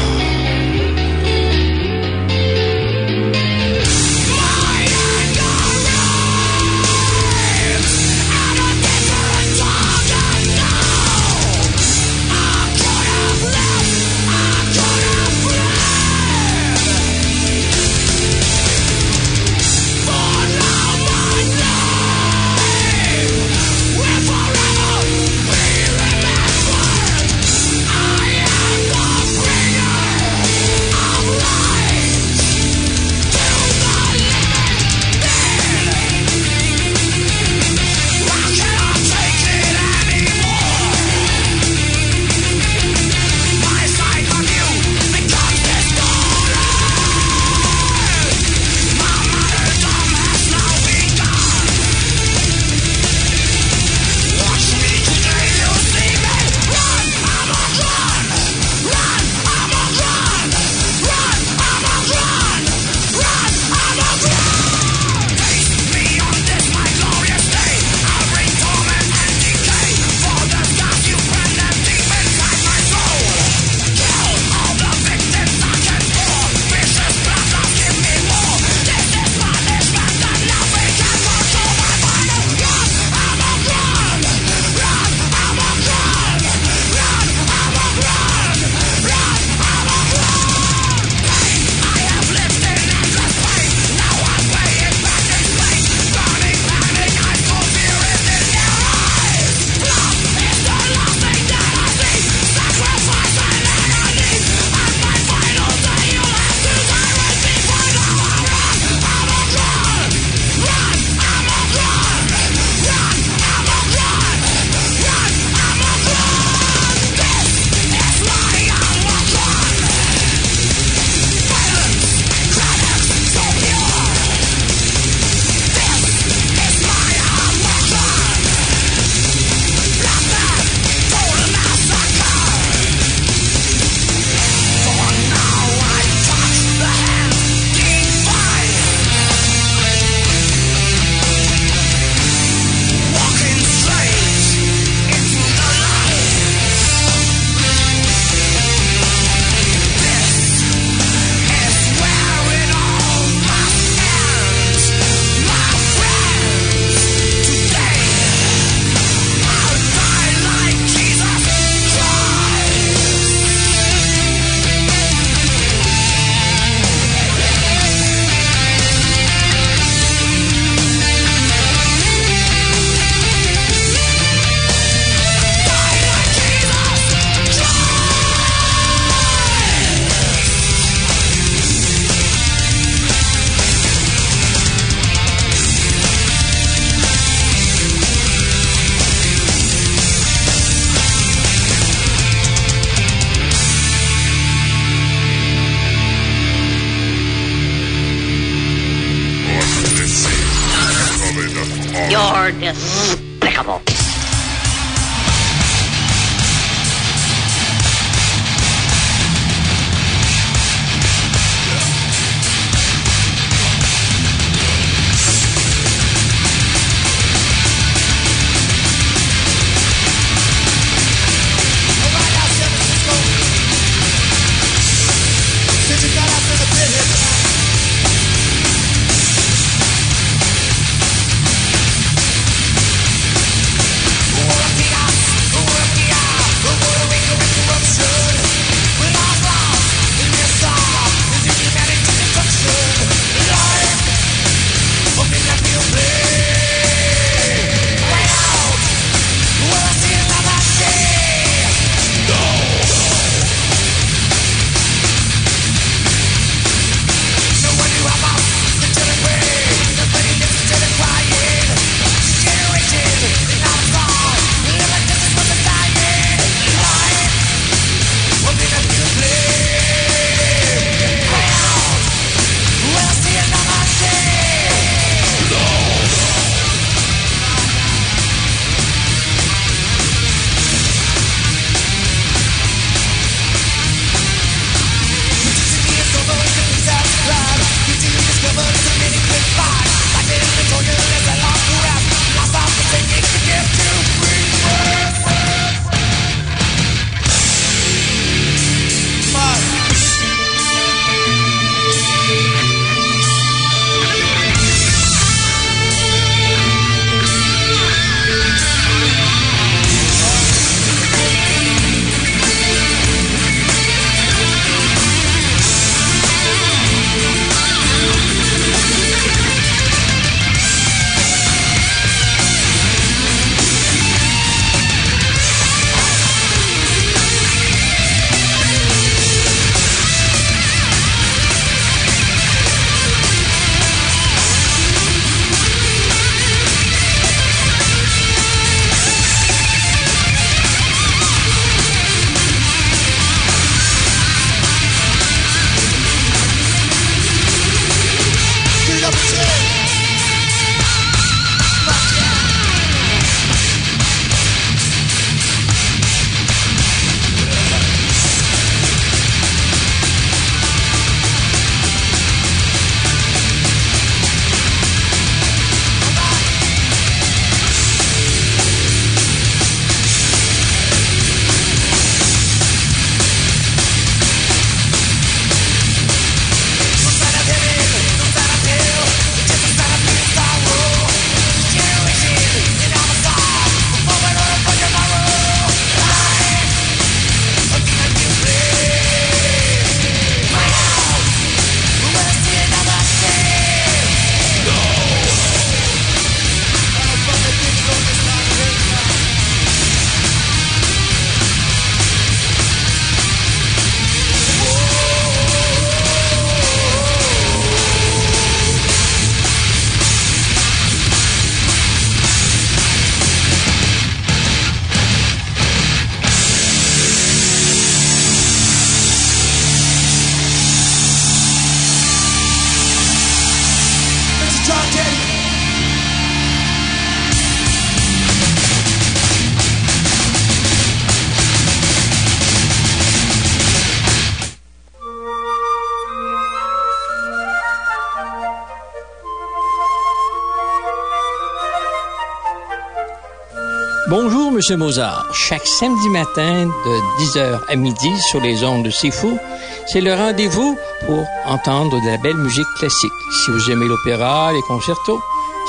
Monsieur Mozart. Chaque samedi matin de 10h à midi sur les ondes de C'est Fou, c'est le rendez-vous pour entendre de la belle musique classique. Si vous aimez l'opéra, les concertos,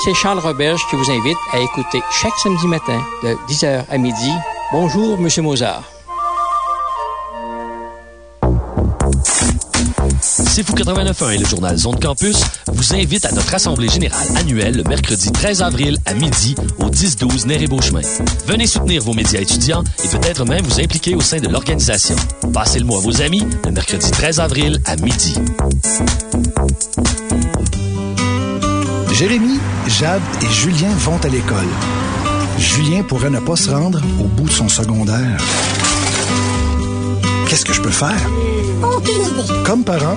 c'est Charles Roberge qui vous invite à écouter chaque samedi matin de 10h à midi. Bonjour, Monsieur Mozart.
C'est Fou 89.1 et le journal Zone Campus vous invite à notre assemblée générale annuelle le mercredi 13 avril à midi au 10-12 Nez-et-Beauchemin. Venez soutenir vos médias étudiants et peut-être même vous impliquer au sein de l'organisation. Passez le mot à vos amis le mercredi 13 avril à midi.
Jérémy, Jade et Julien vont à l'école. Julien pourrait ne pas se rendre au bout de son secondaire. Qu'est-ce que je peux faire? Comme parent,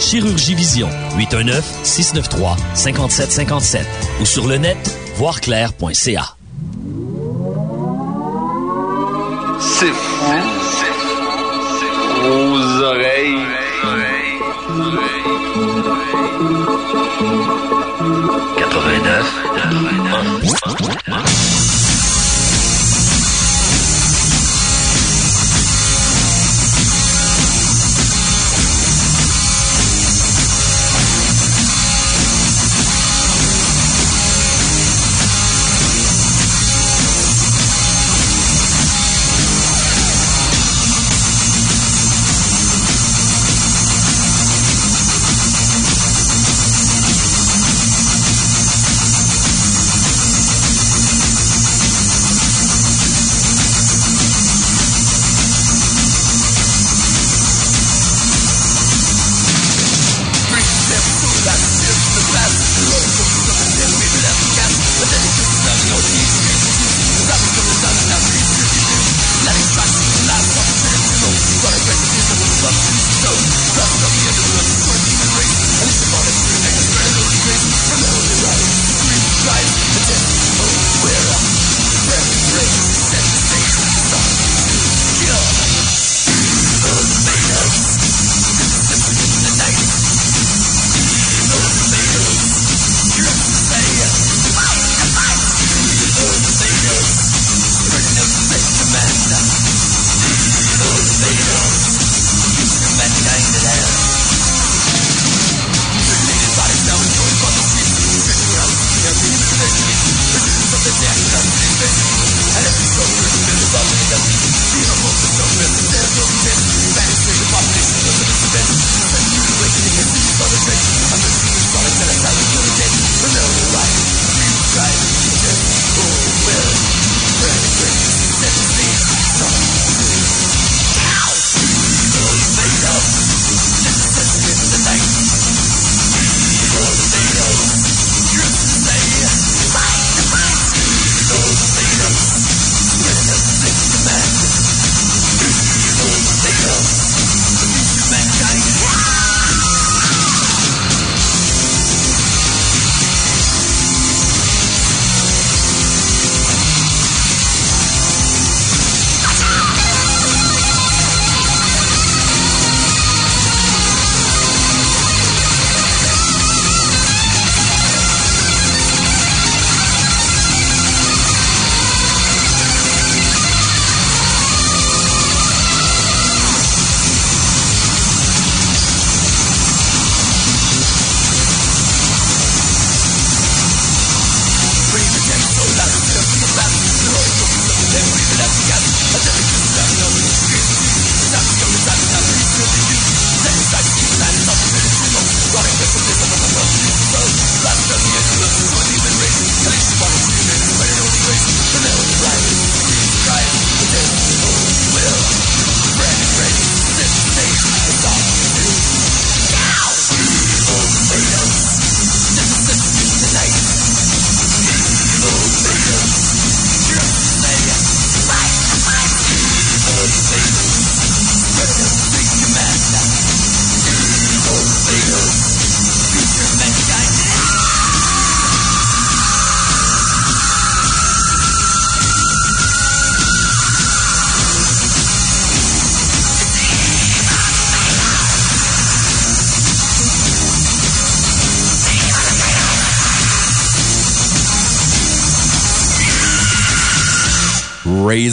Chirurgie Vision, 819-693-5757 ou sur le net, voirclair.ca.
C'est fou. Aux oreilles.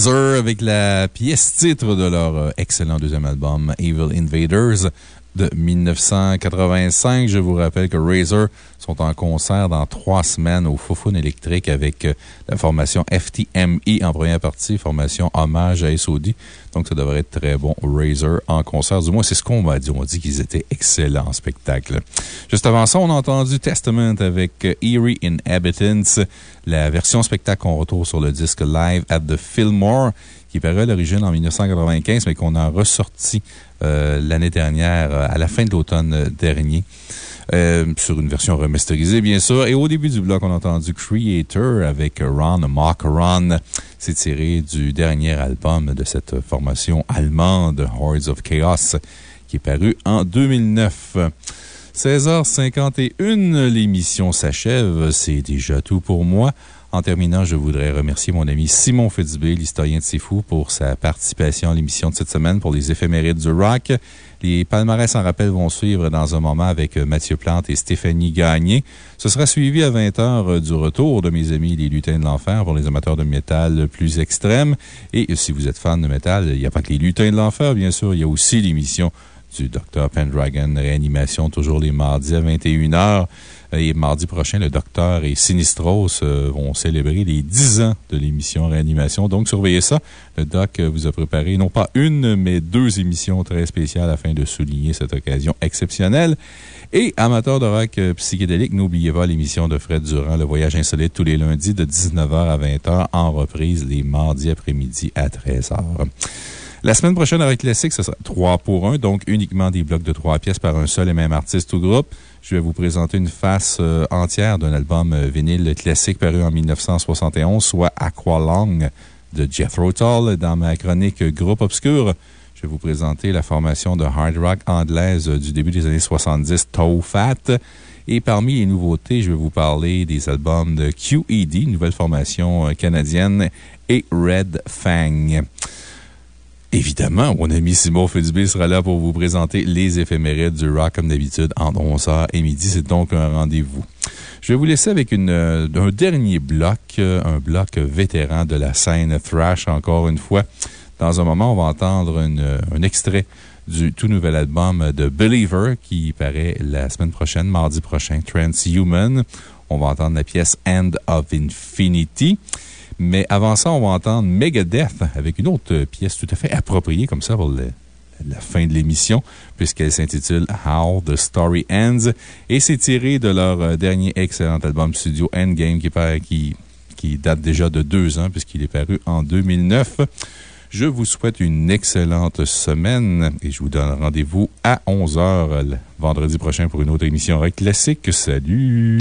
Razor avec la pièce titre de leur euh, excellent deuxième album Evil Invaders. de 1985. Je vous rappelle que Razer sont en concert dans trois semaines au Foufoune électrique avec euh, la formation FTME en première partie, formation hommage à SOD. Donc, ça devrait être très bon. Razer en concert. Du moins, c'est ce qu'on m'a dit. On m'a dit qu'ils étaient excellents en spectacle. Juste avant ça, on a entendu Testament avec euh, Eerie Inhabitants, la version spectacle qu'on retrouve sur le disque Live at the Fillmore, qui paraît à l'origine en 1995, mais qu'on a ressorti euh, l'année dernière, à la fin de l'automne dernier. Euh, sur une version remasterisée, bien sûr. Et au début du bloc, on a entendu Creator avec Ron Mock Ron. C'est tiré du dernier album de cette formation allemande, Hordes of Chaos, qui est paru en 2009. 16h51, l'émission s'achève. C'est déjà tout pour moi. En terminant, je voudrais remercier mon ami Simon Fitzbé, l'historien de C'est Fou, pour sa participation à l'émission de cette semaine pour les éphémérides du rock. Les palmarès en rappel vont suivre dans un moment avec euh, Mathieu Plante et Stéphanie Gagné. Ce sera suivi à 20 h du retour de mes amis les lutins de l'enfer pour les amateurs de métal plus extrêmes. Et si vous êtes fan de métal, il n'y a pas que les lutins de l'enfer, bien sûr, il y a aussi l'émission du Dr. Pendragon Réanimation, toujours les mardis à 21h. Et mardi prochain, le Docteur et Sinistros euh, vont célébrer les 10 ans de l'émission Réanimation. Donc, surveillez ça. Le Doc vous a préparé non pas une, mais deux émissions très spéciales afin de souligner cette occasion exceptionnelle. Et amateurs de rock psychédélique, n'oubliez pas l'émission de Fred Durand, Le Voyage Insolite, tous les lundis de 19h à 20h, en reprise les mardis après-midi à 13h. La semaine prochaine, avec Classique, ce sera 3 pour 1, donc uniquement des blocs de 3 pièces par un seul et même artiste ou groupe. Je vais vous présenter une face euh, entière d'un album euh, vinyle classique paru en 1971, soit Aqualung de Jethro Tull. Dans ma chronique Groupe Obscur, je vais vous présenter la formation de hard rock anglaise du début des années 70, Toe Fat. Et parmi les nouveautés, je vais vous parler des albums de QED, nouvelle formation euh, canadienne, et Red Fang. Évidemment, mon ami Simon Fitzbé sera là pour vous présenter les éphémérides du rock comme d'habitude en 11h et midi. C'est donc un rendez-vous. Je vais vous laisser avec une, euh, un dernier bloc, euh, un bloc vétéran de la scène thrash, encore une fois. Dans un moment, on va entendre une, euh, un extrait du tout nouvel album de Believer qui paraît la semaine prochaine, mardi prochain, Transhuman. On va entendre la pièce End of Infinity. Mais avant ça, on va entendre Megadeth avec une autre pièce tout à fait appropriée comme ça pour la fin de l'émission, puisqu'elle s'intitule How the Story Ends. Et c'est tiré de leur euh, dernier excellent album studio Endgame qui, qui, date déjà de deux ans, puisqu'il est paru en 2009. Je vous souhaite une excellente semaine et je vous donne rendez-vous à 11h le vendredi prochain pour une autre émission Rock Classique. Salut!